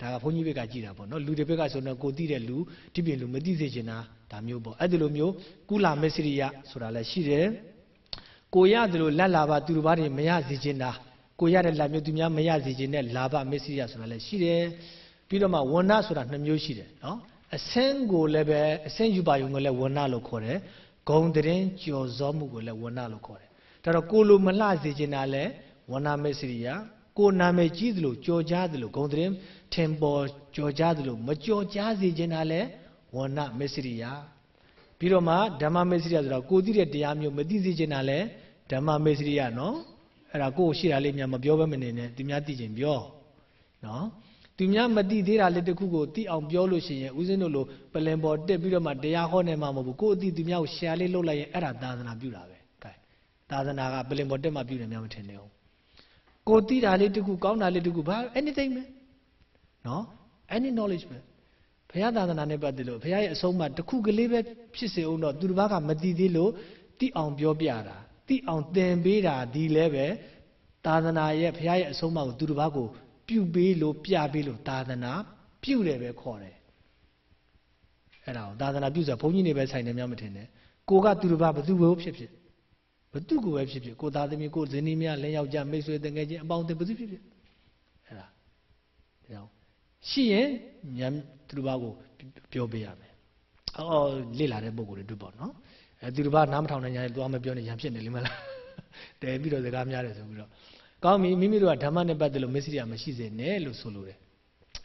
Speaker 2: ဒါကဘုန်းကြီးဘက်ကကြည်တာပေါ့နော်လူတွေဘက်ကဆိုတော့ကိုသိတဲ့လူဒီပြင်လူမသိစေချင်တာ ဒါမျိုးပေါ့အဲ့ဒီလိုမျိုးကုလမစ္စရိယဆိုတာလည်းရှိတယ်ကိုရတယ်လို့လက်လာပါသူတို့ဘာတွေမရစေချင်တာကိုရတဲ့လက်မျိုးသူများမရစေချင်တဲ့လာဘမစ္စရိယဆိုတာလည်းရှိတယ်ပြီးတော့မှဝဏ္ဏဆိုတာနှစ်မျိုးရှိတယ်နော်အစင်းကိုလည်းပဲအစင်းယူပါယုံကိုလည်းဝဏ္ဏလို့ခေါ်တယ်ဂုံတရင်ကြော်စောမှုကိုလည်းဝဏ္ဏလို့ခေါ်တယ်ဒါတော့ကိုလိုမလှစေချင်တာလဲဝဏမစ္စရိယကိုနာမည်ကြီးသလိုကြော်ကြားသလိုဂုံတရင်ထင်ပေါ်ကြော်ကြားသလိုမကြော်ကြားစေချင်တာလဲ ဝဏမစ္စရိယပြီးတော့မှဓမ္မမစ္စရိယဆိုတော့ကိုသိတဲ့တရားမျိုးမသိစေချင်တာလဲဓမ္မမစ္စရိယနော်အဲ့ဒါကိုယ်ရှိတာလေးများမပြောဘဲမနေနဲ့သူများသိချင်ပြောနော်သူများမသိသေးတာလေးတစ်ခုကိုသိအောင်ပြောလို့ရှိရင်ဦးဇင်းတို့လိုပလင်ပေါ်တက်ပြီးတော့မှတရားဟောနေမှာမဟုတ်ဘူးကိုယ်အသိသူများကို share လေးလုပ်လိုက်ရင်အဲ့ဒါသာသနာပြုတာပဲသာသနာကပလင်ပေါ်တက်မှပြုတယ်များမထင်နဲ့ဟုတ်ကိုတိတာလေးတခုကောင်းတာလေးတခုဘာ anything ပဲနော် any knowledge ပဲ ဘုရားသာသနာနဲ့ပတ်သက်လို့ဘုရားရဲ့အဆုံးအမတစ်ခုကလေးပဲဖြစ်စေအောင်တော့သူတစ်ပါးကမတည်သေးလို့တိအောင်ပြောပြတာတိအောင်သင်ပေးတာဒီလဲပဲသာသနာရဲ့ဘုရားရဲ့အဆုံးအမကိုသူတစ်ပါးကိုပြုပေးလို့ပြပေးလို့သာသနာပြုတယ်ပဲခေါ်တယ်အဲ့ဒါကိုသာသနာပြုဆိုဘုန်းကြီးတွေပဲဆိုင်တယ်များမထင်နဲ့ကိုကသူတစ်ပါးဘသူ့ဘို့ဖြစ်ဖြစ်ဘသူ့ကိုပဲဖြစ်ဖြစ်ကိုသားသမီးကိုဇနီးမယားလင်းယောက်ျားမိတ်ဆွေတငယ်ချင်းအပေါင်းအသင်းဘသူဖြစ်ဖြစ်အဲ့ဒါဒါကြောင့်ရှိရင်ညံ သူတစ်ပါးကိုပြောပေးရမယ်အော်လေ့လာတဲ့ပုံကိုယ်တွေတွေ့ပေါ့နော်အဲသူတစ်ပါးနားမထောင်နိုင်ကြရင်သွားမပြောနေရံဖြစ်နေလိမ့်မလားတဲပြီးတော့စကားများတယ်ဆိုပြီးတော့ကောင်းပြီမိမိတို့ကဓမ္မနဲ့ပတ်သက်လို့မစ္စရိယမရှိစေနဲ့လို့ဆိုလိုတယ်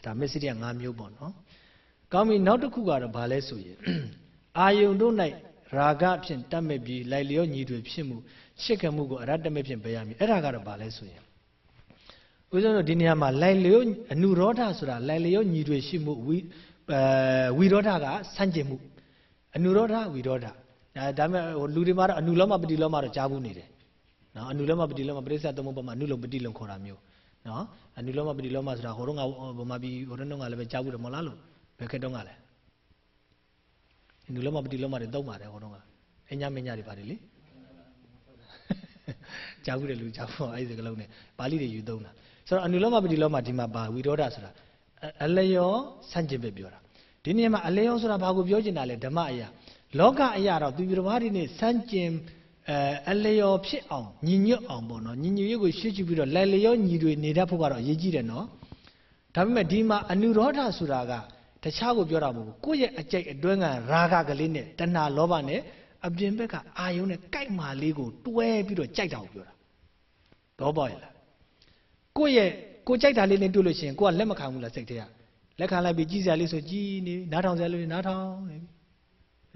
Speaker 2: ဒါမစ္စရိယ၅မျိုးပေါ့နော်ကောင်းပြီနောက်တစ်ခုကတော့ဘာလဲဆိုရင်အာယုန်တို့၌ရာဂဖြင့်တတ်မဲ့ပြီးလိုက်လျောညီတွေဖြစ်မှုရှစ်ကမှုကိုအရတ္တမဲ့ဖြင့်ပယ်ရမည်အဲ့ဒါကတော့ဘာလဲဆိုရင် ဦးဇင်းတို့ဒီနေရာမှာလိုက်လျောအနုရောဓဆိုတာလိုက်လျောညီတွေရှိမှုဝိအဲဝိရောဓကဆန့်ကျင်မှုအနုရောဓဝိရောဓအဲဒါပေမဲ့ဟိုလူတွေမှာတော့အနုလောမပတိလောမတော့ကြားဘူးနေတယ်နော်အနုလောမပတိလောမပရိစ္ဆသမုပ္ပါမအနုလောပတိလုံခေါ်တာမျိုးနော်အနုလောမပတိလောမဆိုတာဟိုတော့ကဗမာပြည်ဟိုတော့ကလည်းပဲကြားဘူးတယ်မဟုတ်လားလို့ဘယ်ခက်တော့ကလဲအနုလောမပတိလောမတွေတုံးပါတယ်ဟိုတော့ကအညာမညာတွေပါတယ်လေကြားဘူးတယ်လူကြားဘူးအဲ့ဒီစကလုံးနဲ့ပါဠိတွေယူသုံးတာ ဆိုတော့အနုလောမပတိလောမဒီမှာပါဝိရောဓဆိုတာအလျောဆန့်ကျင်ပဲပြောတာဒီနေရာမှာအလျောဆိုတာဘာကိုပြောချင်တာလဲဓမ္မအရာလောကအရာတော့သူပြတော်ဘာတွေနဲ့ဆန့်ကျင်အဲအလျော်ဖြစ်အောင်ညီညွတ်အောင်ပေါ့နော်ညီညွတ်ရေးကိုရှေ့ကြည့်ပြီးတော့လက်လျောညီတွေနေတတ်ဖို့ကတော့အရေးကြီးတယ်နော်ဒါပေမဲ့ဒီမှာအနုရောဓဆိုတာကတခြားကိုပြောတာမဟုတ်ဘူးကိုယ့်ရဲ့အကြိတ်အတွင်းကရာဂကလေးနဲ့တဏှာလောဘနဲ့အပြင်ဘက်ကအာယုံနဲ့ကြိုက်မာလေးကိုတွဲပြီးတော့ကြိုက်တာကိုပြောတာတော့ပေါ့ရလား ကိုယ့်ရဲ့ကိုကြိုက်တာလေးနဲ့တွေ့လို့ရှိရင်ကိုကလက်မခံဘူးလားစိတ်ထဲကလက်ခံလိုက်ပြီးကြည်စရာလေးဆိုကြည်နေနားထောင်စရာလေးနားထောင်နေပြီ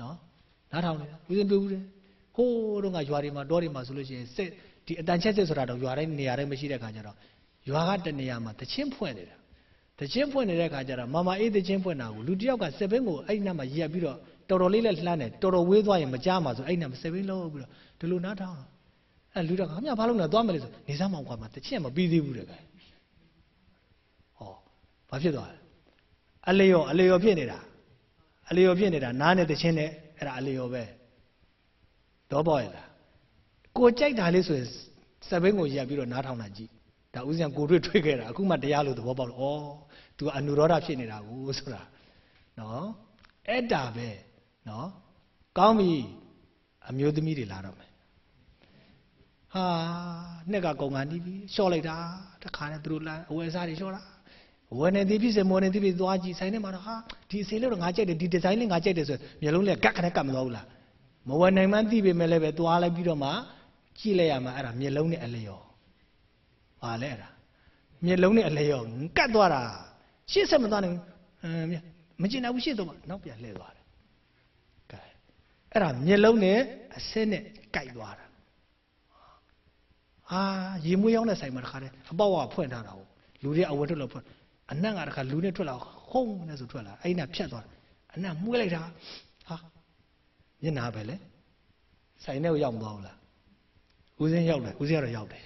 Speaker 2: နော်နားထောင်နေတာဦးစင်တွေ့ဘူးတယ်ဟိုးတော့ကရွာတွေမှာတောတွေမှာဆိုလို့ရှိရင်စစ်ဒီအတန်ချက်စစ်ဆိုတာတော့ရွာတိုင်းနေရာတိုင်းမရှိတဲ့ခါကျတော့ရွာကတနေရာမှာတချင်းဖွင့်နေတာတချင်းဖွင့်နေတဲ့ခါကျတော့မမအေးတချင်းဖွင့်တာကိုလူတယောက်ကစက်ဘင်းကိုအဲ့ဒီနားမှာရက်ပြီးတော့တော်တော်လေးနဲ့လှမ်းတယ်တော်တော်ဝေးသွားရင်မကြားမှာဆိုအဲ့ဒီနားမှာစက်ဘင်းလုံးပြီးတော့ဒီလိုနားထောင်တော့ အဲ့လူတော့ခမရဘာလို့လဲသွားမလဲဆိုနေစားမောင်ခွာမှာတချင်းမပြီးသေးဘူးတဲ့ကဲဟောဘာဖြစ်သွားလဲအလျော်အလျော်ဖြစ်နေတာအလျော်ဖြစ်နေတာနားနဲ့တချင်းနဲ့အဲ့ဒါအလျော်ပဲတော့ပေါ့ရလားကိုကြိုက်တာလေးဆိုရင်စက်ဘင်းကိုရက်ပြီးတော့နားထောင်တာကြည့်ဒါဥစဉ်ကိုတွေ့တွေ့ခဲ့တာအခုမှတရားလို့သဘောပေါက်လို့ဩ तू အနုရောဓဖြစ်နေတာကိုဆိုတာနော်အဲ့ဒါပဲနော်ကောင်းပြီအမျိုးသမီးတွေလာတော့မယ် ဟာနှစ်ကကုန်ကန်နီးပြီလျှော့လိုက်တာတခါနဲ့သူတို့လာအဝယ်စားတွေလျှော့တာဝယ်နေသည်ဖြစ်စေမော်နေသည်ဖြစ်သွားကြည့်ဆိုင်ထဲမှာတော့ဟာဒီအစင်းလေးတော့ငါကြိုက်တယ်ဒီဒီဇိုင်းလေးငါကြိုက်တယ်ဆိုမျိုးလုံးလေးကတ်ခနဲ့ကတ်မသွားဘူးလားမဝယ်နိုင်မှန်းသိပေမဲ့လည်းပဲသွားလိုက်ပြီးတော့မှကြည့်လိုက်ရမှာအဲ့ဒါမျိုးလုံးနဲ့အလျော်ပါလဲအဲ့ဒါမျိုးလုံးနဲ့အလျော်ကတ်သွားတာရှေ့ဆက်မသွားနိုင်ဘူးမကျင်တော့ဘူးရှေ့တော့မှနောက်ပြန်လှည့်သွားတယ်ကဲအဲ့ဒါမျိုးလုံးနဲ့အစင်းနဲ့ကြိုက်သွားတာ အာရေမွေးရောက်တဲ့ဆိုင်မှာတခါတည်းအပေါက်ကဖွင့်ထားတာဟုတ်လူတွေအဝတ်ထွက်လို့ဖွင့်အနံ့ကတခါလူနဲ့ထွက်လာဟုံးနဲ့ဆိုထွက်လာအဲ့နာဖြတ်သွားတာအနံ့မွေးလိုက်တာဟာမျက်နာပဲလေဆိုင်ထဲကိုရောက်မသွားဘူးလားဦးစင်းရောက်တယ်ဦးစင်းကတော့ရောက်တယ်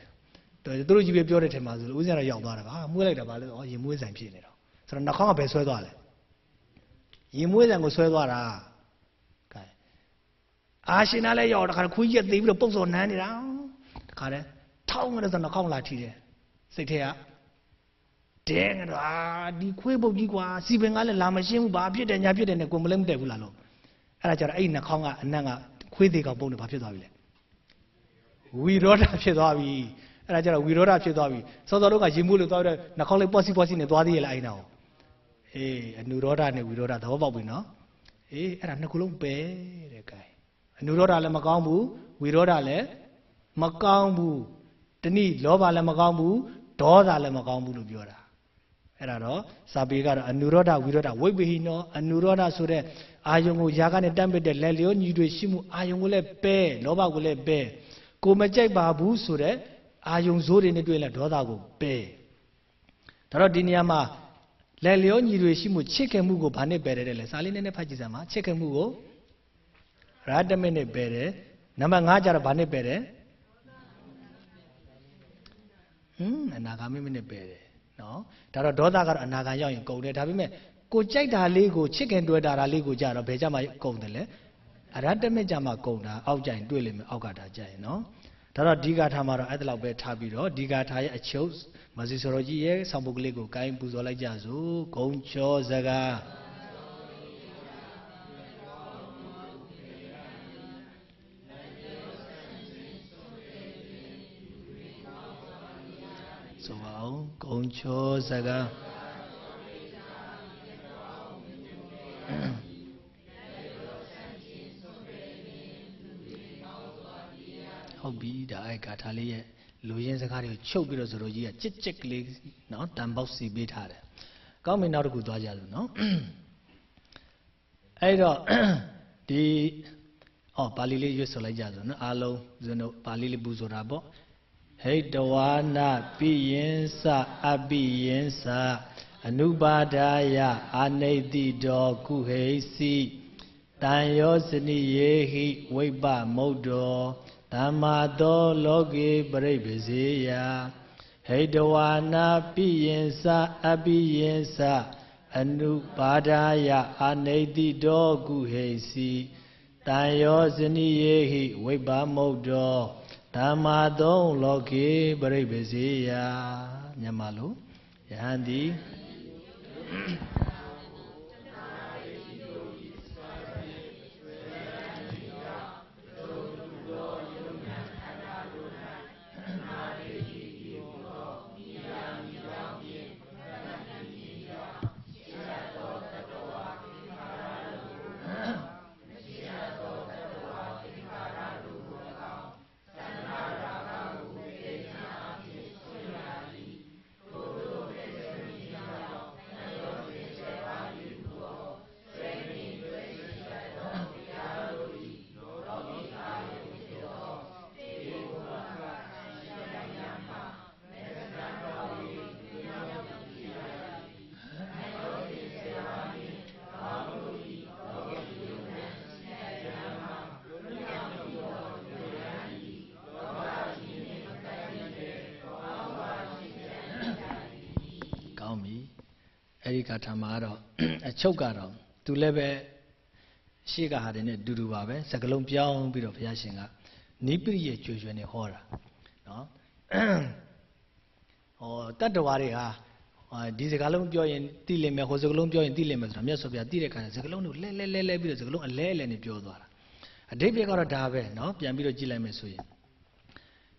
Speaker 2: သူတို့ကြီးပဲပြောတဲ့ထင်ပါဆိုလို့ဦးစင်းကတော့ရောက်သွားတယ်ဟာမွေးလိုက်တာပါလေဩရေမွေးဆိုင်ဖြစ်နေတော့ဆိုတော့နှာခေါင်းကဘယ်ဆွဲသွားလဲရေမွေးဆိုင်ကိုဆွဲသွားတာကဲအာရှင်နာလည်းရောက်တခါခွေးကြီးကသေးပြီးတော့ပုတ်စော်နန်းနေတာတခါတည်း ထောင်းရတဲ့ဆိုနှာခေါင်းလာထီတယ်စိတ်ထဲကတဲငါတော့အာဒီခွေးပုတ်ကြီးကွာစီပင်ကလည်းလာမရှင်းဘူးဘာဖြစ်တယ်ညာဖြစ်တယ်နဲ့ကိုမလဲမတက်ဘူးလားလို့အဲ့ဒါကြတော့အဲ့နှာခေါင်းကအနံ့ကခွေးသေးကောင်ပုံနေဘာဖြစ်သွားပြီလဲဝီရောဓဖြစ်သွားပြီအဲ့ဒါကြတော့ဝီရောဓဖြစ်သွားပြီစောစောတော့ကရင်မိုးလို့သွားတော့နှာခေါင်းလေးပေါ့စီပေါ့စီနဲ့သွားသေးရဲ့လားအဲ့နာကိုအေးအနုရောဓနဲ့ဝီရောဓသဘောပေါက်ပြီနော်အေးအဲ့ဒါနှစ်ခုလုံးပဲတဲ့ကဲအနုရောဓလည်းမကောင်းဘူးဝီရောဓလည်းမကောင်းဘူး တနည်းလောဘလည်းမကောင်းဘူးဒေါသလည်းမကောင်းဘူးလို့ပြောတာအဲ့ဒါတော့စာပေကတော့အနုရောဓဝိရောဓဝိပ္ပဟိနောအနုရောဓဆိုတဲ့အာယုံကိုຢာကနေတမ်းပစ်တဲ့လက်လျောညီတွေရှိမှုအာယုံကိုလည်းပဲလောဘကိုလည်းပဲကိုမကြိုက်ပါဘူးဆိုတဲ့အာယုံဇိုးတွေနဲ့တွေ့လဲဒေါသကိုပဲဒါတော့ဒီနေရာမှာလက်လျောညီတွေရှိမှုချစ်ခင်မှုကိုဘာနဲ့ပယ်တယ်လဲစာလေးနဲ့နဲ့ဖတ်ကြည့်စမ်းပါချစ်ခင်မှုကိုရာတမနဲ့ပယ်တယ်နံပါတ်5ကျတော့ဘာနဲ့ပယ်တယ် ဟွန်းအနာဂါမိမနဲ့ပယ်တယ်နော်ဒါတော့ဒေါသကတော့အနာဂါရောက်ရင်ကုန်တယ်ဒါပေမဲ့ကိုကြိုက်တာလေးကိုချစ်ခင်တွေ့တာလေးကိုကြတော့ဘယ်ကြမှာကုန်တယ်လဲအရတ္တမကြမှာကုန်တာအောက်ကြရင်တွေ့လိမ့်မယ်အောက်ကတာကြရင်နော်ဒါတော့ဒီဂါထာမှာတော့အဲ့ဒါလောက်ပဲထားပြီးတော့ဒီဂါထာရဲ့အချုပ်မစီစရောကြီးရဲ့ဆောင်းပုဒ်ကလေးကိုကိုင်းပူဇော်လိုက်ကြစို့ဂုံချောစကား အောင်ဂုံချောစကားဟုတ်ပြီဒါအဲ့ဂါထာလေးရဲ့လူရင်းစကားတွေကိုချုပ်ပြီးတော့ဆိုတော့ကြီးကကြစ်ကြစ်ကလေးနော်တန်ပေါက်စီပေးထားတယ်ကောင်းပြီနောက်တစ်ခုသွားကြစို့နော်အဲ့တော့ဒီအော်ပါဠိလေးရွတ်ဆိုလိုက်ကြစို့နော်အားလုံးဇွန်းတို့ပါဠိလေးပူဆိုတာပေါ့ ဟိတဝါနာပိယင်္စအပိယင်္စအနုပါဒာယအာနိတိတောကုဟိစီတန်ယောစနိယေဟိဝိပ္ပမုတ်တောဓမ္မာသောလောကေပရိပစေယဟိတဝါနာပိယင်္စအပိယင်္စအနုပါဒာယအာနိတိတောကုဟိစီတန်ယောဇနိယေဟိဝိပ္ပမုတ်တော ဓမ္မာသုံးလောကေပရိပစေယမြန်မာလိုယဟန်တိ အဲ့ဒီကထာမှာတော့အချုပ်ကတော့သူလည်းပဲရှေ့ကဟာတွေနဲ့တူတူပါပဲစကလုံးပြောင်းပြီးတော့ဘုရားရှင်ကနိပိရဲ့ကြွယ်ရွယ်နေဟောတာနော်ဟောတတ္တဝါတွေဟာဒီစကားလုံးပြောရင်သိလိမ့်မယ်ဟိုစကားလုံးပြောရင်သိလိမ့်မယ်ဆိုတာမြတ်စွာဘုရားသိတဲ့ခါကျစကားလုံးကိုလဲလဲလဲလဲပြီးတော့စကားလုံးအလဲအလဲနဲ့ပြောသွားတာအဓိပ္ပာယ်ကတော့ဒါပဲနော်ပြန်ပြီးတော့ကြည့်လိုက်မယ်ဆိုရင်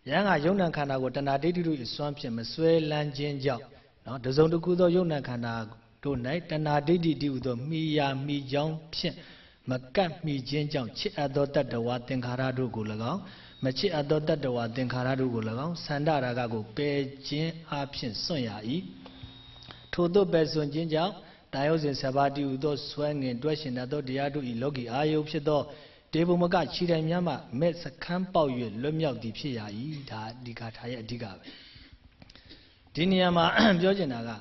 Speaker 2: ယဟန်ကယုံ nant ခန္ဓာကိုတဏှာဒိဋ္ဌိတို့အစွမ်းဖြင့်မစွဲလန်းခြင်းကြောင့် နော်တစုံတစ်ခုသောယုံ nant ခန္ဓာတို့၌တဏှာဒိဋ္ဌိတည်ဟူသောမိယာမိကြောင်းဖြင့်မကတ်မိခြင်းကြောင့်ချစ်အပ်သောတတ္တဝါသင်္ခါရတို့ကို၎င်းမချစ်အပ်သောတတ္တဝါသင်္ခါရတို့ကို၎င်းသန္တရာဂကိုပယ်ခြင်းအဖြစ်စွန့်ရ၏ထို့သောပယ်စွန့်ခြင်းကြောင့်တာယုဇဉ်ဆဘာတိဟူသောဆွဲငင်တွဲရှင်တတ်သောတရားတို့၏လောကီအာယုဖြစ်သောဒေဘုမကခြိတိုင်များမှမဲ့စခန်းပေါက်၍လွတ်မြောက်သည်ဖြစ်ရ၏ဒါဒီကထာရဲ့အဓိကပဲ ဒီနေရာမှာပြောချင်တာက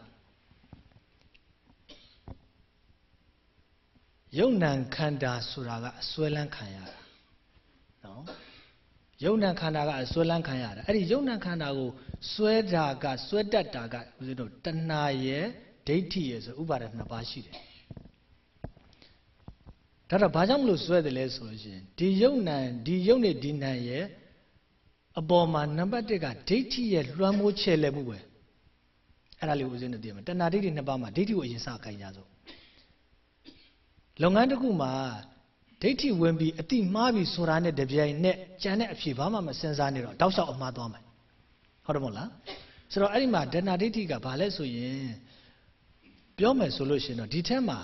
Speaker 2: ယုံ nant ခန္ဓာဆိုတာကအစွဲလန်းခံရတာနော်ယုံ nant ခန္ဓာကအစွဲလန်းခံရတာအဲ့ဒီယုံ nant ခန္ဓာကိုစွဲတာကစွဲတတ်တာကဦးဇင်းတို့တဏှာရဲ့ဒိဋ္ဌိရဲ့ဆိုဥပါဒနှစ်ပါးရှိတယ်ဒါတော့ဘာကြောင့်မလို့စွဲတယ်လဲဆိုလို့ရှိရင်ဒီယုံ nant ဒီယုံနဲ့ဒီ nant ရဲ့အပေါ်မှာနံပါတ်1ကဒိဋ္ဌိရဲ့လွှမ်းမိုးချဲ့လဲမှုပဲ အဲ့ဒါလေးဦးဇင်းတို့သိရမယ်တဏှာဒိဋ္ဌိနှစ်ပါးမှာဒိဋ္ဌိကိုအရင်စခိုင်းကြဆုံးလုပ်ငန်းတစ်ခုမှာဒိဋ္ဌိဝင်ပြီးအတိမှားပြီးဆိုတာနဲ့တပြိုင်နက်ကြံတဲ့အဖြေဘာမှမစင်စားနေတော့တောက်လျှောက်အမှားသွားမယ်ဟုတ်တယ်မို့လားဆိုတော့အဲ့ဒီမှာဒဏဒိဋ္ဌိကဘာလဲဆိုရင်ပြောမယ်ဆိုလို့ရှိရင်တော့ဒီထက်မှာ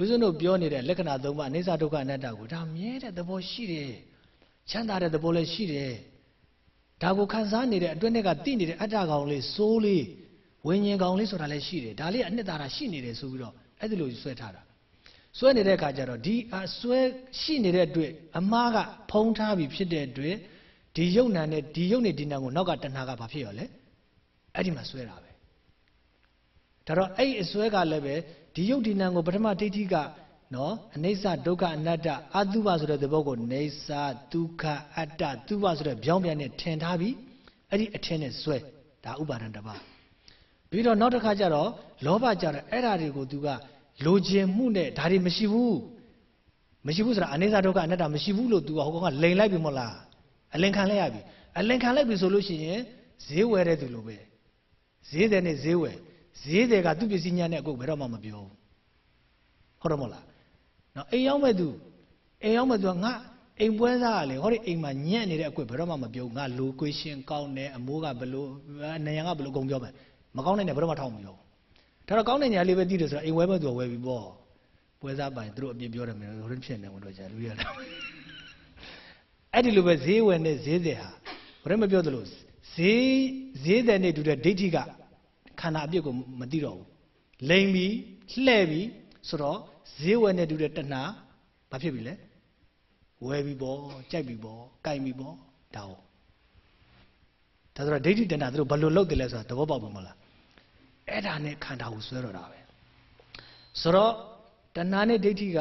Speaker 2: ဦးဇင်းတို့ပြောနေတဲ့လက္ခဏာသုံးပါးအိသဒုက္ခအနတ္တကိုဒါမြဲတဲ့သဘောရှိတယ်ချမ်းသာတဲ့သဘောလည်းရှိတယ်ဒါကိုခံစားနေတဲ့အတွင်းထဲကသိနေတဲ့အတ္တကောင်လေးစိုးလေး ဝိညာဉ်ကောင်လေးဆိုတာလည်းရှိတယ်ဒါလေးအနှစ်သာရရှိနေတယ်ဆိုပြီးတော့အဲ့ဒီလိုဆွဲထားတာဆွဲနေတဲ့အခါကျတော့ဒီအဆွဲရှိနေတဲ့အတွက်အမားကဖုံးထားပြီးဖြစ်တဲ့အတွက်ဒီယုံနာနဲ့ဒီယုံနဲ့ဒီနာကိုနောက်ကတဏှာကဘာဖြစ်ရောလဲအဲ့ဒီမှာဆွဲတာပဲဒါတော့အဲ့ဒီအဆွဲကလည်းပဲဒီယုတ်ဒီနာကိုပထမဒိဋ္ဌိကနော်အနိစ္စဒုက္ခအနတ္တအတုပဆိုတဲ့သဘောကိုနေစာဒုက္ခအတ္တတုပဆိုတဲ့ပြောင်းပြန်နဲ့ထင်ထားပြီးအဲ့ဒီအထင်းနဲ့ဆွဲဒါဥပါဒံတစ်ပါး ပြီးတော့နောက်တစ်ခါကျတော့လောဘကြတော့အဲ့ဓာတွေကိုသူကလိုချင်မှုနဲ့ဒါတွေမရှိဘူးမရှိဘူးဆိုတာအနိစ္စဒုက္ခအနတ္တမရှိဘူးလို့ तू ကဟိုကောင်ကလိန်လိုက်ပြီမို့လားအလင်ခံလိုက်ရပြီအလင်ခံလိုက်ပြီဆိုလို့ရှိရင်ဈေးဝယ်တဲ့သူလိုပဲဈေးတယ်နဲ့ဈေးဝယ်ဈေးတယ်ကသူ့ပစ္စည်းညံ့တဲ့အကုတ်ဘယ်တော့မှမပြောဘူးဟုတ်တယ်မို့လားနော်အိမ်ရောက်မဲ့သူအိမ်ရောက်မဲ့သူကငါအိမ်ပွဲစားကလေဟောဒီအိမ်မှာညံ့နေတဲ့အကွက်ဘယ်တော့မှမပြောဘူးငါလိုကွေးရှင်ကောင်းတယ်အမိုးကဘလို့နေရန်ကဘလို့အကုန်ပြောမယ် မကောင်းတဲ့နေဘယ်တော့မှထောက်မပြောဘူးဒါတော့ကောင်းတဲ့ညာလေးပဲသိတယ်ဆိုတော့အိမ်ဝဲမဲ့သူကဝယ်ပြီးပေါ့ပွဲစားပိုင်သူတို့အပြစ်ပြောတယ်မင်းဟိုရင်းဖြစ်နေဝင်တော့ကြာလူရတာအဲ့ဒီလိုပဲဈေးဝယ်နဲ့ဈေးတယ်ဟာဘယ်မပြောသလိုဈေးဈေးတယ်နဲ့တူတဲ့ဒိဋ္ဌိကခန္ဓာအပြစ်ကိုမသိတော့ဘူးလိမ်ပြီးလှဲ့ပြီးဆိုတော့ဈေးဝယ်နဲ့တူတဲ့တဏှာဘာဖြစ်ပြီလဲဝယ်ပြီးပေါ့ကြိုက်ပြီးပေါ့ကြိုက်ပြီးပေါ့ဒါဟုတ် ဒါဆိုတော့ဒိဋ္ဌိတဏှာသူတို့ဘယ်လိုလုပ်တယ်လဲဆိုတာသဘောပေါက်ပါမလားအဲ့ဒါနဲ့ခန္ဓာကိုဆွဲတော့တာပဲဆိုတော့တဏှာနဲ့ဒိဋ္ဌိက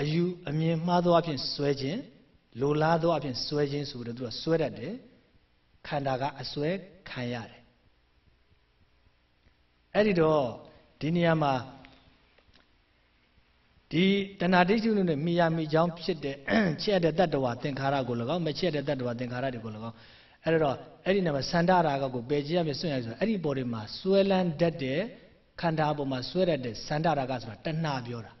Speaker 2: အယူအမြင်မှားသောအဖြစ်ဆွဲခြင်းလိုလားသောအဖြစ်ဆွဲခြင်းဆိုပြီးတော့သူကဆွဲတတ်တယ်ခန္ဓာကအဆွဲခံရတယ်အဲ့ဒီတော့ဒီနေရာမှာဒီတဏှာဒိဋ္ဌိနဲ့မိယာမိချောင်းဖြစ်တဲ့ချက်တဲ့တတ္တဝါသင်္ခါရကို၎င်းမချက်တဲ့တတ္တဝါသင်္ခါရတွေကို၎င်း အဲ့တော့အဲ့ဒီနေရာမှာစန္ဒရာဂကိုပယ်ကြည့်ရမယ်ဆွင့်ရဆိုအဲ့ဒီပေါ်တွေမှာဆွဲလန်းတတ်တဲ့ခန္ဓာပေါ်မှာဆွဲရတဲ့စန္ဒရာဂဆိုတာတဏှာပြောတာ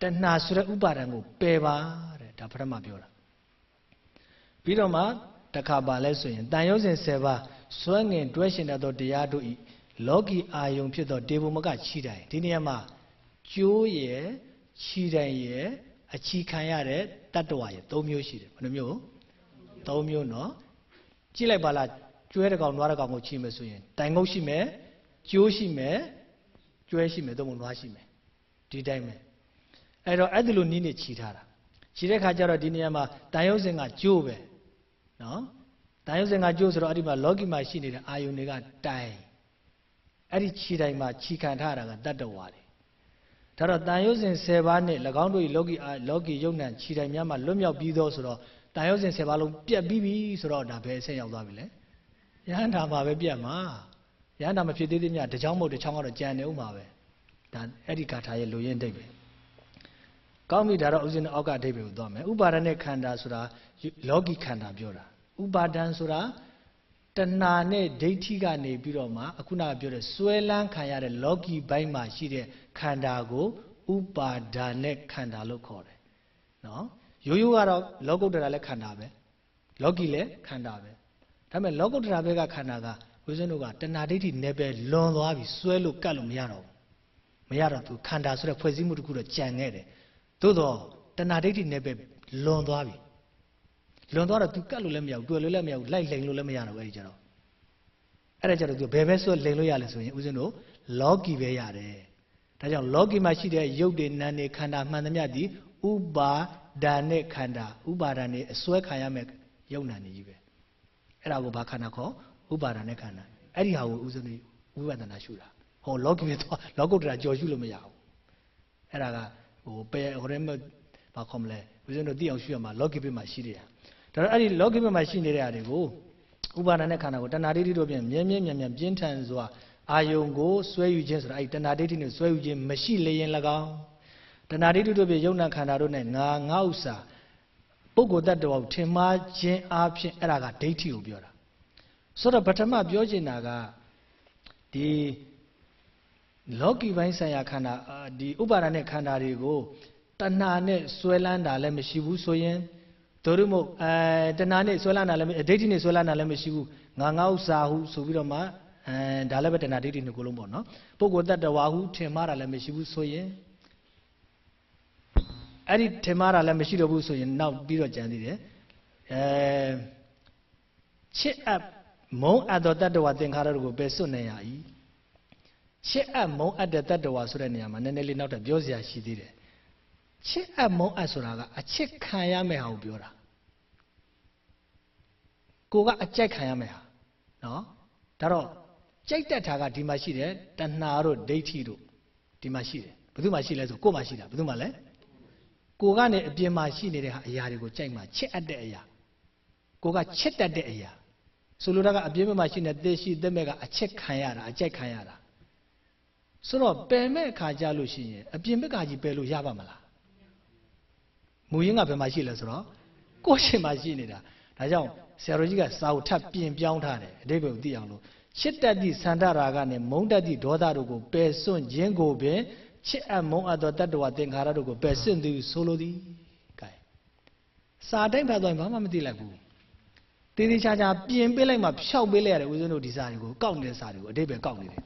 Speaker 2: တဏှာဆိုတဲ့ဥပါဒံကိုပယ်ပါတဲ့ဒါပထမပြောတာပြီးတော့မှတခါပါလဲဆိုရင်တန်ရုပ်စဉ်7ပါးစွဲငင်တွဲရှင်တတ်သောတရားတို့ဤလောကီအာယုံဖြစ်သောတေဘုမကခြိတိုင်ဒီနေရာမှာကျိုးရဲ့ခြိတိုင်ရဲ့အချီခံရတဲ့တတ္တဝါရဲ့၃မျိုးရှိတယ်ဘယ်နှမျိုး၃မျိုးနော် ကြည့်လိုက်ပါလားကျွဲတစ်ကောင်နွားတစ်ကောင်ကိုခြိမယ်ဆိုရင်တိုင်ငုတ်ရှိမယ်ကျိုးရှိမယ်ကျွဲရှိမယ်သို့မဟုတ်နွားရှိမယ်ဒီတိုင်းပဲအဲ့တော့အဲ့ဒီလိုနီးနေခြိထားတာခြိတဲ့ခါကျတော့ဒီနေရာမှာတန်ရုပ်စဉ်ကကျိုးပဲနော်တန်ရုပ်စဉ်ကကျိုးဆိုတော့အဲ့ဒီမှာလောကီမှာရှိနေတဲ့အာယုန်တွေကတိုင်အဲ့ဒီခြိတိုင်မှာခြိခံထားတာကတတ္တဝါတွေဒါတော့တန်ရုပ်စဉ်10ပါးနဲ့၎င်းတို့၏လောကီလောကီယုံ nant ခြိတိုင်များမှာလွတ်မြောက်ပြီးသောဆိုတော့ တန်ရုပ်စဉ်10ပါးလုံးပြတ်ပြီးပြီဆိုတော့ဒါဘယ်အဆင့်ရောက်သွားပြီလဲယဟန္တာမှာပဲပြတ်မှာယဟန္တာမဖြစ်သေးသေးမြတ်တချောင်းမဟုတ်တချောင်းကတော့ကြံနေဦးမှာပဲဒါအဲ့ဒီဂါထာရဲ့လူရင်းတိတ်ပဲကောင်းပြီဒါတော့ဥစဉ်အောက်ကအဓိပ္ပာယ်ကိုသွားမယ်ဥပါဒနဲ့ခန္ဓာဆိုတာလောကီခန္ဓာပြောတာဥပါဒံဆိုတာတဏှာနဲ့ဒိဋ္ဌိကနေပြီးတော့မှအခုနကပြောတဲ့စွဲလန်းခံရတဲ့လောကီဘိုင်းမှာရှိတဲ့ခန္ဓာကို ဥပါဒာနဲ့ခန္ဓာလို့ခေါ်တယ်နော် ရိုးရိုးကတော့လောကုတ္တရာလည်းခန္ဓာပဲလောကီလည်းခန္ဓာပဲဒါပေမဲ့လောကုတ္တရာဘက်ကခန္ဓာကဝိဇ္ဇနုကတဏှာဒိဋ္ဌိနယ်ပယ်လွန်သွားပြီစွဲလို့ကတ်လို့မရတော့ဘူးမရတော့သူခန္ဓာဆိုတဲ့ဖွဲ့စည်းမှုတစ်ခုတော့ကြံခဲ့တယ်သို့တော့တဏှာဒိဋ္ဌိနယ်ပယ်လွန်သွားပြီလွန်သွားတော့ तू ကတ်လို့လည်းမရဘူးတွေ့လို့လည်းမရဘူးလိုက်လိန်လို့လည်းမရတော့ဘူးအဲ့ဒီကြတော့အဲ့ဒါကြတော့ तू ဘယ်ပဲဆွဲလိန်လို့ရလဲဆိုရင်ဦးဇင်းတို့လောကီပဲရတယ်ဒါကြောင့်လောကီမှာရှိတဲ့ရုပ်တွေနာမ်တွေခန္ဓာမှန်သမျှဒီဥပါ ဒါနဲ့ခန္ဓာဥပါဒာနဲ့အစွဲခံရမဲ့ရုပ်နာမ်တွေကြီးပဲအဲ့ဒါကိုဘာခန္ဓာခေါ်ဥပါဒာနဲ့ခန္ဓာအဲ့ဒီဟာကိုဦးဇင်းတို့ဝိပဿနာရှုတာဟောလောကီပဲသွားလောကုတ္တရာကြော်ရှုလို့မရဘူးအဲ့ဒါကဟိုပယ်ဟိုရဲမဘာခေါ်မလဲဦးဇင်းတို့သိအောင်ရှုရမှာလောကီဘက်မှာရှိတယ်ဒါတော့အဲ့ဒီလောကီဘက်မှာရှိနေတဲ့ဟာတွေကိုဥပါဒณะခန္ဓာကိုတဏှာဒိဋ္ဌိတို့ဖြင့်မြဲမြဲမြံမြံပြင်းထန်စွာအာယုံကိုဆွဲယူခြင်းဆိုတာအဲ့ဒီတဏှာဒိဋ္ဌိနဲ့ဆွဲယူခြင်းမရှိလျင်၎င်း တဏှာဒိဋ္ဌိတို့ဖြင့်ယုံနာခန္ဓာတို့နဲ့ငါငါဥစ္စာပုဂ္ဂိုလ်တ attva ကိုထင်မှားခြင်းအပြင်အဲ့ဒါကဒိဋ္ဌိကိုပြောတာဆိုတော့ပထမပြောချင်တာကဒီလောကီပိုင်းဆိုင်ရာခန္ဓာဒီဥပါဒณะခန္ဓာတွေကိုတဏှာနဲ့ဆွဲလန်းတာလည်းမရှိဘူးဆိုရင်တို့ရမို့အဲတဏှာနဲ့ဆွဲလန်းတာလည်းဒိဋ္ဌိနဲ့ဆွဲလန်းတာလည်းမရှိဘူးငါငါဥစ္စာဟုဆိုပြီးတော့မှအဲဒါလည်းပဲတဏှာဒိဋ္ဌိနှစ်ခုလုံးပေါ့နော်ပုဂ္ဂိုလ်တ attva ဟုထင်မှားတာလည်းမရှိဘူးဆိုရင် အဲ့ဒီထင်မှားတာလည်းမရှိတော့ဘူးဆိုရင်နောက်ပြီးတော့ကြံသေးတယ်အဲချစ်အပ်မုံအပ်သောတ attva သင်္ခါရတို့ကိုပယ်စွတ်နိုင်ရ၏ချစ်အပ်မုံအပ်တဲ့တ attva ဆိုတဲ့နေရာမှာနည်းနည်းလေးနောက်ထပ်ပြောစရာရှိသေးတယ်ချစ်အပ်မုန်းအပ်ဆိုတာကအချစ်ခံရမယ့်ဟာကိုပြောတာကိုကအကြိုက်ခံရမယ့်ဟာနော်ဒါတော့ကြိုက်တတ်တာကဒီမှာရှိတယ်တဏှာတို့ဒိဋ္ဌိတို့ဒီမှာရှိတယ်ဘယ်သူမှရှိလဲဆိုကို့မှာရှိတာဘယ်သူမှလဲ ကိုကနေအပြင်မှာရှိနေတဲ့ဟာအရာတွေကိုကြိုက်မှချစ်အပ်တဲ့အရာကိုကချစ်တတ်တဲ့အရာဆိုလိုတာကအပြင်မှာရှိနေတဲ့သေရှိသက်မဲ့ကအချစ်ခံရတာအကြိုက်ခံရတာဆိုတော့ပယ်မဲ့အခါကြလို့ရှိရင်အပြင်ဘက်ကကြီးပယ်လို့ရပါမလားမူရင်းကဘယ်မှာရှိလဲဆိုတော့ကိုယ့်ရှင်မှာရှိနေတာဒါကြောင့်ဆရာတော်ကြီးကစာကိုထပ်ပြင်ပြောင်းထားတယ်အတိပ္ပယ်ကိုသိအောင်လို့ချစ်တတ်သည့်သန္တရာဂနဲ့မုန်းတတ်သည့်ဒေါသတို့ကိုပယ်စွန့်ခြင်းကိုပင် ချစ်အပ်မုန်းအပ်သောတတ္တဝသင်္ခါရတို့ကိုပယ်စွန့်သည်ဆိုလိုသည်ကဲစာတိုင်းဖတ်သွားရင်ဘာမှမသိလိုက်ဘူးတေးသေးချာချာပြင်ပေးလိုက်မှဖြောက်ပေးလိုက်ရတယ်ဦးဇင်းတို့ဒီစာတွေကိုကောက်နေတဲ့စာတွေကိုအတိပ္ပယ်ကောက်နေတယ်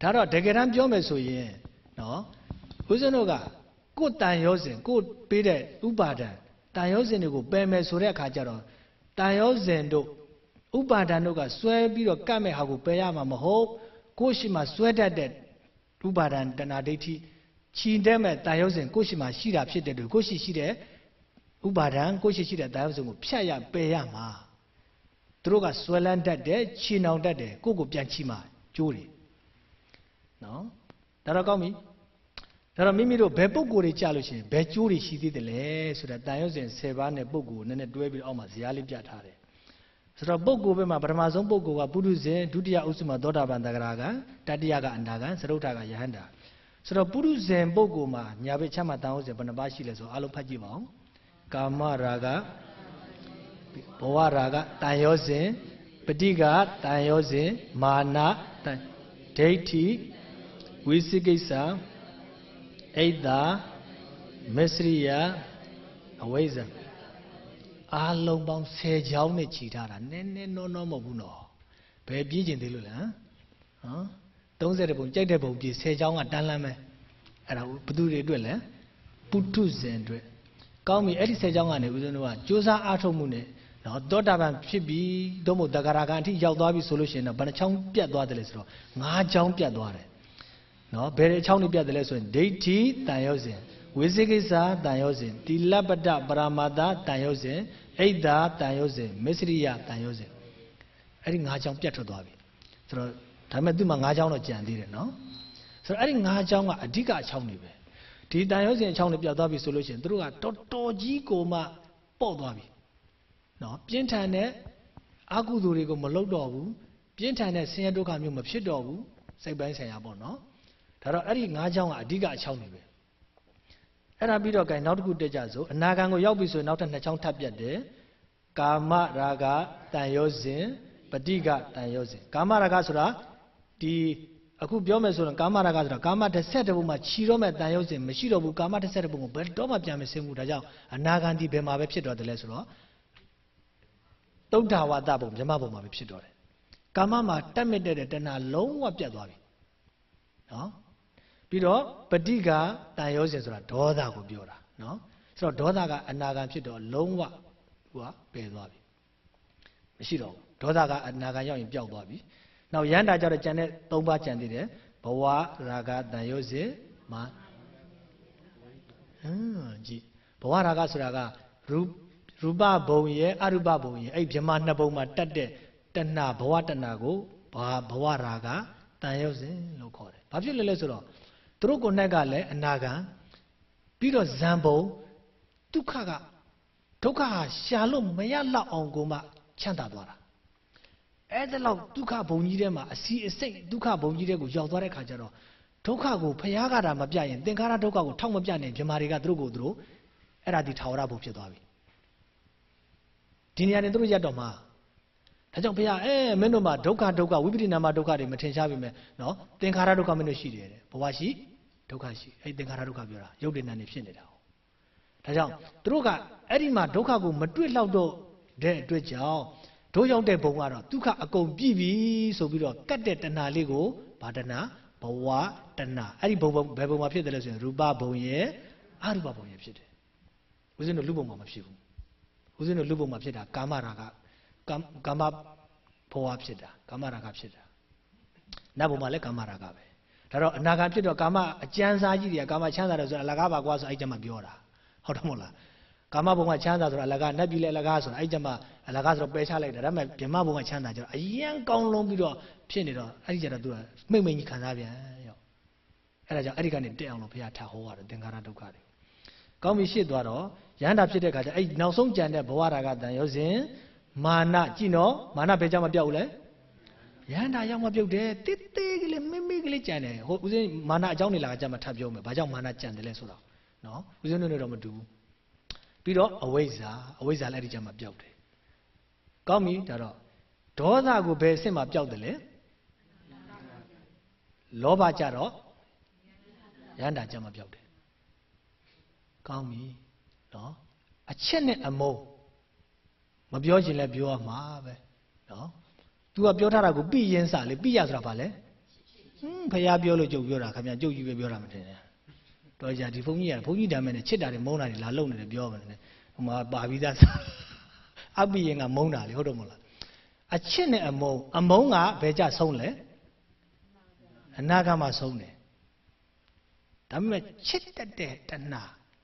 Speaker 2: ဒါတော့တကယ်တမ်းပြောမယ်ဆိုရင်နော်ဦးဇင်းတို့ကကိုယ်တန်ရောစဉ်ကိုယ်ပေးတဲ့ဥပါဒံတန်ရောစဉ်တွေကိုပယ်မယ်ဆိုတဲ့အခါကျတော့တန်ရောစဉ်တို့ဥပါဒံတို့ကစွဲပြီးတော့ကတ်မဲ့ဟာကိုပယ်ရမှာမဟုတ်ကိုယ့်ရှိမှစွဲတတ်တဲ့ ဥပါဒံတဏှာဒိဋ္ဌိခြီတဲ့မဲ့တန်ရောစဉ်ကိုယ့်ရှိမှရှိတာဖြစ်တဲ့တို့ကိုယ့်ရှိရှိတဲ့ဥပါဒံကိုယ့်ရှိရှိတဲ့တန်ရောစဉ်ကိုဖြတ်ရပယ်ရမှာသူတို့ကစွဲလန်းတတ်တယ်ခြီနှောင်တတ်တယ်ကိုယ့်ကိုပြန်ချီမှာကျိုးတယ်နော်ဒါတော့ကောင်းပြီဒါတော့မိမိတို့ဘယ်ပုံကိုယ်တွေကြာလို့ရှိရင်ဘယ်ကျိုးတွေရှိသေးတယ်လဲဆိုတော့တန်ရုပ်စဉ်10ပါးနဲ့ပုံကိုယ်နည်းနည်းတွဲပြီးအောက်မှာဇာတ်လေးပြထားတယ် ဆိုတော့ပုဂ္ဂိုလ်ဘက်မှာပထမဆုံးပုဂ္ဂိုလ်ကပုရုဇဉ်ဒုတိယအုပ်စုမှာသောတာပန်တဂရကတတိယကအန္တာကသရုတ်ထကယဟန္တာဆိုတော့ပုရုဇဉ်ပုဂ္ဂိုလ်မှာညာဘက်ချမ်းမှာတန်ရုပ်စဉ်ဘယ်နှပါးရှိလဲဆိုအားလုံးဖတ်ကြည့်ပါဦးကာမရာဂဘဝရာဂတန်ရောစဉ်ပဋိကတန်ရောစဉ်မာနတန်ဒိဋ္ဌိဝိသိကိစ္စအိတ်တာမစ္စရိယအဝိဇ္ဇာ အားလုံးပေါင်း10ချောင်းနဲ့ခြိထားတာနည်းနည်းနောနောမဟုတ်ဘူးနော်ဘယ်ပြေးကျင်သေးလို့လဲဟမ်30ပုံကြိုက်တဲ့ပုံပြေး10ချောင်းကတန်းလန်းပဲအဲ့ဒါဘသူတွေအတွက်လဲပုထုဇဉ်အတွက်ကောင်းပြီအဲ့ဒီ10ချောင်းကနေဦးဇင်းတို့ကစူးစမ်းအားထုတ်မှုနဲ့နော်သောတာပန်ဖြစ်ပြီးသို့မဟုတ်တဂရကအထိရောက်သွားပြီဆိုလို့ရှိရင်တော့ဘယ်နှချောင်းပြတ်သွားတယ်လဲဆိုတော့5ချောင်းပြတ်သွားတယ်နော်ဘယ်အချောင်းတွေပြတ်တယ်လဲဆိုရင်ဒိဋ္ဌိတန်ရောစဉ် ဝိသေကိစ္စတန်ရောစဉ်တိလပတ္တပရမာတတန်ရောစဉ်အိတ်တာတန်ရောစဉ်မစ္စရိယတန်ရောစဉ်အဲ့ဒီ၅ချောင်းပြတ်ထွက်သွားပြီဆိုတော့ဒါပေမဲ့သူ့မှာ၅ချောင်းတော့ကြံသေးတယ်နော်ဆိုတော့အဲ့ဒီ၅ချောင်းကအဓိကအချောင်းတွေပဲဒီတန်ရောစဉ်အချောင်းတွေပြတ်သွားပြီဆိုလို့ရှိရင်တို့ကတော်တော်ကြီးကိုမှပေါ့သွားပြီနော်ပြင်းထန်တဲ့အကုသိုလ်တွေကိုမလုပ်တော့ဘူးပြင်းထန်တဲ့ဆင်းရဲဒုက္ခမျိုးမဖြစ်တော့ဘူးစိတ်ပိုင်းဆိုင်ရာပေါ့နော်ဒါတော့အဲ့ဒီ၅ချောင်းကအဓိကအချောင်းတွေပဲ အဲ့ဒါပြီးတော့ gain နောက်တစ်ခုတက်ကြစို့အနာဂံကိုရောက်ပြီဆိုရင်နောက်ထပ်နှစ်ချောင်းထပ်ပြတ်တယ်ကာမရာဂတန်ရောစဉ်ပဋိကတန်ရောစဉ်ကာမရာဂဆိုတာဒီအခုပြောမယ်ဆိုရင်ကာမရာဂဆိုတာကာမတစ်ဆက်တစ်ပုံမှာခြီတော့မဲ့တန်ရုပ်စဉ်မရှိတော့ဘူးကာမတစ်ဆက်တစ်ပုံကိုဘယ်တော့မှပြန်မစင်းဘူးဒါကြောင့်အနာဂံဒီဘယ်မှာပဲဖြစ်တော့တယ်လဲဆိုတော့တုဒ္ဓဝါဒပုံမြမပုံမှာပဲဖြစ်တော့တယ်ကာမမှာတက်မြင့်တဲ့တဏှာလုံးဝပြတ်သွားပြီနော် ပြီးတော့ပဋိကတန်ရောစဉ်ဆိုတာဒေါသကိုပြောတာနော်ဆိုတော့ဒေါသကအနာဂံဖြစ်တော့လုံးဝဟိုကပယ်သွားပြီမရှိတော့ဘူးဒေါသကအနာဂံရောက်ရင်ပျောက်သွားပြီနောက်ရန်တာကြတော့ကြံတဲ့၃ပါးကြံသေးတယ်ဘဝရာဂတန်ရောစဉ်မှာဟမ်ကြည့်ဘဝရာဂဆိုတာကရူရူပဘုံရဲ့အရူပဘုံရဲ့အဲ့မြမနှစ်ဘုံမှာတက်တဲ့တဏဘဝတဏကိုဘာဘဝရာဂတန်ရောစဉ်လို့ခေါ်တယ်ဘာဖြစ်လဲလဲဆိုတော့ သူတို့ကိုယ်နဲ့ကလည်းအနာဂံပြီးတော့ဇံဘုံဒုက္ခကဒုက္ခဟာရှာလို့မရလောက်အောင်ကိုမှချမ်းသာသွားတာအဲ့ဒါလောက်ဒုက္ခဘုံကြီးထဲမှာအစီအစိတ်ဒုက္ခဘုံကြီးထဲကိုရောက်သွားတဲ့ခါကျတော့ဒုက္ခကိုဖျားကတာမပြရင်သင်္ခါရဒုက္ခကိုထောက်မပြနိုင်မြမာတွေကသူတို့ကိုသူတို့အဲ့ဒါဒီထာဝရဘုံဖြစ်သွားပြီဒီနေရာနဲ့သူတို့ရက်တော့မှာ ဒါကြောင့်ဘုရားအဲမင်းတို့မှာဒုက္ခဒုက္ခဝိပရိနာမဒုက္ခတွေမထင်ရှားပြီမဲ့နော်သင်္ခါရဒုက္ခမင်းတို့ရှိတယ်တဲ့ဘဝရှိဒုက္ခရှိအဲ့သင်္ခါရဒုက္ခပြောတာရုပ်တည်နာနေဖြစ်နေတာဟုတ်ဒါကြောင့်သူတို့ကအဲ့ဒီမှာဒုက္ခကိုမတွေ့လောက်တော့တဲ့အတွက်ကြောင့်တို့ရောက်တဲ့ဘုံကတော့ဒုက္ခအကုန်ပြည့်ပြီဆိုပြီးတော့ကတ်တဲ့တဏှာလေးကိုဘာတဏှာဘဝတဏှာအဲ့ဒီဘုံဘယ်ဘုံမှာဖြစ်တယ်လဲဆိုရင်ရူပဘုံရဲ့အရူပဘုံရဲ့ဖြစ်တယ်ဦးဇင်းတို့လူဘုံမှာမဖြစ်ဘူးဦးဇင်းတို့လူဘုံမှာဖြစ်တာကာမရာဂ ကာမဘဝဖြစ်တာကာမရာဂဖြစ်တာနတ်ဘုံမှာလည်းကာမရာဂပဲဒါတော့အနာဂတ်ဖြစ်တော့ကာမအကျဉ်းစားကြီးတွေကကာမချမ်းသာတယ်ဆိုတော့အလကားပါကွာဆိုအဲ့ကြမှာပြောတာဟုတ်တယ်မဟုတ်လားကာမဘုံကချမ်းသာဆိုတော့အလကားနတ်ပြည်လည်းအလကားဆိုတော့အဲ့ကြမှာအလကားဆိုတော့ပယ်ချလိုက်တာဒါပေမဲ့ဗြဟ္မဘုံကချမ်းသာကြတော့အယံကောင်းလုံးပြီးတော့ဖြစ်နေတော့အဲ့ဒီကြတော့သူကမိမ့်မိန်ကြီးခံစားပြန်ရောအဲ့ဒါကြောင့်အဲ့ဒီကနေတက်အောင်လို့ဘုရားထားဟောရတယ်သင်္ခါရဒုက္ခတွေကောင်းပြီရှစ်သွားတော့ရဟန္တာဖြစ်တဲ့ခါကျအဲ့နောက်ဆုံးကြံတဲ့ဘဝရာဂတန်ရောစဉ် မာနကြည့်နော်မာနဘယ်ကြောင့်မပြောက်ဘူးလဲရဟန္တာရောက်မှပြုတ်တယ်တိတ်သေးကလေးမိမိကလေးကြံတယ်ဟိုဦးဇင်းမာနအကြောင်းနေလာကကြမှာထပ်ပြောမယ်ဘာကြောင့်မာနကြံတယ်လဲဆိုတော့နော်ဦးဇင်းတို့နဲ့တော့မတူဘူးပြီးတော့အဝိဇ္ဇာအဝိဇ္ဇာလည်းအဲ့ဒီကြမှာပျောက်တယ်ကောင်းပြီဒါတော့ဒေါသကိုဘယ်အဆင့်မှာပျောက်တယ်လဲလောဘကြတော့ရဟန္တာကြမှာပျောက်တယ်ကောင်းပြီနော်အချက်နဲ့အမုန်း မပြောချင်လဲပြောရမှာပဲနော် तू ကပြောထားတာကိုပြည့်ရင်စားလေပြည့်ရဆိုတာဘာလဲဟွန်းဖះပြောလို့ကြုတ်ပြောတာခင်ဗျကြုတ်ကြီးပဲပြောတာမထင်နဲ့တော်ကြဒီဘုန်းကြီးကဘုန်းကြီးတမ်းမဲ့နဲ့ချစ်တာတွေမုန်းတာတွေလာလုံနေတယ်ပြောမှလည်းဟိုမှာပါပြီးသားစားအပြည့်ရင်ကမုန်းတာလေဟုတ်တယ်မဟုတ်လားအချစ်နဲ့အမုန်းအမုန်းကဘယ်ကြဆုံးလဲအနာဂတ်မှာဆုံးတယ်ဒါပေမဲ့ချစ်တတ်တဲ့တဏှာ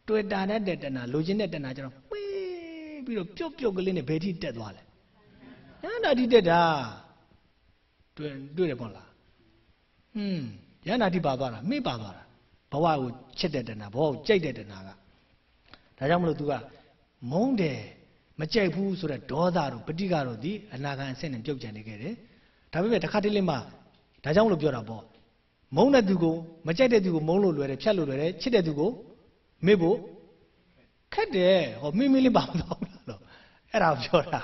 Speaker 2: တွေ့တာတတ်တဲ့တဏှာလိုချင်တဲ့တဏှာကျတော့ဝေး ပြီးတော့ပြုတ်ပြုတ်ကလေးနဲ့ဘယ်ထိတက်သွားလဲရဟန္တာတိတက်တာတွေ့တွေ့တယ်ပေါ့လားဟွန်းရဟန္တာတိပါသွားတာမေ့ပါသွားတာဘဝကိုချစ်တဲ့တဏှာဘဝကိုကြိုက်တဲ့တဏှာကဒါကြောင့်မလို့ तू ကမုန်းတယ်မကြိုက်ဘူးဆိုတော့ဒေါသတို့ပဋိကတို့ဒီအနာဂံအဆင့်နဲ့ပြုတ်ကြံနေခဲ့တယ်ဒါပေမဲ့တစ်ခါတလေမှဒါကြောင့်မလို့ပြောတာပေါ့မုန်းတဲ့သူကိုမကြိုက်တဲ့သူကိုမုန်းလို့လွယ်တယ်ဖြတ်လို့လွယ်တယ်ချစ်တဲ့သူကိုမေ့ဖို့ ခက်တယ်ဟောမိမိလေးပါမသွားဘူးလားလို့အဲ့ဒါကိုပြောတာ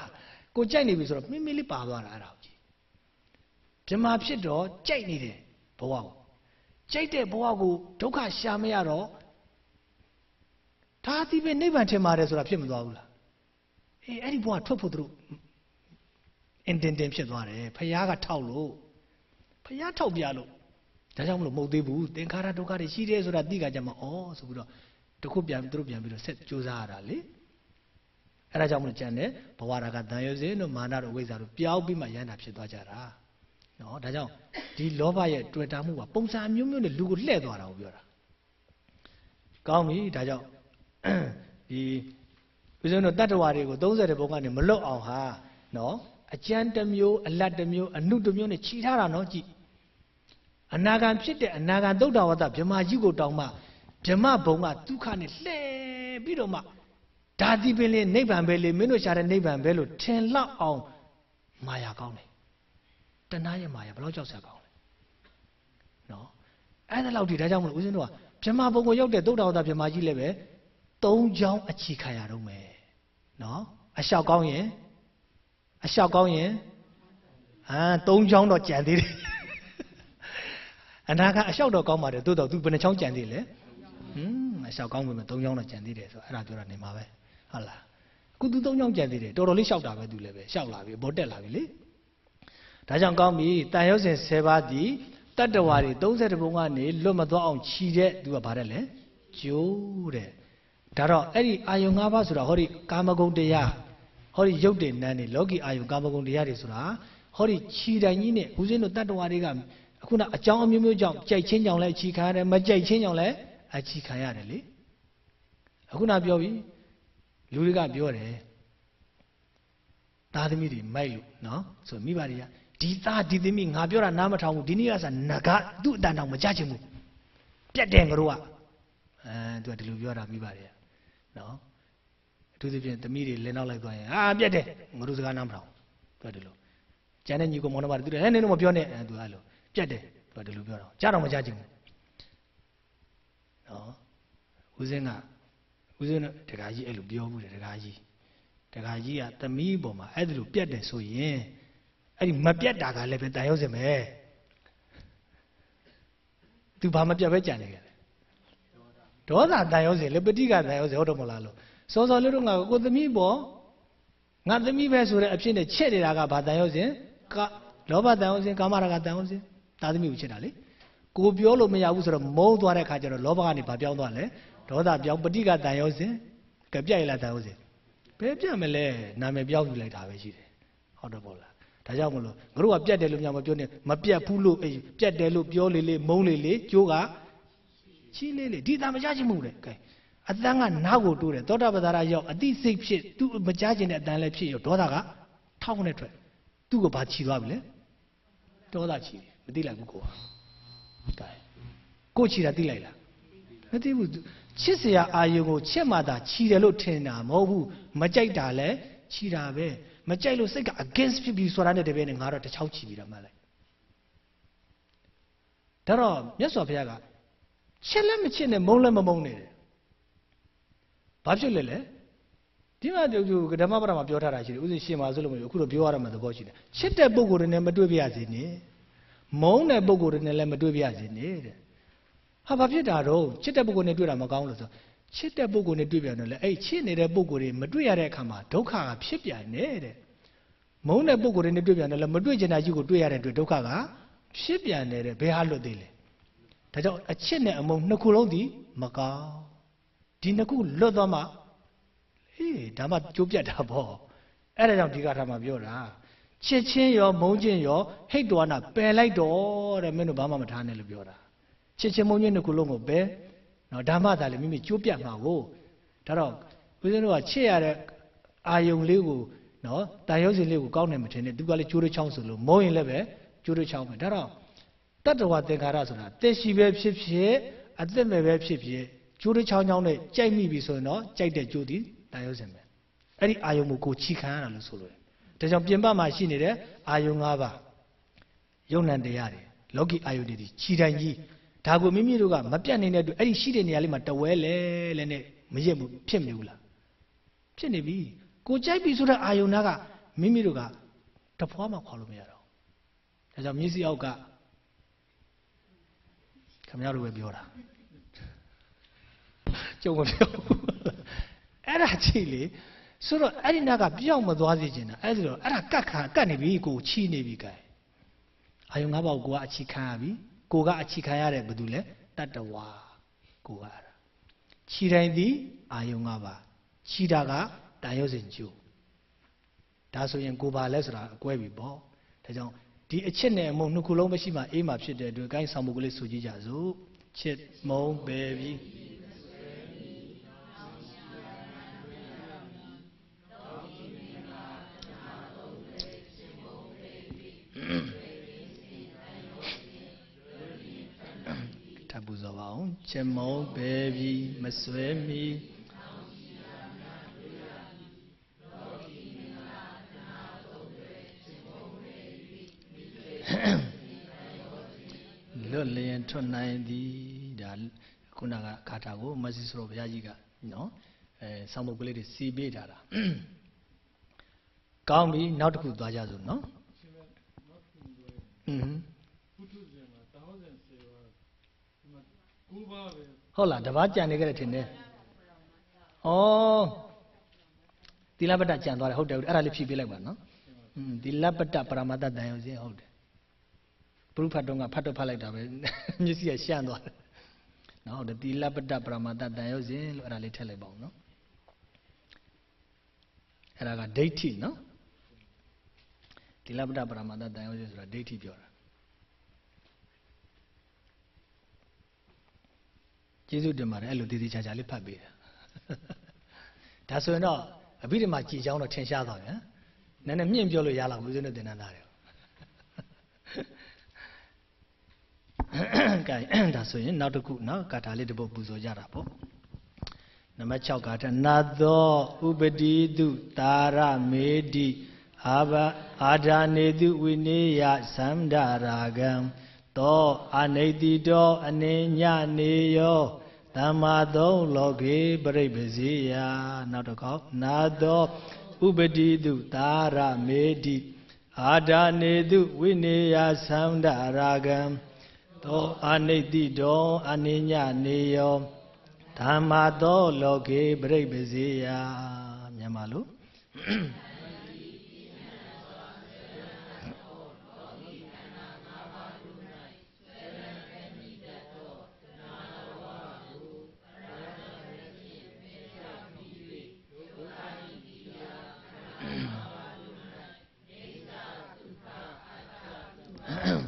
Speaker 2: ကိုကြိုက်နေပြီဆိုတော့မိမိလေးပါသွားတာအဲ့ဒါကိုကြည့်ပြမဖြစ်တော့ကြိုက်နေတယ်ဘဝကိုကြိုက်တဲ့ဘဝကိုဒုက္ခရှာမရတော့ဒါသည်ပဲနိဗ္ဗာန်ထင်ပါတယ်ဆိုတာဖြစ်မသွားဘူးလားအေးအဲ့ဒီဘဝထွက်ဖို့သူတို့အင်တင်တင်ဖြစ်သွားတယ်ဖះကထောက်လို့ဖះထောက်ပြလို့ဒါကြောင့်မလို့မဟုတ်သေးဘူးသင်္ခါရဒုက္ခတွေရှိတယ်ဆိုတာသိကြကြမှာဩဆိုပြီးတော့ တခုပြန်သူတို့ပြန်ပြီးတော့ဆက်ကြိုးစားရတာလေအဲ့ဒါကြောင့်မလို့ကြံတယ်ဘဝရာကတန်ရုပ်စဉ်တို့မာနတို့ဝိဇ္ဇာတို့ပြောင်းပြီးမှရဟန္တာဖြစ်သွားကြတာနော်ဒါကြောင့်ဒီလောဘရဲ့တွေ့တာမှုကပုံစံမျိုးမျိုးနဲ့လူကိုလှည့်သွားတာကိုပြောတာကောင်းပြီဒါကြောင့်ဒီဦးဇင်းတို့တတ္တဝါတွေကို30ဘုံကနေမလွတ်အောင်ဟာနော်အကျမ်းတစ်မျိုးအလတ်တစ်မျိုးအနုတစ်မျိုးနဲ့ခြိထားတာနော်ကြည့်အနာဂံဖြစ်တဲ့အနာဂံသုဒ္ဓဝတ္တဗြဟ္မာကြီးကိုတောင်းမှ ဗြဟ္မဘုံကဒုက္ခနဲ့လှည့်ပြီးတော့မှဒါတိပင်လေနိဗ္ဗာန်ပဲလေမင်းတို့ရှာတဲ့နိဗ္ဗာန်ပဲလို့ထင်လောက်အောင်မာယာကောင်းတယ်တဏှာရဲ့မာယာဘယ်လောက်ကြောက်စရာကောင်းလဲနော်အဲ့ဒါလောက်ဒီဒါကြောင့်မလို့ဦးဇင်းတို့ကဗြဟ္မာဘုံကိုရောက်တဲ့သုဒ္ဓဝတ္တဗြဟ္မာကြီးလည်းပဲသုံးချောင်းအချီခံရတော့မယ်နော်အလျှောက်ကောင်းရင်အလျှောက်ကောင်းရင်အာသုံးချောင်းတော့ကြံသေးတယ်အနာကအလျှောက်တော့ကောင်းပါတယ်သို့တော့ तू ဘယ်နှချောင်းကြံသေးလဲ ဟွန်းအလျှောက်ကောင်းပြီမ၃ချောင်းတော့ကြံသေးတယ်ဆိုအဲ့ဒါပြောတာနေမှာပဲဟုတ်လားအခုသူ၃ချောင်းကြံသေးတယ်တော်တော်လေးလျှောက်တာပဲသူလည်းပဲလျှောက်လာပြီဘောတက်လာပြီလေဒါကြောင့်ကောင်းပြီတန်ရုပ်စဉ်၁၀ပါးဒီတတ္တဝါတွေ30ဘုံကနေလွတ်မသွားအောင်ခြီးတဲ့သူကဘာတဲ့လဲကျိုးတဲ့ဒါတော့အဲ့ဒီအာယုံ၅ပါးဆိုတာဟောဒီကာမဂုဏ်တရားဟောဒီရုပ်တင်နန်းနေလောကီအာယုံကာမဂုဏ်တရားတွေဆိုတာဟောဒီခြီးတိုင်းကြီးနဲ့ဦးဇင်းတို့တတ္တဝါတွေကအခုနအကြောင်းအမျိုးမျိုးကြောင့်ကြိုက်ချင်းကြောင့်လဲခြီးခံရတယ်မကြိုက်ချင်းကြောင့်လဲ အခြီခံရတယ်လေအခုနပြောပြီလူတွေကပြောတယ်သားသမီးတွေမိုက်လို့နော်ဆိုမိဘတွေကဒီသားဒီသမီးငါပြောတာနားမထောင်ဘူးဒီနေ့ကစားငကသူ့အတန်တောင်မကြချင်ဘူးပြတ်တယ်ငါတို့ကအဲသူကဒီလိုပြောတာမိဘတွေကနော်အထူးသဖြင့်သမီးတွေလင်းနောက်လိုက်သွားရင်အာပြတ်တယ်ငါတို့စကားနားမထောင်သူကဒီလိုကျန်တဲ့ညီကောင်မောင်နှမတွေသူတွေဟဲ့နင်းတို့မပြောနဲ့အဲသူကအဲ့လိုပြတ်တယ်သူကဒီလိုပြောတော့ကြားတော့မကြားချင်ဘူး နော်ဦးစင်းကဦးစင်းတခါကြီးအဲ့လိုပြောမှုတယ်တခါကြီးတခါကြီးကသမီးပေါ်မှာအဲ့ဒီလိုပြတ်တယ်ဆိုရင်အဲ့ဒီမပြတ်တာကလည်းပဲတန်ရုပ်စင်ပဲသူဘာမပြတ်ပဲကြံနေကြတယ်ဒေါသတန်ရုပ်စင်လေပဋိကတန်ရုပ်စင်ဟုတ်တော့မလားလို့စောစောလေးတော့ငါကိုသမီးပေါ်ငါသမီးပဲဆိုတဲ့အဖြစ်နဲ့ချက်နေတာကဘာတန်ရုပ်စင်ကလောဘတန်ရုပ်စင်ကာမရာဂတန်ရုပ်စင်သာသမီကိုချက်တာလေ ကိုပြောလို့မရဘူးဆိုတော့မုန်းသွားတဲ့ခါကျတော့လောဘကနေဘာပြောင်းသွားလဲဒေါသပြောင်းပဋိကတန်ရုပ်စင်ကပြက်ရလားတန်ရုပ်စင်ဘယ်ပြတ်မလဲနာမည်ပြောင်းယူလိုက်တာပဲရှိတယ်ဟုတ်တော့ပေါ့လားဒါကြောင့်မလို့ငါတို့ကပြတ်တယ်လို့များမပြောနဲ့မပြတ်ဘူးလို့အေးပြတ်တယ်လို့ပြောလေလေမုန်းလေလေကျိုးကချီးလေလေဒီတာမကြချင်မှုလေကဲအတန်းကနားကိုတိုးတယ်သောတာပတ္တရာရောက်အတိစိတ်ဖြစ်သူမကြချင်တဲ့အတန်းလည်းဖြစ်ရောဒေါသကထောက်နဲ့ထွက်သူ့ကိုဘာချီသွားပြီလဲဒေါသချီတယ်မသိလိုက်ဘူးကိုက ကဲကိုချီတာသိလိုက်လားမသိဘူးချစ်စရာအာယုံကိုချစ်မှသာချီတယ်လို့ထင်တာမဟုတ်ဘူးမကြိုက်တာလဲချီတာပဲမကြိုက်လို့စိတ်က against ဖြစ်ပြီးဆိုတာနဲ့တပည့်နဲ့ငါတော့တစ်ချောင်းချီပြီးတော့မှလိုက်ဒါတော့မြတ်စွာဘုရားကချစ်လည်းမချစ်နဲ့မုန်းလည်းမမုန်းနဲ့တဲ့ဘာဖြစ်လဲလဲဒီမှာဒီဓမ္မပဒမှာပြောထားတာရှိတယ်ဥစဉ်ရှင်ပါဆိုလို့မပြောအခုတော့ပြောရမှာသဘောရှိတယ်ချစ်တဲ့ပုဂ္ဂိုလ်တွေနဲ့မတွေ့ပြရစေနဲ့ မုန်းတဲ့ပုဂ္ဂိုလ်တွေနဲ့လည်းမတွေ့ပြရစေနဲ့တဲ့ဟာဘာဖြစ်တာတော့ချစ်တဲ့ပုဂ္ဂိုလ်နဲ့တွေ့တာမကောင်းလို့ဆိုချစ်တဲ့ပုဂ္ဂိုလ်နဲ့တွေ့ပြန်တော့လေအဲ့ချစ်နေတဲ့ပုဂ္ဂိုလ်တွေမတွေ့ရတဲ့အခါမှာဒုက္ခကဖြစ်ပြန်နေတဲ့မုန်းတဲ့ပုဂ္ဂိုလ်တွေနဲ့တွေ့ပြန်တော့လေမတွေ့ကျင်တာကြီးကိုတွေ့ရတဲ့အတွက်ဒုက္ခကဖြစ်ပြန်နေတဲ့ဘယ်ဟာလွတ်သေးလဲဒါကြောင့်အချစ်နဲ့အမုန်းနှစ်ခုလုံးဒီမကောင်းဒီနှစ်ခုလွတ်သွားမှဟေးဒါမှကျိုးပြတ်တာပေါ့အဲ့ဒါကြောင့်ဒီကထာမှာပြောတာ ချစ်ချင်းရောမုန်းချင်းရောဟိတ်တော်နာပယ်လိုက်တော့တဲ့မင်းတို့ဘာမှမထားနဲ့လို့ပြောတာချစ်ချင်းမုန်းချင်းနှစ်ခုလုံးကိုပယ်နော်ဒါမှသာလေမိမိကျိုးပြတ်မှာကိုဒါတော့ဦးဇင်းတို့ကချစ်ရတဲ့အာယုံလေးကိုနော်တာရုပ်စင်လေးကိုကောင်းတယ်မထင်နဲ့သူကလည်းကျိုးရချောင်းဆိုလို့မုန်းရင်လည်းပဲကျိုးရချောင်းပဲဒါတော့တတ္တဝသင်္ခါရဆိုတာတက်ရှိပဲဖြစ်ဖြစ်အသက်မဲ့ပဲဖြစ်ဖြစ်ကျိုးရချောင်းချောင်းနဲ့ကြိုက်မိပြီဆိုရင်တော့ကြိုက်တဲ့ကျိုးသည်တာရုပ်စင်ပဲအဲ့ဒီအာယုံကိုကိုချီခံရတာလို့ဆိုလို့ ဒါကြောင့်ပြင်ပမှာရှိနေတဲ့အာယုံ၅ပါးယုံ nant တရားတွေလောကီအာယုန်တွေခြီတိုင်ကြီးဒါကိုမိမိတို့ကမပြတ်နေတဲ့အတွက်အဲ့ဒီရှိတဲ့နေရာလေးမှာတဝဲလဲလဲနဲ့မရက်ဘူးဖြစ်မနေဘူးလားဖြစ်နေပြီကိုကြိုက်ပြီဆိုတဲ့အာယုန်နာကမိမိတို့ကတဖွားမှခေါ်လို့မရတော့ဒါကြောင့်မျက်စိအောက်ကခမရတို့ပဲပြောတာကြုံမပြောအဲ့ဒါကြည့်လေ ဆိုတော့အဲ့ဒီနာကပြောင်းမသွားစေချင်တာအဲ့ဒါတော့အဲ့ဒါကတ်ခါကတ်နေပြီကိုချီနေပြီကဲအာယုံငါးပါးကိုကအချီခံရပြီကိုကအချီခံရတဲ့ဘယ်သူလဲတတ္တဝါကိုကအဲ့ဒါခြီတိုင်းသည်အာယုံငါးပါးခြီတာကတန်ရုပ်စဉ်ကျိုးဒါဆိုရင်ကိုပါလဲဆိုတာအကွဲပြီပေါ့ဒါကြောင့်ဒီအချစ်နဲ့အမုံနှစ်ခုလုံးမရှိမှအေးမှဖြစ်တဲ့အတွက်ကိုင်းဆောင်မှုကလေးဆိုကြည့်ကြစို့ချစ်မုံပယ်ပြီး ချစ်မုံပယ်ပြီးမဆွဲမီလွတ်လျင်ထွတ်နိုင်သည်ဒါခုနကခါတာကိုမဆီစရောဘုရားကြီးကနော်အဲဆောင်းပုတ်ကလေးတွေစီပေးထားတာကောင်းပြီနောက်တစ်ခုသွားကြစို့နော်อืม
Speaker 3: 9ပါးပဲ
Speaker 2: ဟုတ်လားတပါးကြံနေကြတယ်ထင်တယ်ဩသီလပတ္တကြံသွားတယ်ဟုတ်တယ်ဟုတ်တယ်အဲ့ဒါလေးဖြည့်ပေးလိုက်ပါနော်อืมသီလပတ္တပရမတ္တတန်ရုံစင်းဟုတ်တယ်ပရုဖတ်တုံးကဖတ်တော့ဖတ်လိုက်တာပဲမျက်စိကရှန့်သွားတယ်နော်ဟုတ်တယ်သီလပတ္တပရမတ္တတန်ရုံစင်းလို့အဲ့ဒါလေးထည့်လိုက်ပါဦးနော်အဲ့ဒါကဒိဋ္ဌိနော်သီလပတ္တပရမတ္တတန်ရုံစင်းဆိုတာဒိဋ္ဌိပြောတာ ကျေးဇူးတင်ပါတယ်အဲ့လိုတည်တည်ချာချာလေးဖတ်ပေးတာဒါဆိုရင်တော့အဘိဓမ္မာကြည်ချောင်းတော့ထင်ရှားသွားပြီဟမ်နည်းနည်းမြင့်ပြောလို့ရလောက်ဘူးစင်းနဲ့တင်နန်းသားတယ်ကဲဒါဆိုရင်နောက်တစ်ခုနော်ကာထာလေးတစ်ပုဒ်ပူဇော်ကြတာပေါ့နံပါတ်6ကာထာနာသောဥပတိတုတာရမေတိအာဘအာဓာနေတုဝိနေယသန္ဒရာဂံ သောအနိတိတောအနေညနေယောသမ္မာသုံးလောကေပရိပဇေယနောက်တစ်ခေါက်နာသောဥပတိတုတာရမေတိအာဓာနေတုဝိနေယသန္ဒရာဂံသောအနိတိတောအနေညနေယောဓမ္မာသောလောကေပရိပဇေယမြန်မာလို့ Ahem.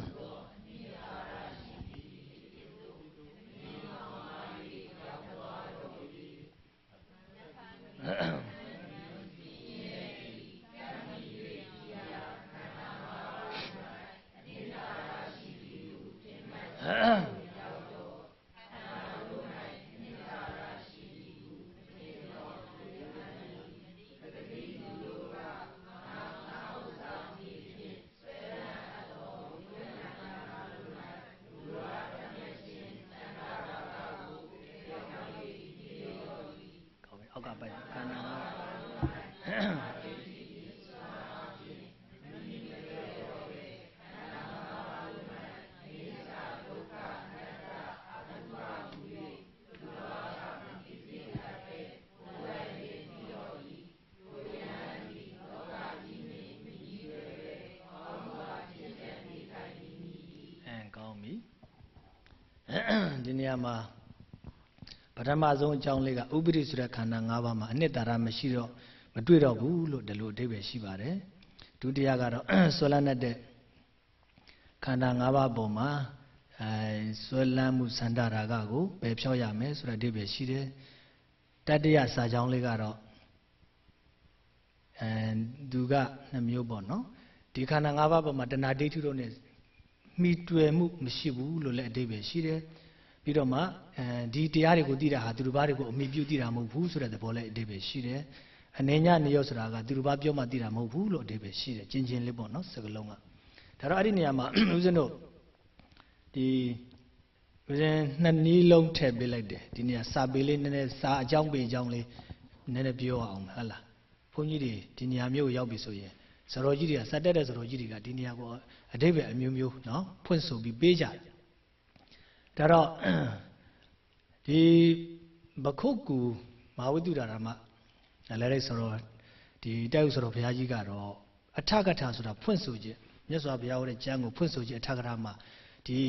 Speaker 2: ဒီနေရာမှာပထမဆုံးအကြောင်းလေးကဥပရိဆိုတဲ့ခန္ဓာ၅ပါးမှာအနှစ်သာရမရှိတော့မတွေ့တော့ဘူးလို့ဒီလိုအဓိပ္ပာယ်ရှိပါတယ်ဒုတိယကတော့ဆွဲလန်းတဲ့ခန္ဓာ၅ပါးပေါ်မှာအဲဆွဲလန်းမှုစန္ဒရာဂကိုပယ်ဖြောက်ရမယ်ဆိုတဲ့အဓိပ္ပာယ်ရှိတယ်တတိယစာကြောင်းလေးကတော့အဲသူကနှစ်မျိုးပေါ့နော်ဒီခန္ဓာ၅ပါးပေါ်မှာတဏှာဒိဋ္ဌိတို့ ਨੇ မိတွေ့မှုမရှိဘူးလို့လည်းအဓိပ္ပာယ်ရှိတယ် ပြီးတော့မှအဲဒီတရားတွေကိုသိတာဟာသူတို့ဘာတွေကိုအမိပြုသိတာမဟုတ်ဘူးဆိုတဲ့သဘောလည်းအတိပ္ပယ်ရှိတယ်။အနေညနရောဆိုတာကသူတို့ဘာပြောမှသိတာမဟုတ်ဘူးလို့အတိပ္ပယ်ရှိတယ်။ချင်းချင်းလေးပေါ့နော်စကလုံးက။ဒါတော့အဲ့ဒီနေရာမှာဦးဇင်းတို့ဒီဦးဇင်းနှစ်နီးလုံးထည့်ပေးလိုက်တယ်။ဒီနေရာစာပေလေးနည်းနည်းစာအကြောင်းပေအကြောင်းလေးနည်းနည်းပြောအောင်ဟုတ်လား။ဘုန်းကြီးတွေဒီနေရာမျိုးကိုရောက်ပြီဆိုရင်ဇတော်ကြီးတွေကစက်တက်တဲ့ဇတော်ကြီးတွေကဒီနေရာကိုအတိပ္ပယ်အမျိုးမျိုးနော်ဖွင့်ဆိုပြီးပေးကြတယ် ဒါတော့ဒီဘခုတ်ကူမဟာဝိတုဒ္ဓရာမလည်းလိုက်ဆိုတော့ဒီတိုက်ဥဆိုတော့ဘုရားကြီးကတော့အထကထာဆိုတာဖွင့်ဆိုခြင်းမြတ်စွာဘုရားဟောတဲ့ကျမ်းကိုဖွင့်ဆိုခြင်းအထကထာမှာဒီ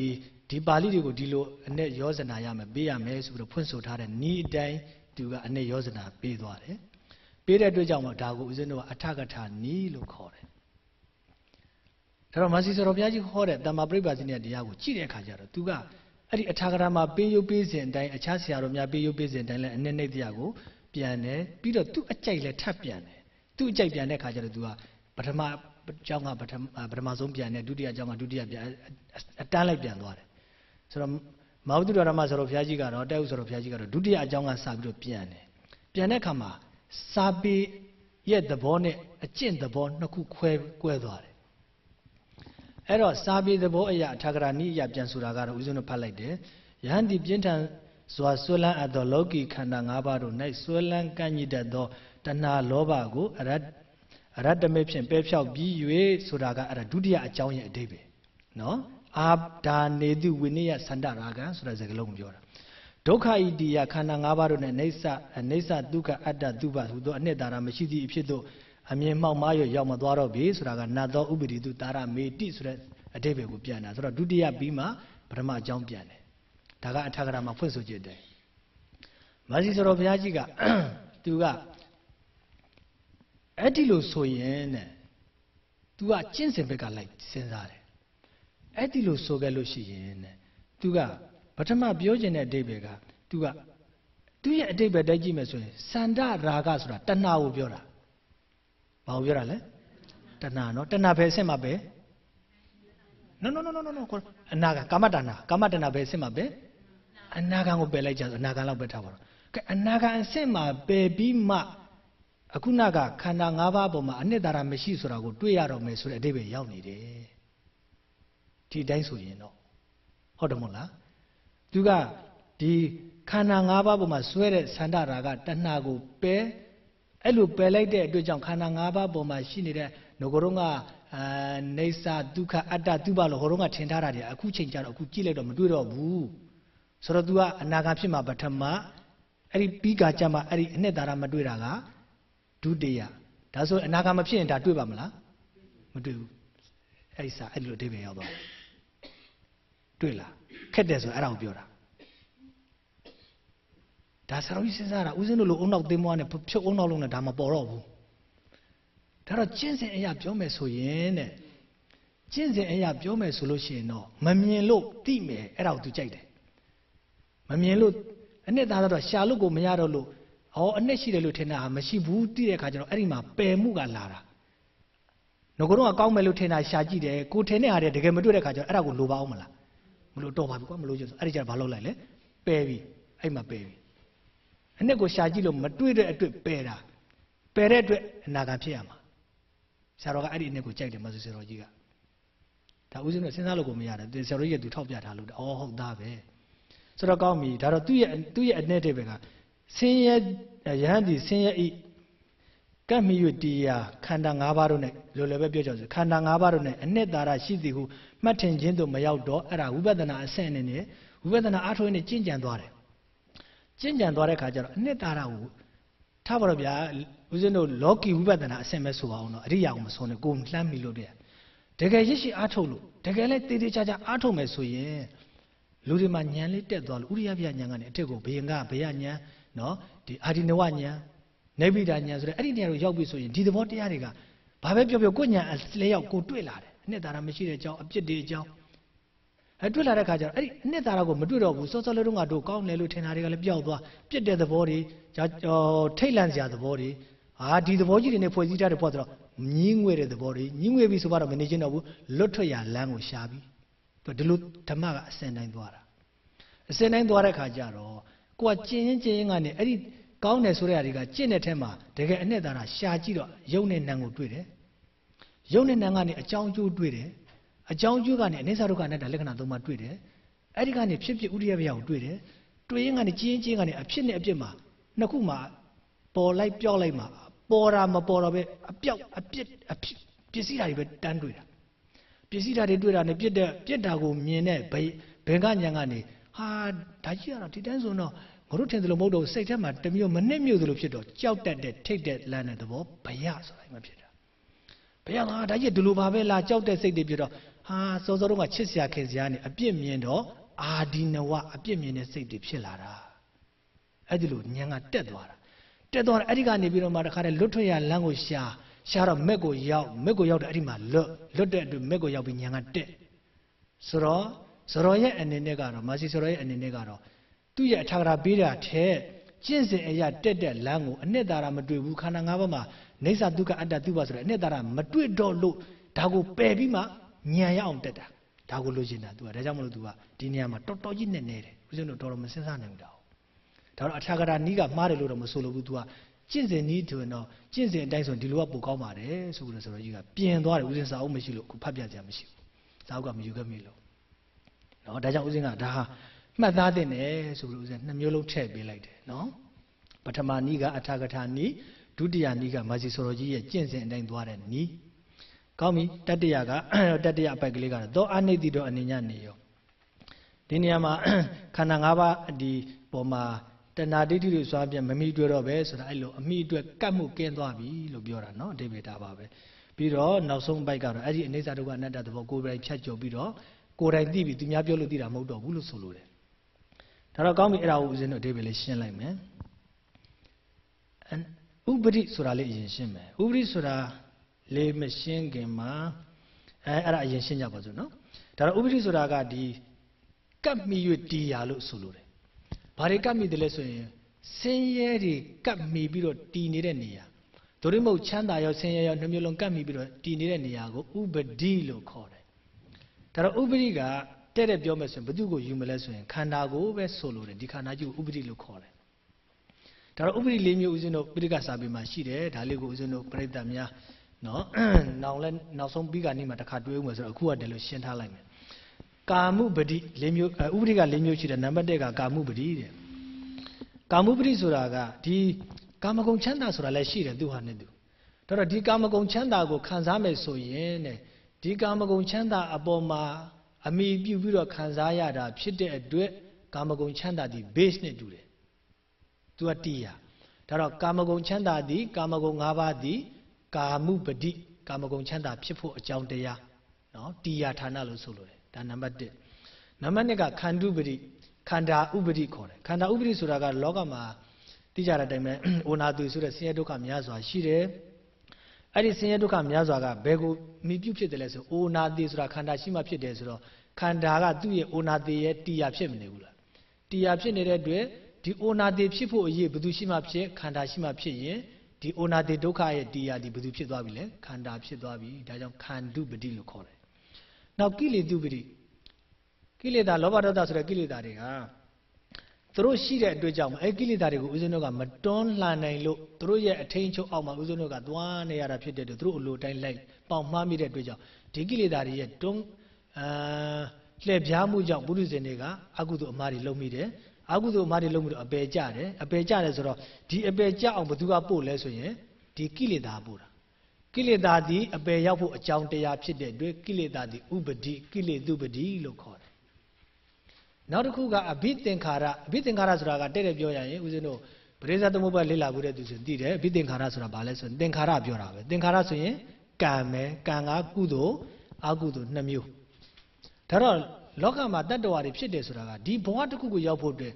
Speaker 2: ဒီပါဠိတွေကိုဒီလိုအ내ရောဇနာရမယ်ပေးရမယ်ဆိုပြီးတော့ဖွင့်ဆိုထားတဲ့ဤအတိုင်းသူကအ내ရောဇနာပေးသွားတယ်ပေးတဲ့အတွက်ကြောင့်မို့ဒါကိုဦးဇင်းတို့ကအထကထာနီးလို့ခေါ်တယ်ဒါတော့မာစီစောတော်ဘုရားကြီးဟောတဲ့တမ္မာပရိပါဇိနိယတရားကိုကြည့်တဲ့အခါကျတော့သူက အဲ့ဒီအထာကရာမှာပေးရုပ်ပေးစဉ်အတိုင်းအခြားဆရာတော်များပေးရုပ်ပေးစဉ်အတိုင်းလဲအနှစ်နှစ်တရားကိုပြန်တယ်ပြီးတော့သူ့အကြိုက်လဲထပ်ပြန်တယ်သူ့အကြိုက်ပြန်တဲ့အခါကျတော့သူကပထမအကြောင်းကပထမပထမဆုံးပြန်တယ်ဒုတိယအကြောင်းကဒုတိယပြန်အတန်းလိုက်ပြန်သွားတယ်ဆိုတော့မဟာဝတ္ထုတော်မဆိုတော်ဘုရားကြီးကတော့တဲ့ဥဆိုတော်ဘုရားကြီးကတော့ဒုတိယအကြောင်းကစပြီးတော့ပြန်တယ်ပြန်တဲ့အခါမှာစာပေရဲ့သဘောနဲ့အကျင့်သဘောနှစ်ခုခွဲကွဲသွားတယ် အဲ့တော့စာပေသဘောအရာအထာဂရနိအရာပြန်ဆိုတာကတော့ဦးဇင်းတို့ဖတ်လိုက်တယ်ယဟန်ဒီပြင်းထန်စွာဆွဲလန်းအပ်သောလောကီခန္ဓာ၅ပါးတို့၌ဆွဲလန်းကန့်ညစ်တတ်သောတဏှာလောဘကိုအရတ်အရတ္တမေဖြင့်ပဲဖြောက်ပြီး၍ဆိုတာကအဲ့ဒါဒုတိယအကြောင်းရဲ့အဓိပ္ပာယ်နော်အာဒါနေတုဝိနည်းစန္ဒရာဂံဆိုတဲ့စကားလုံးကိုပြောတာဒုက္ခဣတိယခန္ဓာ၅ပါးတို့နဲ့အိဋ္ဌအိဋ္ဌဒုက္ခအတ္တတုပဟူသောအနှစ်သာရမရှိသည့်အဖြစ်သို့ အမြင်မှောက်မှားရရောက်မသွားတော့ပြီဆိုတာကနတ်သောဥပတိတုတာရမေတိဆိုတဲ့အဓိပ္ပာယ်ကိုပြန်တာဆိုတော့ဒုတိယပြီးမှပထမအကြောင်းပြန်တယ်ဒါကအထာဂရမှာဖွင့်ဆိုကြတယ်မာစီဆိုတော်ဘုရားကြီးကသူကအဲ့ဒီလိုဆိုရင်တဲ့သူကကျင့်စဉ်ဘက်ကလိုက်စဉ်းစားတယ်အဲ့ဒီလိုဆိုခဲ့လို့ရှိရင်တဲ့သူကပထမပြောခြင်းတဲ့အဓိပ္ပာယ်ကသူကသူ့ရဲ့အဓိပ္ပာယ်တိုက်ကြည့်မယ်ဆိုရင်စန္ဒရာဂဆိုတာတဏှာကိုပြောတာ ဘာကိုပြောတာလဲတဏှာနော်တဏှာပဲအဆင့်မှာပဲ no no no no no no အနာဂံကာမတဏကာမတဏပဲအဆင့်မှာပဲအနာဂံကိုပယ်လိုက်ကြဆိုအနာဂံလောက်ပဲထားပါတော့ကဲအနာဂံအဆင့်မှာပယ်ပြီးမှအခုနကခန္ဓာ၅ပါးပေါ်မှာအနှစ်သာရမရှိဆိုတာကိုတွေ့ရတော့မယ်ဆိုတဲ့အဓိပ္ပာယ်ရောက်နေတယ်ဒီတိုင်းဆိုရင်တော့ဟုတ်တယ်မဟုတ်လားသူကဒီခန္ဓာ၅ပါးပေါ်မှာဆွဲတဲ့သန္တာရာကတဏှာကိုပယ် အဲ့လိုပယ်လိုက်တဲ့အတွက်ကြောင့်ခန္ဓာ၅ပါးပေါ်မှာရှိနေတဲ့ငကိုယ်တော့ကအာနေစာဒုက္ခအတ္တသူပလို့ဟိုတော့ကထင်ထားတာတွေအခုချိန်ကျတော့အခုကြည့်လိုက်တော့မတွေ့တော့ဘူးဆိုတော့ तू ကအနာဂတ်ဖြစ်မှာပထမအဲ့ဒီပြီးကကြမှာအဲ့ဒီအနှစ်သာရမတွေ့တာကဒုတိယဒါဆိုအနာဂတ်မဖြစ်ရင်ဒါတွေ့ပါမလားမတွေ့ဘူးအဲ့ဒီစာအဲ့လိုအဓိပ္ပာယ်ရောက်သွားတွေ့လားခက်တယ်ဆိုအဲ့ဒါကိုပြောတာ ဒါဆရာကြီးစဉ်းစားတာဦးဇင်းတို့လိုအုံနောက်သိမ်းမွားနဲ့ဖြုတ်အုံနောက်လုံးနဲ့ဒါမပေါ်တော့ဘူးဒါတော့ကျင့်စဉ်အရာပြောမယ်ဆိုရင်တဲ့ကျင့်စဉ်အရာပြောမယ်ဆိုလို့ရှိရင်တော့မမြင်လို့သိမယ်အဲ့ဒါကိုသူကြိုက်တယ်မမြင်လို့အနှစ်သာတော့ရှာလို့ကိုမရတော့လို့ဟောအနှစ်ရှိတယ်လို့ထင်တာဟာမရှိဘူးသိတဲ့အခါကျတော့အဲ့ဒီမှာပယ်မှုကလာတာငကိုတော့ကောင်းမယ်လို့ထင်တာရှာကြည့်တယ်ကိုထင်တဲ့ဟာတွေတကယ်မတွေ့တဲ့အခါကျတော့အဲ့ဒါကိုလိုပါအောင်မလားမလို့တော့ပါဘူးကွာမလို့ကျဆိုအဲ့ဒီကျတော့ဘာလုပ်လိုက်လဲပယ်ပြီအဲ့မှာပယ်ပြီ အနှစ်ကိုရှာကြည့်လို့မတွေ့တဲ့အတွက်ပယ်တာပယ်တဲ့အတွက်အနာဂတ်ဖြစ်ရမှာဆရာတော်ကအဲ့ဒီအနှစ်ကိုကြိုက်တယ်မဆူဆရာတော်ကြီးကဒါဦးဇင်းတို့စဉ်းစားလို့ကိုမရတယ်ဆရာတော်ကြီးကသူထောက်ပြထားလို့အော်ဟုတ်သားပဲဆိုတော့ကောင်းပြီဒါတော့သူ့ရဲ့သူ့ရဲ့အနှစ်တွေပဲကဆင်းရဲယဟန်ဒီဆင်းရဲဤကပ်မီ၍တရားခန္ဓာ၅ပါးတို့နဲ့လိုလည်းပဲပြောကြဆိုခန္ဓာ၅ပါးတို့နဲ့အနှစ်သာရရှိသည်ဟုမှတ်ထင်ခြင်းတို့မရောက်တော့အဲ့ဒါဝိပဿနာအဆင့်အနေနဲ့ဝိပဿနာအားထုတ်နေကျင့်ကြံသွားတယ် ကျင့်ကြံသွားတဲ့ခါကျတော့အနှစ်သာရကိုထားပါတော့ဗျာဦးဇင်းတို့လောကီဝိပဿနာအဆင့်ပဲဆိုပါအောင်တော့အရိယာကိုမဆုံးနဲ့ကိုယ်လှမ်းမိလို့တည်းတတကယ်ရရှိအားထုတ်လို့တကယ်လည်းတေးသေးချာချာအားထုတ်မယ်ဆိုရင်လူတွေမှာညံလေးတက်သွားလို့ဥရိယပြညံကနေအထက်ကိုဘယင်ကဘယညံနော်ဒီအာဒီနဝညံနေဗိဒာညံဆိုတဲ့အဲ့ဒီနေရာကိုရောက်ပြီဆိုရင်ဒီသဘောတရားတွေကဘာပဲပြောပြောကိုညံအလဲရောက်ကိုတွေ့လာတယ်အနှစ်သာရမရှိတဲ့အကြောင်းအပြစ်တွေအကြောင်း အဲတွေ့လာတဲ့ခါကျတော့အဲ့ဒီအနှစ်သာရကိုမတွေ့တော့ဘူးစောစောလေးတုန်းကတို့ကောင်းတယ်လို့ထင်တာတွေကလည်းပျောက်သွားပြစ်တဲ့သဘောတွေဂျာထိတ်လန့်စရာသဘောတွေဟာဒီသဘောကြီးတွေနဲ့ဖွဲ့စည်းထားတဲ့ပေါ့ဆိုတော့ညင်းငွေတဲ့သဘောတွေညင်းငွေပြီဆိုတော့မနေချင်တော့ဘူးလွတ်ထွက်ရလမ်းကိုရှာပြီးဒီလိုဓမ္မကအစင်တိုင်းသွားတာအစင်တိုင်းသွားတဲ့ခါကျတော့ကိုကကျင်ရင်ကျင်ရင်ကနေအဲ့ဒီကောင်းတယ်ဆိုတဲ့အရာတွေကကျင့်တဲ့ထဲမှာတကယ်အနှစ်သာရရှာကြည့်တော့ယုံနဲ့နံကိုတွေ့တယ်ယုံနဲ့နံကနေအကြောင်းကျိုးတွေ့တယ် အကြောင်းကျိုးကနေအနိစ္စဒုက္ခအနတ္တလက္ခဏာသုံးပါတွေ့တယ်အဲ့ဒီကနေဖြစ်ဖြစ်ဥရိယဘယကိုတွေ့တယ်တွေ့ရင်ကနေကျင်းချင်းကနေအဖြစ်နဲ့အပြစ်မှာနှစ်ခုမှာပေါ်လိုက်ပြောက်လိုက်မှာပေါ်တာမပေါ်တော့ပဲအပြောက်အပြစ်အဖြစ်ပစ္စည်းဓာတ်တွေပဲတန်းတွေ့တာပစ္စည်းဓာတ်တွေတွေ့တာနဲ့ပြစ်တဲ့ပြစ်တာကိုမြင်တဲ့ဘယ်ဘင်ကညံကနေဟာဒါကြီးကတော့ဒီတန်းဆိုတော့ငါတို့ထင်သလိုမဟုတ်တော့စိတ်ထဲမှာတမျိုးမနစ်မြို့သလိုဖြစ်တော့ကြောက်တတ်တဲ့ထိတ်တဲ့လမ်းတဲ့သဘောဘယဆိုတာမှဖြစ်တာဘယကဒါကြီးဒီလိုပါပဲလားကြောက်တဲ့စိတ်တွေဖြစ်တော့ ဟာစောစောတုန်းကချစ်စရာခင်စရာနဲ့အပြစ်မြင်တော့အာဒီနဝအပြစ်မြင်တဲ့စိတ်တွေဖြစ်လာတာအဲ့ဒီလိုညံကတက်သွားတာတက်သွားတယ်အဲ့ဒီကနေပြီးတော့မှတခါတည်းလွတ်ထွက်ရလမ်းကိုရှာရှာတော့မက်ကိုရောက်မက်ကိုရောက်တော့အဲ့ဒီမှာလွတ်လွတ်တဲ့အတွက်မက်ကိုရောက်ပြီးညံကတက်ဆိုတော့ဇရောရဲ့အနေနဲ့ကတော့မာစီဇရောရဲ့အနေနဲ့ကတော့သူ့ရဲ့အထာဂရာပေးတာထဲကျင့်စဉ်အရာတက်တဲ့လမ်းကိုအနှစ်သာရမတွေ့ဘူးခန္ဓာ၅ပါးမှာနေသဒုက္ခအတ္တသူပါဆိုတဲ့အနှစ်သာရမတွေ့တော့လို့ဒါကိုပယ်ပြီးမှ ညံရအောင်တက်တာဒါကိုလိုချင်တာ तू ကဒါကြောင့်မလို့ तू ကဒီနေရာမှာတော်တော်ကြီးနဲ့နေတယ်ဦးဇင်းတို့တော်တော်မစဉ်းစားနိုင်ဘူးဒါဒါတော့အထာဂရာနီးကမှားတယ်လို့တော့မဆိုလို့ဘူး तू ကကျင့်စဉ်နီးဆိုရင်တော့ကျင့်စဉ်အတိုင်းဆိုဒီလိုကပိုကောင်းပါတယ်ဆိုပြီးတော့ဆိုတော့ကြီးကပြင်သွားတယ်ဦးဇင်းစာအုပ်မရှိလို့အခုဖတ်ပြကြမရှိဘူးစာအုပ်ကမယူခဲ့မိလို့နော်ဒါကြောင့်ဦးဇင်းကဒါဟာမှတ်သားတဲ့တယ်ဆိုပြီးဦးဇင်းနှစ်မျိုးလုံးထည့်ပေးလိုက်တယ်နော်ပထမနီးကအထာဂထာနီးဒုတိယနီးကမာစီဆိုတော်ကြီးရဲ့ကျင့်စဉ်အတိုင်းသွားတဲ့နီး ကောင်းပြီတတ္တရာကတတ္တရာအပိုက်ကလေးကတော့သောအနိတိတော့အနေညနေရောဒီနေရာမှာခန္ဓာ၅ပါးဒီပေါ်မှာတဏှာဒိဋ္ဌိတွေစွာပြမမိတွေ့တော့ပဲဆိုတာအဲ့လိုအမိအတွက်ကတ်မှုကင်းသွားပြီလို့ပြောတာနော်အဓိပ္ပာယ်ဒါပါပဲပြီးတော့နောက်ဆုံးဘိုက်ကတော့အဲ့ဒီအနိစ္စဒုက္ခအနတ္တသဘောကိုယ်ပိုင်ဖြတ်ကျော်ပြီးတော့ကိုယ်တိုင်သိပြီသူများပြောလို့သိတာမဟုတ်တော့ဘူးလို့ဆိုလိုတယ်ဒါတော့ကောင်းပြီအဲ့ဒါကိုဦးဇင်းတို့အဓိပ္ပာယ်လေးရှင်းလိုက်မယ်ဥပဒိဆိုတာလေးအရင်ရှင်းမယ်ဥပဒိဆိုတာ လေးမရှင်းခင်မှာအဲအဲ့ဒါအရင်ရှင်းကြပါစို့နော်ဒါတော့ဥပရိဆိုတာကဒီကပ်မိ၍တီးရလို့ဆိုလိုတယ်ဘာတွေကပ်မိတယ်လဲဆိုရင်ဆင်းရဲတွေကပ်မိပြီးတော့တီးနေတဲ့နေရာဒိုရိမုတ်ချမ်းသာရောဆင်းရဲရောနှမျိုးလုံးကပ်မိပြီးတော့တီးနေတဲ့နေရာကိုဥပတိလို့ခေါ်တယ်ဒါတော့ဥပရိကတဲ့တဲ့ပြောမယ်ဆိုရင်ဘု து ကိုယူမလဲဆိုရင်ခန္ဓာကိုပဲဆိုလိုတယ်ဒီခန္ဓာကြီးကိုဥပတိလို့ခေါ်တယ်ဒါတော့ဥပတိလေးမျိုးဦးဇင်းတို့ပိဋကစာပေမှာရှိတယ်ဒါလေးကိုဦးဇင်းတို့ပြိဿများ နော်နောက်လဲနောက်ဆုံးပြီးကနေမှတစ်ခါတွေးဦးမယ်ဆိုတော့အခုကတည်းလို့ရှင်းထားလိုက်မယ်ကာမှုပတိလေးမျိုးဥပတိကလေးမျိုးရှိတယ်နံပါတ်1ကကာမှုပတိတဲ့ကာမှုပတိဆိုတာကဒီကာမဂုဏ်ချမ်းသာဆိုတာလည်းရှိတယ်သူဟာနဲ့သူဒါတော့ဒီကာမဂုဏ်ချမ်းသာကိုခံစားမယ်ဆိုရင်တဲ့ဒီကာမဂုဏ်ချမ်းသာအပေါ်မှာအမိပြုပြီးတော့ခံစားရတာဖြစ်တဲ့အတွက်ကာမဂုဏ်ချမ်းသာဒီ base နဲ့တူတယ်သူကတီးရဒါတော့ကာမဂုဏ်ချမ်းသာသည်ကာမဂုဏ်၅ပါးသည် ကာမှုပတိကာမဂုဏ်ချမ်းသာဖြစ်ဖို့အကြောင်းတရားနော်တီယာဌာနလို့ဆိုလိုတယ်ဒါနံပါတ်1နံပါတ်2ကခန္ဓုပတိခန္ဓာဥပတိခေါ်တယ်ခန္ဓာဥပတိဆိုတာကလောကမှာသိကြတဲ့အတိုင်းပဲအိုနာသူဆိုတဲ့ဆင်းရဲဒုက္ခများစွာရှိတယ်အဲ့ဒီဆင်းရဲဒုက္ခများစွာကဘယ်ကိုမိပြုဖြစ်တယ်လဲဆိုအိုနာတိဆိုတာခန္ဓာရှိမှဖြစ်တယ်ဆိုတော့ခန္ဓာကသူ့ရဲ့အိုနာတိရဲ့တီယာဖြစ်မနေဘူးလားတီယာဖြစ်နေတဲ့အတွက်ဒီအိုနာတိဖြစ်ဖို့အရေးဘယ်သူရှိမှဖြစ်ခန္ဓာရှိမှဖြစ်ရင် ဒီအိုနာတိဒုက္ခရဲ့တရားဒီဘယ်သူဖြစ်သွားပြီလဲခန္ဓာဖြစ်သွားပြီဒါကြောင့်ခန္ဓုပတိလို့ခေါ်တယ်နောက်ကိလေသုပတိကိလေသာလောဘဒေါသဆိုတဲ့ကိလေသာတွေကသူတို့ရှိတဲ့အတွက်ကြောင့်အဲကိလေသာတွေကိုဦးဇင်းတို့ကမတွန်းလှန်နိုင်လို့သူတို့ရဲ့အထင်းချုပ်အောက်မှာဦးဇင်းတို့ကသွားနေရတာဖြစ်တဲ့အတွက်သူတို့အလိုတိုင်းလိုက်ပေါင်မှားမိတဲ့အတွက်ကြောင့်ဒီကိလေသာတွေရဲ့တွန်းအာလှည့်ပြားမှုကြောင့်ပုရိသေတွေကအကုသိုလ်အမှားတွေလုပ်မိတယ် အကုသိုလ်အမှားတွေလုပ်ပြီးတော့အပယ်ကျတယ်အပယ်ကျတယ်ဆိုတော့ဒီအပယ်ကျအောင်ဘသူကပို့လဲဆိုရင်ဒီကိလေသာပို့တာကိလေသာသည်အပယ်ရောက်ဖို့အကြောင်းတရားဖြစ်တဲ့အတွက်ကိလေသာသည်ဥပတိကိလေသုပတိလို့ခေါ်တယ်နောက်တစ်ခုကအဘိသင်္ခါရအဘိသင်္ခါရဆိုတာကတဲ့တဲ့ပြောရရင်ဦးဇင်းတို့ပရိသသမုပ္ပါလေ့လာဖို့တဲ့သူဆိုသိတယ်အဘိသင်္ခါရဆိုတာဘာလဲဆိုရင်သင်္ခါရပြောတာပဲသင်္ခါရဆိုရင်ကံပဲကံကကုသိုလ်အာကုသိုလ်2မျိုးဒါတော့ လောကမှာတတ္တဝါတွေဖြစ်တယ်ဆိုတာကဒီဘဝတစ်ခုကိုရောက်ဖို့အတွက်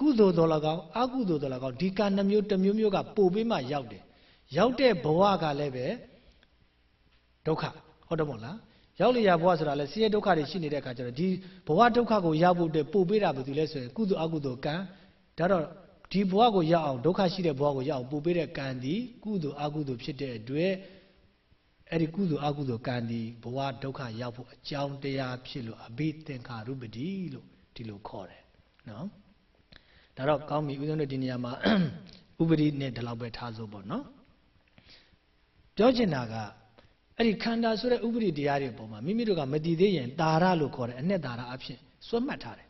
Speaker 2: ကုသိုလ်တော်၎င်းအကုသိုလ်တော်၎င်းဒီကံနှမျိုးတစ်မျိုးမျိုးကပို့ပေးမှရောက်တယ်ရောက်တဲ့ဘဝကလည်းပဲဒုက္ခဟုတ်တယ်မို့လားရောက်လျာဘဝဆိုတာလဲဆင်းရဲဒုက္ခတွေရှိနေတဲ့အခါကျတော့ဒီဘဝဒုက္ခကိုရောက်ဖို့အတွက်ပို့ပေးတာဘာလို့လဲဆိုရင်ကုသိုလ်အကုသိုလ်ကံဒါတော့ဒီဘဝကိုရောက်အောင်ဒုက္ခရှိတဲ့ဘဝကိုရောက်အောင်ပို့ပေးတဲ့ကံဒီကုသိုလ်အကုသိုလ်ဖြစ်တဲ့အတွက် အဲ့ဒီကုသိုလ်အကုသိုလ်ကံဒီဘဝဒုက္ခရောက်ဖို့အကြောင်းတရားဖြစ်လို့အဘိသင်္ခါရုပတိလို့ဒီလိုခေါ်တယ်နော်ဒါတော့ကောင်းပြီဦးဇင်းတို့ဒီနေရာမှာဥပရိနဲ့ဒီလောက်ပဲထားစို့ပေါ့နော်ပြောချင်တာကအဲ့ဒီခန္ဓာဆိုတဲ့ဥပရိတရားတွေပုံမှာမိမိတို့ကမတည်သေးရင်တာရလို့ခေါ်တယ်အနှစ်တာရအဖြစ်စွတ်မှတ်ထားတယ်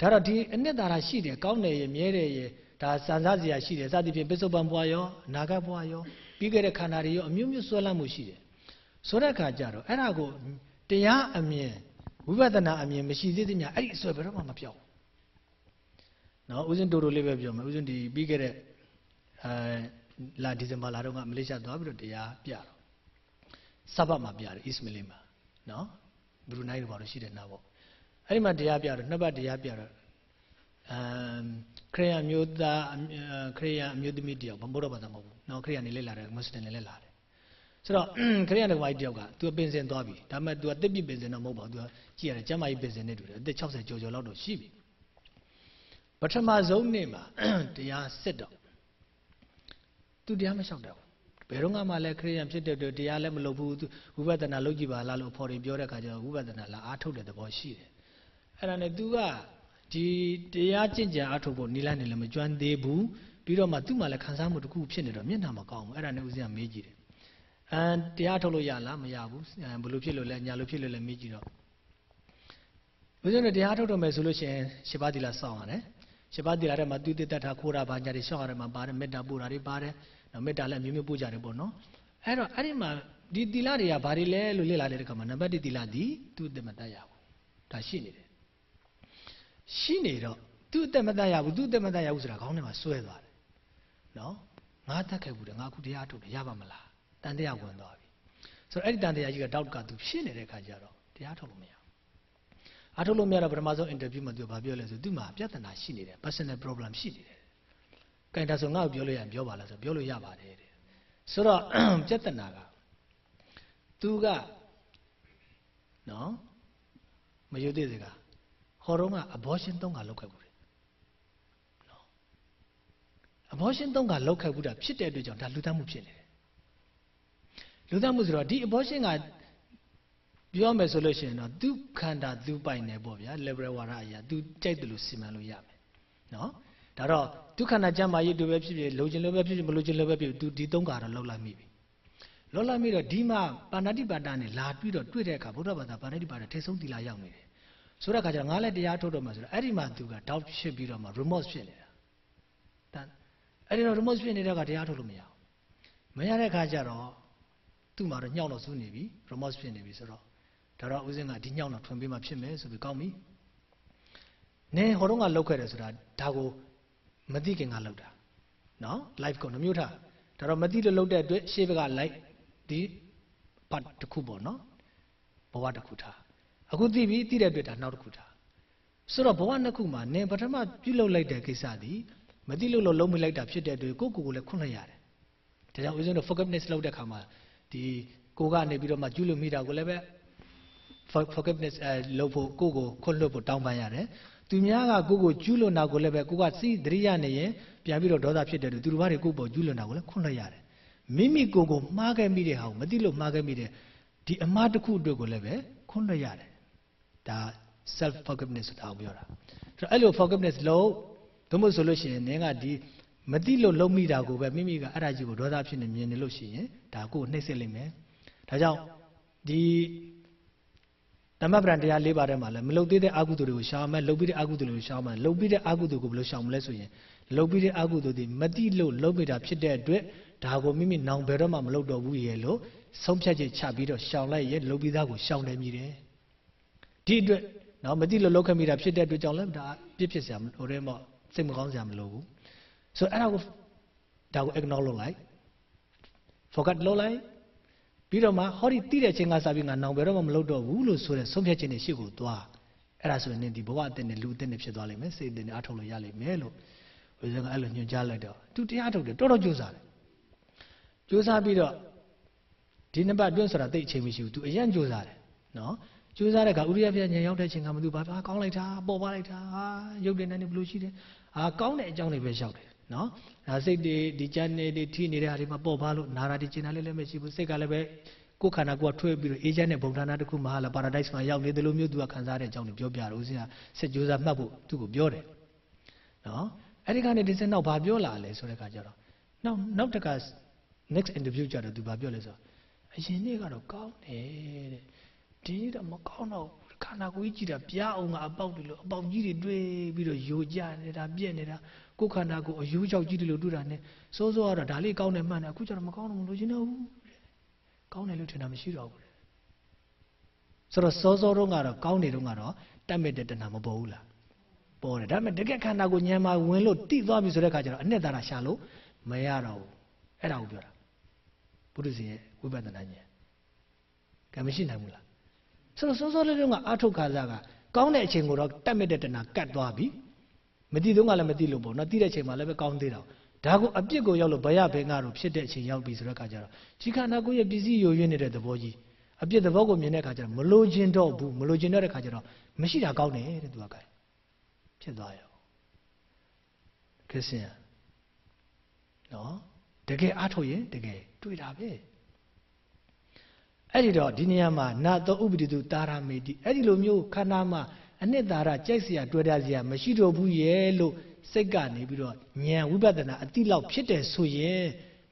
Speaker 2: ဒါတော့ဒီအနှစ်တာရရှိတယ်ကောင်းတယ်ရမြဲတယ်ရဒါစံစားစရာရှိတယ်စသဖြင့်ပစ္စုပန်ဘွားရောအနာဂတ်ဘွားရော ပြီးခဲ့တဲ့ခန္ဓာတွေရောအမျိုးမျိုးဆွဲလမ်းမှုရှိတယ်ဆိုတဲ့အခါကျတော့အဲ့ဒါကိုတရားအမြင်ဝိပဿနာအမြင်မရှိသေးသမျှအဲ့ဒီအစွဲဘယ်တော့မှမပြောက်ဘူးနော်ဦးဇင်းတိုးတိုးလေးပဲပြောမယ်ဦးဇင်းဒီပြီးခဲ့တဲ့အဲလာဒီဇင်ဘာလာတော့ကမလေးရှားသွားပြီးတော့တရားပြတော့စပတ်မှာပြတယ်အစ္စမလင်မှာနော်ဘရူနိုင်းတို့ဘာလို့ရှိတယ်နာပေါ့အဲ့ဒီမှာတရားပြတော့နှစ်ပတ်တရားပြတော့ အမ်ခရိယမျိုးသားခရိယအမျိုးသမီးတယောက်ဘုံဘုရားဘာသာမဟုတ်ဘူးနော်ခရိယနေလဲလာတယ်မွတ်စလင်နေလဲလာတယ်ဆိုတော့ခရိယတက္ကမကြီးတယောက်က तू ပင်စင်သွားပြီဒါပေမဲ့ तू ကတစ်ပြစ်ပင်စင်တော့မဟုတ်ပါဘူး तू ကြည့်ရတယ်ကျမ်းမာကြီးပင်စင်နဲ့တူတယ်အသက်60ကျော်ကျော်လောက်တော့ရှိပြီပထမဆုံးနေ့မှာတရားစစ်တော့ तू တရားမလျှောက်တော့ဘယ်တော့မှလည်းခရိယန်ဖြစ်တဲ့အတွက်တရားလည်းမလုပ်ဘူးဝိပဿနာလုပ်ကြည့်ပါလားလို့ဖော်ရင်ပြောတဲ့အခါကျတော့ဝိပဿနာလာအားထုတ်တဲ့သဘောရှိတယ်အဲ့ဒါနဲ့ तू က ဒီတရားကျင့်ကြံအားထုတ်ဖို့နိလန်းနေလည်းမကျွမ်းသေးဘူးပြီးတော့မှသူ့မှာလည်းခံစားမှုတစ်ခုဖြစ်နေတော့မျက်နှာမကောင်းဘူးအဲ့ဒါနဲ့ဦးဇင်းကမေးကြည့်တယ်အမ်တရားထုတ်လို့ရလားမရဘူးဘယ်လိုဖြစ်လို့လဲညာလိုဖြစ်လို့လဲမေးကြည့်တော့ဦးဇင်းတို့တရားထုတ်တော့မယ်ဆိုလို့ရှိရင်ရှစ်ပါးသီလစောင့်ရတယ်ရှစ်ပါးသီလထဲမှာသူတည်တတ်တာခိုးတာဘာညာတွေရှောက်ရတယ်မှာပါတယ်မေတ္တာပို့တာတွေပါတယ်နော်မေတ္တာလည်းမျိုးမျိုးပို့ကြတယ်ပေါ့နော်အဲ့တော့အဲ့ဒီမှာဒီသီလတွေကဘာတွေလဲလို့လေ့လာတဲ့အခါမှာနံပါတ်1သီလဒီသူ့အသက်မတတ်ရဘူးဒါရှိနေတယ် ရှိနေတော့သူ့အသက်မတတ်ရဘူးသူ့အသက်မတတ်ရဘူးဆိုတာခေါင်းထဲမှာစွဲသွားတယ်နော်ငါတတ်ခဲ့ဘူးတယ်ငါအခုတရားထုတ်တယ်ရပါမလားတန်တရားဝင်သွားပြီဆိုတော့အဲ့ဒီတန်တရားကြီးကတောက်ကသူဖြစ်နေတဲ့အခါကျတော့တရားထုတ်လို့မရဘူးအထုတ်လို့မရတော့ပထမဆုံး interview မှာသူကဘာပြောလဲဆိုသူ့မှာပြဿနာရှိနေတယ် personal problem ရှိနေတယ်ကဲဒါဆိုငါ့ကိုပြောလို့ရရင်ပြောပါလားဆိုပြောလို့ရပါတယ်တဲ့ဆိုတော့ပြဿနာကသူကနော်မယုတ်သေးစကား ဟောတော့က abortion သုံးခါလောက်ခဲ့ဘူးတဲ့နော် abortion သုံးခါလောက်ခဲ့ဘူးတာဖြစ်တဲ့အတွက်ကြောင့်ဒါလူသတ်မှုဖြစ်နေတယ်လူသတ်မှုဆိုတော့ဒီ abortion ကပြောမယ်ဆိုလို့ရှိရင်တော့သူခန္ဓာသူပိုင်နေပေါ့ဗျာ liberal ဝါဒအရာသူကြိုက်တယ်လို့စီမံလို့ရမယ်နော်ဒါတော့ဒုက္ခနာကြမ်းမာရေးတူပဲဖြစ်ဖြစ်လိုချင်လို့ပဲဖြစ်ဖြစ်မလိုချင်လို့ပဲဖြစ်ဖြစ်သူဒီသုံးကတော့လောက်လိုက်မိပြီလောက်လိုက်မိတော့ဒီမှာပါဏာတိပါဒနဲ့လာပြီးတော့တွေ့တဲ့အခါဗုဒ္ဓဘာသာပါဏာတိပါဒထိဆုံးတီလာရောက်နေတယ် ဆိုတဲ့အခါကျတော့ငါလည်းတရားထုတ်တော့မှဆိုတော့အဲ့ဒီမှာသူက doubt ဖြစ်ပြီးတော့မှ remorse ဖြစ်နေတာဒါအဲ့ဒီတော့ remorse ဖြစ်နေတဲ့ကတရားထုတ်လို့မရဘူးမရတဲ့အခါကျတော့သူ့မှာတော့ညှောက်တော့စူးနေပြီ remorse ဖြစ်နေပြီဆိုတော့ဒါတော့ဦးစင်းကဒီညှောက်တော့ထွန်ပေးမှဖြစ်မယ်ဆိုပြီးကောင်းပြီနင်းဟောတော့ကလောက်ခဲ့တယ်ဆိုတာဒါကိုမသိခင်ကလောက်တာနော် live ကိုနှမျိုးထားဒါတော့မသိလို့လောက်တဲ့အတွက်ရှေ့ဘက်က live ဒီပတ်တစ်ခုပေါ့နော်ဘဝတစ်ခုထား အခုသိပြီသိတဲ့အတွက်ဒါနောက်တစ်ခုထားဆိုတော့ဘဝနှစ်ခုမှာနင်ပထမပြုတ်လောက်လိုက်တဲ့ကိစ္စဒီမသိလို့လို့လုံးမလိုက်တာဖြစ်တဲ့အတွက်ကိုယ့်ကိုယ်ကိုလည်းခွန့်လိုက်ရတယ်ဒါကြောင့်ဦးဇင်းတို့ forgiveness လုပ်တဲ့ခါမှာဒီကိုကနေပြီးတော့မှကျွလို့မိတာကိုလည်းပဲ forgiveness အဲလုပ်ဖို့ကိုယ့်ကိုခွန့်လွတ်ဖို့တောင်းပန်ရတယ်သူများကကိုယ့်ကိုကျူးလွန်တာကိုလည်းပဲကိုကစိသတိရနေရင်ပြန်ပြီးတော့ဒေါသဖြစ်တဲ့သူတို့ဘာတွေကိုယ့်ပေါ်ကျူးလွန်တာကိုလည်းခွန့်လိုက်ရတယ်မိမိကိုယ်ကိုမှားခဲ့မိတဲ့ဟာကိုမသိလို့မှားခဲ့မိတဲ့ဒီအမှားတစ်ခုအတွက်ကိုလည်းပဲခွန့်လိုက်ရတယ် ဒါ self forgiveness ဆိုတာကိုပြောတာဆိုတော့အဲ့လို forgiveness လုပ်သို့မဟုတ်ဆိုလို့ရှိရင်နင်းကဒီမသိလို့လုံးမိတာကိုပဲမိမိကအဲ့ဒါကြီးကိုဒေါသဖြစ်နေမြင်နေလို့ရှိရင်ဒါကိုယ်နှိမ့်ဆက်လိမ့်မယ်ဒါကြောင့်ဒီဓမ္မပဒံတရား၄ပါးထဲမှာလည်းမလုတ်သေးတဲ့အကုသိုလ်တွေကိုရှောင်မယ်လုတ်ပြီးတဲ့အကုသိုလ်တွေကိုရှောင်မယ်လုတ်ပြီးတဲ့အကုသိုလ်ကိုဘယ်လိုရှောင်မလဲဆိုရင်လုတ်ပြီးတဲ့အကုသိုလ်တွေမတိလို့လုံးမိတာဖြစ်တဲ့အတွက်ဒါကိုမိမိနောင်ဘယ်တော့မှမလုတ်တော့ဘူးရဲ့လို့ဆုံးဖြတ်ချက်ချပြီးတော့ရှောင်လိုက်ရဲ့လုတ်ပြီးသားကိုရှောင်နေမိတယ် ဒီအတွက်နော်မတိလို့လုတ်ခဲ့မိတာဖြစ်တဲ့အတွက်ကြောင့်လည်းဒါပြစ်ဖြစ်စရာဟိုထဲမှာစိတ်မကောင်းစရာမလိုဘူးဆိုတော့အဲ့ဒါကိုဒါကို ignore လုပ်လိုက် forget လုပ်လိုက်ပြပြီးတော့မှဟောဒီတိတဲ့ချင်းကစားပြီးငါနောင်ဘယ်တော့မှမလုပ်တော့ဘူးလို့ဆိုတဲ့ဆုံးဖြတ်ခြင်းနဲ့ရှေ့ကိုသွားအဲ့ဒါဆိုရင်နင်ဒီဘဝအသက်နဲ့လူအသက်နဲ့ဖြစ်သွားလိမ့်မယ်စိတ်အသက်နဲ့အထုတ်လို့ရလိမ့်မယ်လို့ဘုရားကအဲ့လိုညွှန်ကြားလိုက်တော့သူတရားထုတ်တယ်တော်တော်ကြိုးစားတယ်ကြိုးစားပြီးတော့ဒီနှစ်ပတ်အတွင်းဆိုတာတိတ်အချိန်မရှိဘူး तू အရင်ကြိုးစားတယ်နော် ကြိုးစားတဲ့အခါဥရိယပြညံရောက်တဲ့အချိန်ကမှသူဘာဘာကောင်းလိုက်တာပေါ်ပါလိုက်တာဟာရုပ်တင်နေနေဘလို့ရှိတယ်ဟာကောင်းတဲ့အကြောင်းတွေပဲရောက်တယ်နော်ဒါစိတ်တွေဒီကြံနေတွေထိနေတဲ့ဟာတွေမှာပေါ်ပါလို့နာရာတွေကျင်တာလည်းလည်းမရှိဘူးစိတ်ကလည်းပဲကိုယ်ခန္ဓာကိုယ်ကထွေးပြီးတော့အေဂျင့်နဲ့ဗုဒ္ဓနာတစ်ခုမှာဟာလာပါရာဒိုက်မှာရောက်နေတယ်လို့မျိုးသူကခံစားတဲ့အကြောင်းတွေပြောပြတယ်ဦးဇင်းကစိတ်ကြိုးစားမှတ်ဖို့သူ့ကိုပြောတယ်နော်အဲ့ဒီကနေဒီစက်နောက်ဘာပြောလာလဲဆိုတဲ့အခါကျတော့နောက်နောက်တက next interview ကြတော့သူဘာပြောလဲဆိုတော့အရင်နေ့ကတော့ကောင်းတယ်တဲ့ ဒီနေ့တော့မကောင်းတော့ဘူးခန္ဓာကိုယ်ကြီးကြည့်တာပြားအောင်ကအပေါက်တွေလို့အပေါက်ကြီးတွေတွေးပြီးတော့ယိုကျနေတာပြက်နေတာကိုယ်ခန္ဓာကိုယ်အယိုးချောက်ကြီးတယ်လို့တွေ့တာနဲ့စိုးစိုးကတော့ဒါလေးကောင်းတယ်မှန်တယ်အခုကျတော့မကောင်းတော့မလို့ရှင်တော့ဘူးတဲ့ကောင်းတယ်လို့ထင်တာမရှိတော့ဘူးတဲ့ဆိုတော့စိုးစိုးတော့ကတော့ကောင်းနေတော့ကတော့တတ်မဲ့တဲ့တဏှာမပေါ်ဘူးလားပေါ်တယ်ဒါပေမဲ့တကယ်ခန္ဓာကိုညံမှာဝင်လို့တိသွားပြီဆိုတဲ့အခါကျတော့အနှစ်သာရရှာလို့မရတော့ဘူးအဲ့ဒါကိုပြောတာဘုရားရှင်ရဲ့ဝိပဿနာဉာဏ်ကမရှိနိုင်ဘူးလား ဆိုတော့စောစောလေးတုန်းကအာထုတ်ခါစားကကောင်းတဲ့အချိန်ကိုတော့တတ်မဲ့တဲ့တဏှာကတ်သွားပြီမတိတုန်းကလည်းမတိလို့ပေါ့နော်တိတဲ့အချိန်မှာလည်းပဲကောင်းသေးတော့ဒါကိုအပြစ်ကိုရောက်လို့ဘယဘဲငါတို့ဖြစ်တဲ့အချိန်ရောက်ပြီဆိုတဲ့အခါကျတော့ဒီခန္ဓာကိုယ်ရဲ့ပစ္စည်းယိုယွင်းနေတဲ့သဘောကြီးအပြစ်သဘောကိုမြင်တဲ့အခါကျတော့မလိုချင်တော့ဘူးမလိုချင်တော့တဲ့အခါကျတော့မရှိတာကောင်းတယ်တဲ့သူကကဲဖြစ်သွားရောခရစ်ယာန်နော်တကယ်အားထုတ်ရင်တကယ်တွေ့တာပဲ အဲ့ဒီတော့ဒီနေရာမှာနာသောဥပတိတုတာရမေတိအဲ့ဒီလိုမျိုးခန္ဓာမှာအနှစ်သာရကြိုက်စရာတွေ့တာစရာမရှိတော့ဘူးရဲ့လို့စိတ်ကနေပြီးတော့ဉာဏ်ဝိပဿနာအတိလောက်ဖြစ်တယ်ဆိုရင်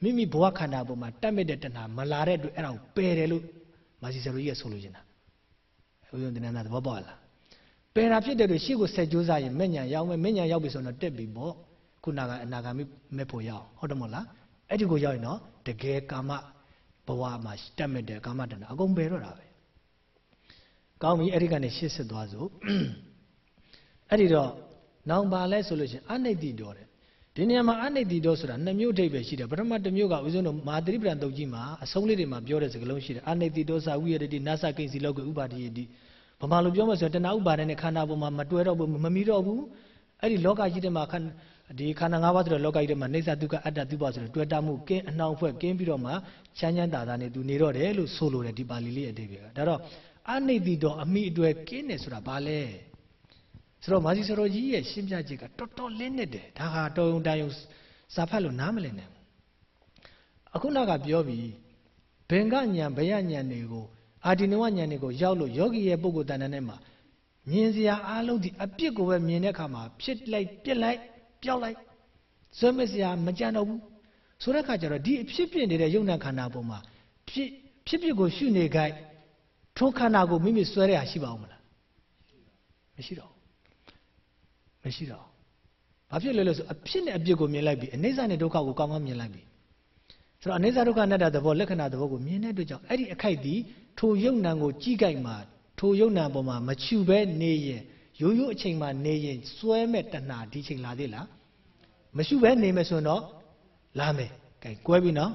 Speaker 2: မိမိဘဝခန္ဓာပေါ်မှာတတ်မြတ်တဲ့တဏှာမလာတဲ့အတွက်အဲ့ဒါကိုပယ်တယ်လို့မာစီဆရာကြီးကဆိုလိုချင်တာဘုရားတင်နန်းသဘောပေါက်လားပယ်တာဖြစ်တဲ့အတွက်ရှေ့ကိုဆက်ကြိုးစားရင်မဉဏ်ရောက်မယ်မဉဏ်ရောက်ပြီဆိုတော့တက်ပြီပေါ့ခုနကအနာဂါမိမဲ့ဖို့ရအောင်ဟုတ်တယ်မို့လားအဲ့ဒီကိုရောက်ရင်တော့တကယ်ကာမ ဘဝမှာတက်မဲ့တဲ့ကာမတဏအကုန်ပယ်တော့တာပဲကောင်းပြီအဲ့ဒီကနေရှေ့ဆက်သွားစို့အဲ့ဒီတော့နောင်ပါလဲဆိုလို့ရှိရင်အနိတိတော်တဲ့ဒီနေရာမှာအနိတိတော်ဆိုတာနှစ်မျိုးအဓိပ္ပာယ်ရှိတယ်ပထမတစ်မျိုးကဦးဇင်းတို့မာသရိပ္ပံတုတ်ကြီးမှာအဆုံးလေးတွေမှာပြောတဲ့စကားလုံးရှိတယ်အနိတိတော်သာဝိရတိနာစကိဉ္စီလောကဥပါတိယတိဗမာလိုပြောမှဆိုရင်တဏှာဥပါဒနဲ့ခန္ဓာပေါ်မှာမတွဲတော့ဘူးမမီတော့ဘူးအဲ့ဒီလောကကြီးတဲ့မှာခန္ဓာ ဒီခန္ဓာ၅ပါးဆိုတဲ့လောကကြီးထဲမှာနေသတုကအတ္တတုပဆိုတဲ့တွေ့တာမှုကင်းအနှောင်ဖွဲ့ကင်းပြီးတော့မှချမ်းချမ်းသာသာနဲ့သူနေတော့တယ်လို့ဆိုလိုတယ်ဒီပါဠိလေးအတိတ်ကဒါတော့အနိတိတော်အမိအတွေ့ကင်းတယ်ဆိုတာဘာလဲဆိုတော့မာစီဆရာကြီးရဲ့ရှင်းပြချက်ကတော်တော်လင်းနေတယ်ဒါဟာတော်ုံတန်ယုံစာဖတ်လို့နားမလည်နိုင်ဘူးအခုနောက်ကပြောပြီးဘင်္ဂညံဘယညံတွေကိုအာဒီနဝညံတွေကိုရောက်လို့ယောဂီရဲ့ပုဂ္ဂိုလ်တဏ္ဍာနဲ့မှာမြင်စရာအားလုံးဒီအပြစ်ကိုပဲမြင်တဲ့အခါမှာဖြစ်လိုက်ပြစ်လိုက် ပျောက်လိုက်ဇွဲမစရာမကြံတော့ဘူးဆိုတဲ့အခါကျတော့ဒီအဖြစ်ဖြစ်နေတဲ့ယုံနာခန္ဓာပေါ်မှာဖြစ်ဖြစ်ဖြစ်ကိုရှုနေခိုက်ထိုခန္ဓာကိုမိမိဆွဲရရှိပါဦးမလားမရှိတော့မရှိတော့ဘာဖြစ်လဲလို့ဆိုအဖြစ်နဲ့အပြစ်ကိုမြင်လိုက်ပြီအနိစ္စနဲ့ဒုက္ခကိုကောင်းကောင်းမြင်လိုက်ပြီဆိုတော့အနိစ္စဒုက္ခအနတ္တသဘောလက္ခဏာသဘောကိုမြင်တဲ့အတွက်ကြောင့်အဲ့ဒီအခိုက်ဒီထိုယုံနံကိုကြည့်ကြိုက်မှာထိုယုံနံပေါ်မှာမချူပဲနေရင် ရိုးရိုးအချိန်မှနေရင်စွဲမဲ့တဏှာဒီချိန်လာသေးလားမရှိပဲနေမယ်ဆိုရင်တော့လာမယ်ကဲကွဲပြီနော်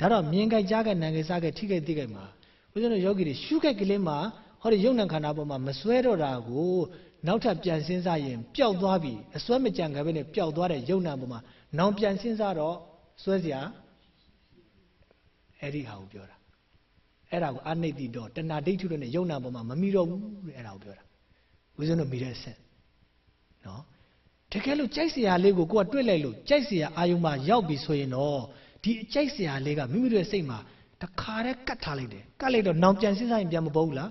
Speaker 2: ဒါတော့မြင်ကြိုက်ကြားကြိုက်နာကြိုက်စားကြိုက်ထိကြိုက်သိကြိုက်မှာဦးဇင်းတို့ယောဂီတွေရှုကြိုက်ကလေးမှာဟောဒီယုံနံခန္ဓာပေါ်မှာမစွဲတော့တာကိုနောက်ထပ်ပြန်စဉ်းစားရင်ပျောက်သွားပြီအစွဲမကြံကြပဲနဲ့ပျောက်သွားတဲ့ယုံနံပေါ်မှာနောင်ပြန်စဉ်းစားတော့စွဲစရာအဲ့ဒီဟာကိုပြောတာအဲ့ဒါကိုအနိတိတော့တဏှာဒိဋ္ဌိတို့နဲ့ယုံနံပေါ်မှာမမီတော့ဘူးတဲ့အဲ့ဒါကိုပြောတာ ဦးဇင်းတို့မိတဲ့အဆင့်နော်တကယ်လို့ကြိုက်စရာလေးကိုကိုကတွေ့လိုက်လို့ကြိုက်စရာအာယုံမှာရောက်ပြီဆိုရင်တော့ဒီကြိုက်စရာလေးကမိမိတို့ရဲ့စိတ်မှာတခါတည်းကတ်ထားလိုက်တယ်ကတ်လိုက်တော့နောင်ပြန်စဉ်းစားရင်ပြန်မပေါ်ဘူးလား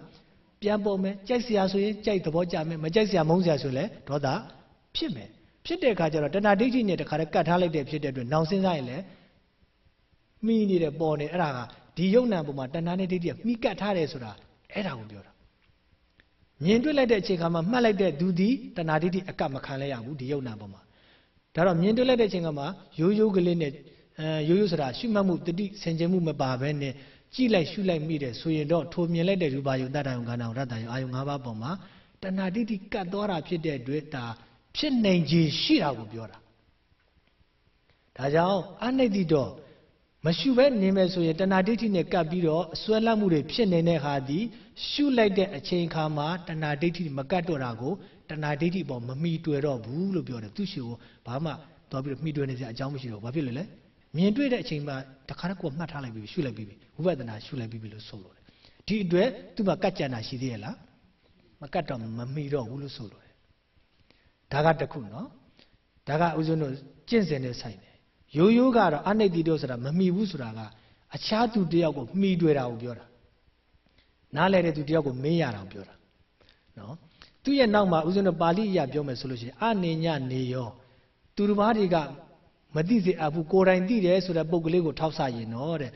Speaker 2: ပြန်ပေါ်မယ်ကြိုက်စရာဆိုရင်ကြိုက်သဘောကျမယ်မကြိုက်စရာမုန်းစရာဆိုလည်းဒေါသဖြစ်မယ်ဖြစ်တဲ့အခါကျတော့တဏှာဒိဋ္ဌိနဲ့တခါတည်းကတ်ထားလိုက်တဲ့ဖြစ်တဲ့အတွက်နောင်စဉ်းစားရင်လည်းမိနေတဲ့ပေါ်နေအဲ့ဒါကဒီယုံနံပုံမှာတဏှာနဲ့ဒိဋ္ဌိကမိကတ်ထားတယ်ဆိုတာအဲ့ဒါကိုပြောတာ မြင်တွေ့လိုက်တဲ့အချိန်ခါမှာမှတ်လိုက်တဲ့ဒုတိတဏှာဒိဋ္ဌိအကပ်မခံလဲရဘူးဒီယုံနာပေါ်မှာဒါတော့မြင်တွေ့လိုက်တဲ့အချိန်ခါမှာရိုးရိုးကလေးနဲ့အဲရိုးရိုးဆိုတာရှုမှတ်မှုတတိဆင်ခြင်မှုမပါဘဲနဲ့ကြည့်လိုက်ရှုလိုက်မိတယ်ဆိုရင်တော့ထိုမြင်လိုက်တဲ့ရူပါယုတတ္တယုံခန္ဓာယုံရတ္တယုံအာယုံ၅ပါးပေါ်မှာတဏှာဒိဋ္ဌိကတ်သွားတာဖြစ်တဲ့အတွက်ဒါဖြစ်နိုင်ခြင်းရှိတာကိုပြောတာဒါကြောင့်အနိတ္တိတော့မမ ရှုဘဲနေမယ်ဆိုရင်တဏှာဒိဋ္ဌိနဲ့ကပ်ပြီးတော့အစွဲလမ်းမှုတွေဖြစ်နေတဲ့ဟာဒီရှုလိုက်တဲ့အချိန်ခါမှာတဏှာဒိဋ္ဌိမကတ်တော့တာကိုတဏှာဒိဋ္ဌိပေါ်မမီတွေ့တော့ဘူးလို့ပြောတယ်သူရှုကိုဘာမှတော့ပြီးတော့မှီတွေ့နေစရာအကြောင်းမရှိတော့ဘူးဘာဖြစ်လို့လဲမြင်တွေ့တဲ့အချိန်မှာတခါတည်းကိုမှတ်ထားလိုက်ပြီးရှုလိုက်ပြီးဝိပဿနာရှုလိုက်ပြီးလို့ဆိုလို့တယ်ဒီအတွက်သူ့မှာကတ်ကြံတာရှိသေးရဲ့လားမကတ်တော့မမီတော့ဘူးလို့ဆိုလို့တယ်ဒါကတခုနော်ဒါကဥစဉ်တို့ကျင့်စဉ်နဲ့ဆိုင်တယ် ရိုးရိုးကတော့အနိတ္တိတို့ဆိုတာမမီဘူးဆိုတာကအခြားသူတယောက်ကိုမှီတွေ့တာကိုပြောတာနားလဲတဲ့သူတယောက်ကိုမေးရတာကိုပြောတာနော်သူ့ရဲ့နောက်မှာဥစဉ်တို့ပါဠိအရာပြောမယ်ဆိုလို့ရှိရင်အနေညနေရောသူတစ်ပါးတွေကမသိစေအပ်ဘူးကိုယ်တိုင်သိတယ်ဆိုတဲ့ပုံကလေးကိုထောက်ဆရင်တော့တဲ့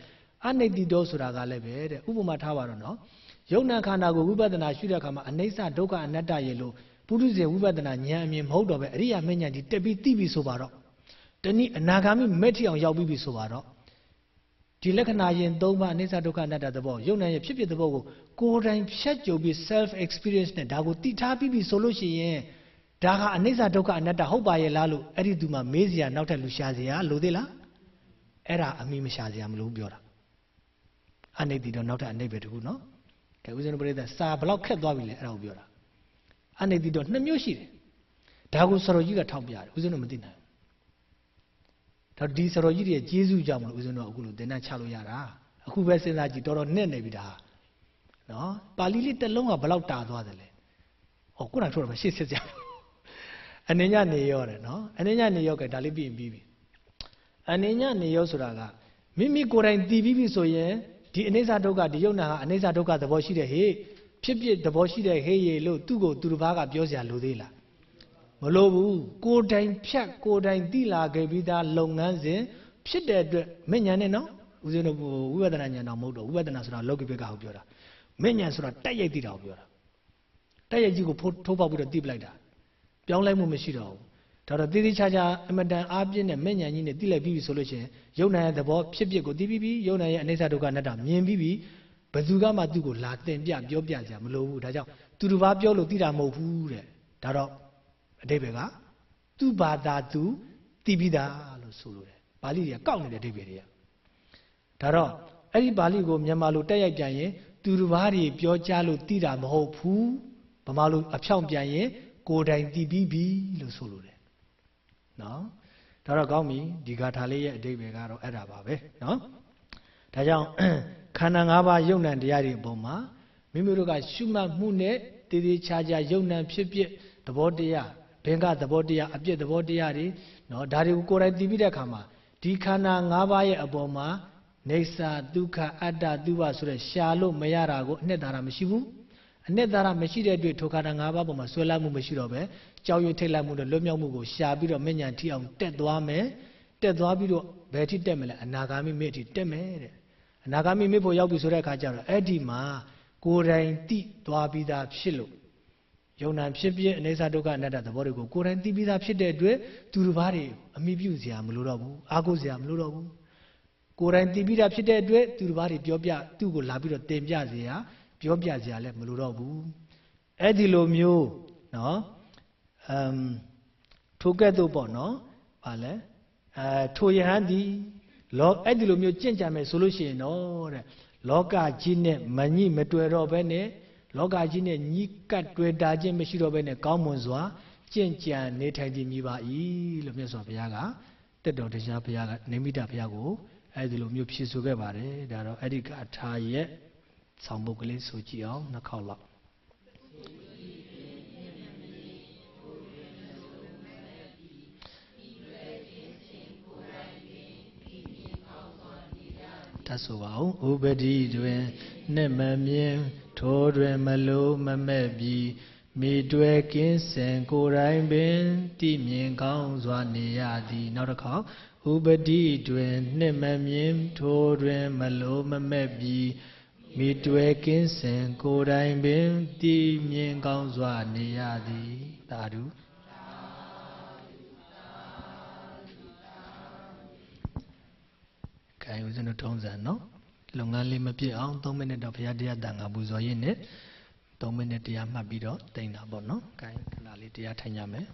Speaker 2: အနိတ္တိတောဆိုတာကလည်းပဲတဲ့ဥပမာထားပါတော့နော်ယုံနာခန္ဓာကိုဝိပဿနာရှုတဲ့အခါမှာအနိစ္စဒုက္ခအနတ္တရေလို့ပုထုဇဉ်ဝိပဿနာဉာဏ်အမြင်မဟုတ်တော့ပဲအရိယာမဉ္ဇဉ်ဒီတက်ပြီးသိပြီဆိုပါတော့ တနည်းအနာဂါမိမဲ့ထီအောင်ရောက်ပြီးပြီဆိုပါတော့ဒီလက္ခဏာရင်၃ပါးအနိစ္စဒုက္ခအနတ္တသဘောယုံနာရဲ့ဖြစ်ဖြစ်သဘောကိုကိုယ်တိုင်ဖြတ်ကြုံပြီး self experience နဲ့ဒါကိုသိထားပြီးပြီဆိုလို့ရှိရင်ဒါကအနိစ္စဒုက္ခအနတ္တဟုတ်ပါရဲ့လားလို့အဲ့ဒီသူမှမေးစရာနောက်ထပ်လူရှာစရာလိုသေးလားအဲ့ဒါအမိမရှာစရာမလိုပြောတာအနိတ္တိတော့နောက်ထပ်အနိဗ္ဗေတခုနော်ကဲဦးဇင်းတို့ပြိဿစာဘလောက်ခက်သွားပြီလဲအဲ့ဒါကိုပြောတာအနိတ္တိတော့နှစ်မျိုးရှိတယ်ဒါကိုစရောကြီးကထောက်ပြတယ်ဦးဇင်းတို့မသိနိုင် တော့ဒီဆရာတော်ကြီးတွေကျေးဇူးကြောင့်မလို့ဦးဇင်းတော်အခုလိုသင်္ဍချလို့ရတာအခုပဲစဉ်းစားကြည့်တော်တော်နဲ့နေပြီဒါနော်ပါဠိလေးတစ်လုံးကဘလောက်တာသွားတယ်လဲဟောခုနထိုးတော့ရှေ့ဆက်ကြအနေညနေရောတယ်နော်အနေညနေရောကဒါလေးပြီးပြီးပြီအနေညနေရောဆိုတာကမိမိကိုယ်တိုင်တည်ပြီးပြီဆိုရင်ဒီအနေစာဒုက္ခဒီယုံနာဟာအနေစာဒုက္ခသဘောရှိတဲ့ဟေ့ဖြစ်ဖြစ်သဘောရှိတဲ့ဟေ့ရေလို့သူ့ကိုသူတစ်ပါးကပြောစရာလိုသေးလား မလိုဘူးကိုယ်တိုင်ဖြတ်ကိုယ်တိုင်တိလာခဲ့ပြီးသားလုပ်ငန်းစဉ်ဖြစ်တဲ့အတွက်မဉဏ်နဲ့နော်ဦးဇင်းတို့ဝိပဿနာဉာဏ်တော့မဟုတ်တော့ဝိပဿနာဆိုတာလောကိပကကိုပြောတာမဉဏ်ဆိုတာတက်ရိုက်တိတာကိုပြောတာတက်ရိုက်ကြီးကိုထိုးပေါက်ပြီးတော့တိပလိုက်တာပြောင်းလဲမှုမရှိတော့ဘူးဒါတော့တည်တည်ချာချာအမတန်အားပြင်းတဲ့မဲ့ညာကြီးနဲ့တိလိုက်ပြီးပြီဆိုလို့ရှိရင်ယုံနာရဲ့သဘောဖြစ်ဖြစ်ကိုသိပြီးပြီယုံနာရဲ့အနိစ္စဒုက္ခအနတ္တမြင်ပြီးပြီဘယ်သူကမှသူ့ကိုလာတင်ပြပြောပြကြမလို့ဘူးဒါကြောင့်သူတစ်ပါးပြောလို့သိတာမဟုတ်ဘူးတဲ့ဒါတော့ အတိပ္ပယ်ကသူ့ဘာသာသူသိပြီးသားလို့ဆိုလိုတယ်ပါဠိတွေကကောက်နေတဲ့အတိပ္ပယ်တွေကဒါတော့အဲ့ဒီပါဠိကိုမြန်မာလိုတက်ရိုက်ပြန်ရင်သူတစ်ပါးတွေပြောကြားလို့သိတာမဟုတ်ဘူးဗမာလိုအဖြောင့်ပြန်ရင်ကိုယ်တိုင်သိပြီးပြီလို့ဆိုလိုတယ်နော်ဒါတော့ကောင်းပြီဒီဂါထာလေးရဲ့အဓိပ္ပာယ်ကတော့အဲ့ဒါပါပဲနော်ဒါကြောင့်ခန္ဓာ၅ပါးယုံ nant တရားတွေအပေါ်မှာမိမိတို့ကရှုမှတ်မှုနဲ့တည်တည်ချာချာယုံ nant ဖြစ်ဖြစ်သဘောတရား ဘင်္ဂသဘောတရားအပြစ်သဘောတရားတွေနော်ဒါတွေကိုကိုယ်တိုင်သိပြီးတဲ့အခါမှာဒီခန္ဓာ၅ပါးရဲ့အပေါ်မှာနေစာဒုက္ခအတ္တသူဘဆိုတဲ့ရှာလို့မရတာကိုအနှစ်သာရမရှိဘူးအနှစ်သာရမရှိတဲ့အတွက်ထိုခန္ဓာ၅ပါးပေါ်မှာဆွဲလမ်းမှုမရှိတော့ပဲကြောက်ရွံ့ထိတ်လန့်မှုနဲ့လွတ်မြောက်မှုကိုရှာပြီးတော့မဉ္ဇဉ်ထိအောင်တက်သွားမယ်တက်သွားပြီးတော့ဘယ်ထိတက်မလဲအနာဂါမိမေ့ထိတက်မယ်တဲ့အနာဂါမိမေ့ဖို့ရောက်ပြီဆိုတဲ့အခါကျတော့အဲ့ဒီမှာကိုယ်တိုင်တိသွားပြီးသားဖြစ်လို့ ယုံနာဖြစ်ဖြစ်အနေစာဒုက္ခအနတ္တသဘောတွေကိုကိုယ်တိုင်သိပြီးသားဖြစ်တဲ့အတွက်သူတစ်ပါးတွေအမိပြုစရာမလိုတော့ဘူးအာကိုစရာမလိုတော့ဘူးကိုယ်တိုင်သိပြီးသားဖြစ်တဲ့အတွက်သူတစ်ပါးတွေပြောပြသူ့ကိုလာပြီးတော့တင်ပြစရာပြောပြစရာလည်းမလိုတော့ဘူးအဲ့ဒီလိုမျိုးနော်အမ်ထိုကဲ့သို့ပေါ့နော်ဗာလဲအဲထိုယဟန်ဒီလောအဲ့ဒီလိုမျိုးကြင့်ကြံမယ်ဆိုလို့ရှိရင်တော့တဲ့လောကကြီးနဲ့မညိမတွေ့တော့ဘဲနဲ့ လောကကြီးနဲ့ညှိကပ်တွေ့တာခြင်းမရှိတော့ဘဲနဲ့ကောင်းမွန်စွာကြင့်ကြံနေထိုင်ခြင်းမြည်ပါ၏လို့မြတ်စွာဘုရားကတက်တော်တရားဘုရားကနေမိတာဘုရားကိုအဲ့ဒီလိုမျိုးဖြည့်ဆိုခဲ့ပါတယ်ဒါတော့အဲ့ဒီကထာရဲ့ဆောင်ပုဒ်ကလေးဆိုကြည့်အောင်နှစ်ခေါက်လောက်တတ်ဆိုပါဦးဥပတိတွင်နှစ်မမြင် ထိုးတွင်မလို့မမဲ့ပြီးမိတွဲကင်းစင်ကိုယ်တိုင်ပင်တိမြင်ကောင်းစွာနေရသည်နောက်တစ်ခေါက်ဥပတိတွင်နှစ်မမြင်ထိုးတွင်မလို့မမဲ့ပြီးမိတွဲကင်းစင်ကိုယ်တိုင်ပင်တည်မြင်ကောင်းစွာနေရသည်သာဓုခိုင်ဦးဇင်းတို့ထုံးစံနော် လုပ်ငန်းလေးမပြည့်အောင်3မိနစ်တော့ဘုရားတရားတန်ခါပူဇော်ရင်းနဲ့3မိနစ်တရားမှတ်ပြီးတော့တိန်တာပေါ့နော်ခိုင်ခဏလေးတရားထိုင်ကြမယ်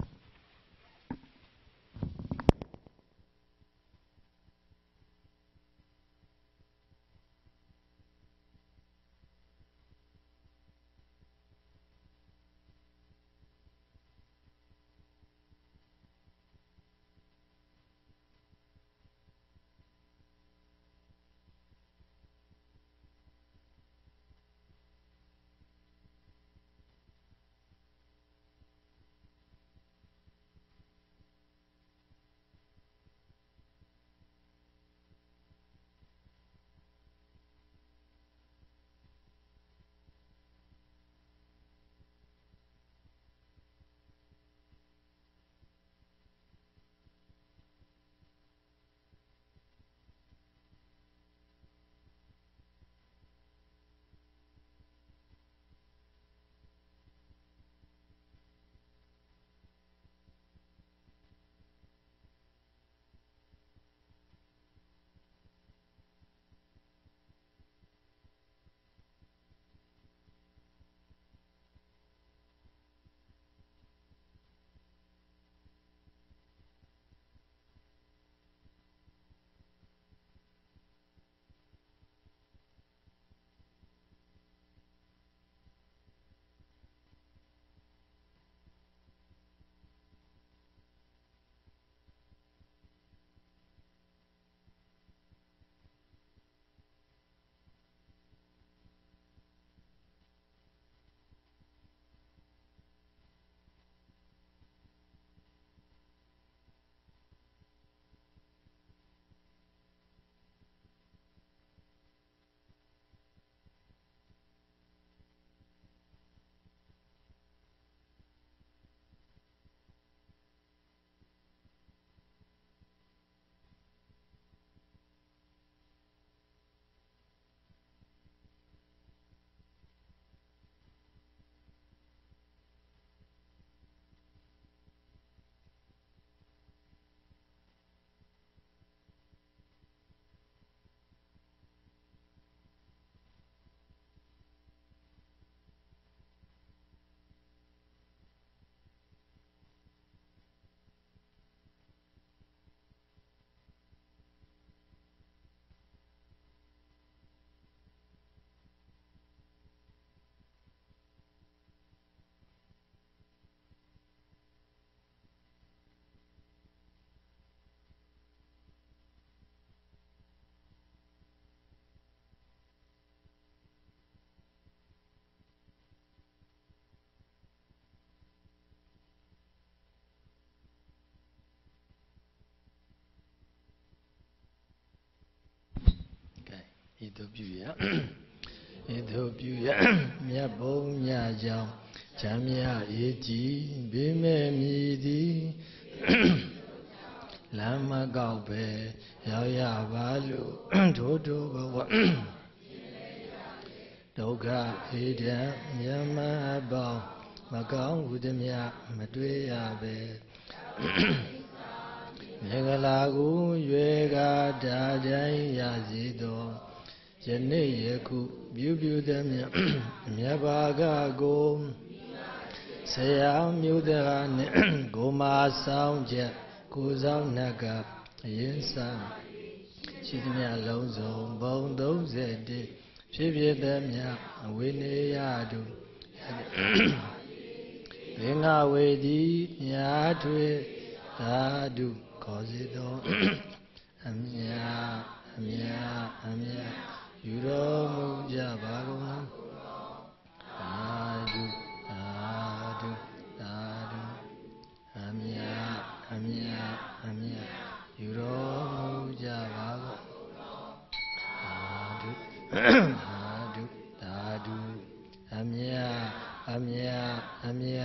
Speaker 1: ဤသို့ပြုရဤသို့ပြုရမြတ်ဘုံညကြောင့်ချမ်းမြအေးကြည်ဘေးမဲ့မြည်သည်လမ်းမကောက်ပဲရောက်ရပါလို့ဒို့ဒို့ဘဝဒုက္ခဧဒံမြတ်မပေါင်းမကောင်းဟုသည်မြမတွေ့ရပဲမေဃလာကိုရွယ်ကားတာတိုင်းရစီတော် ယနေ့ယခုပြုပြုသည်မြတ်မြတ်ဘာကကိုဆရာမျိုးတကားနဲ့ကိုမာဆောင်ချက်ကိုဆောင်နှက်ကအရင်ဆောင်ရှိသည်မြတ်လုံးစုံဘုံ31ဖြစ်ဖြစ်သည်မြတ်အဝိနေယတုသင်္ဃဝေဒီညာထွေသာဓုခေါ်စေသောအမြအမြအမြ ယူတော်မူကြပါကုန်လားသာဓုသာဓုသာဓုအမြအမြအမြယူတော်မူကြပါကုန်သာဓုသာဓုသာဓုအမြအမြအမြ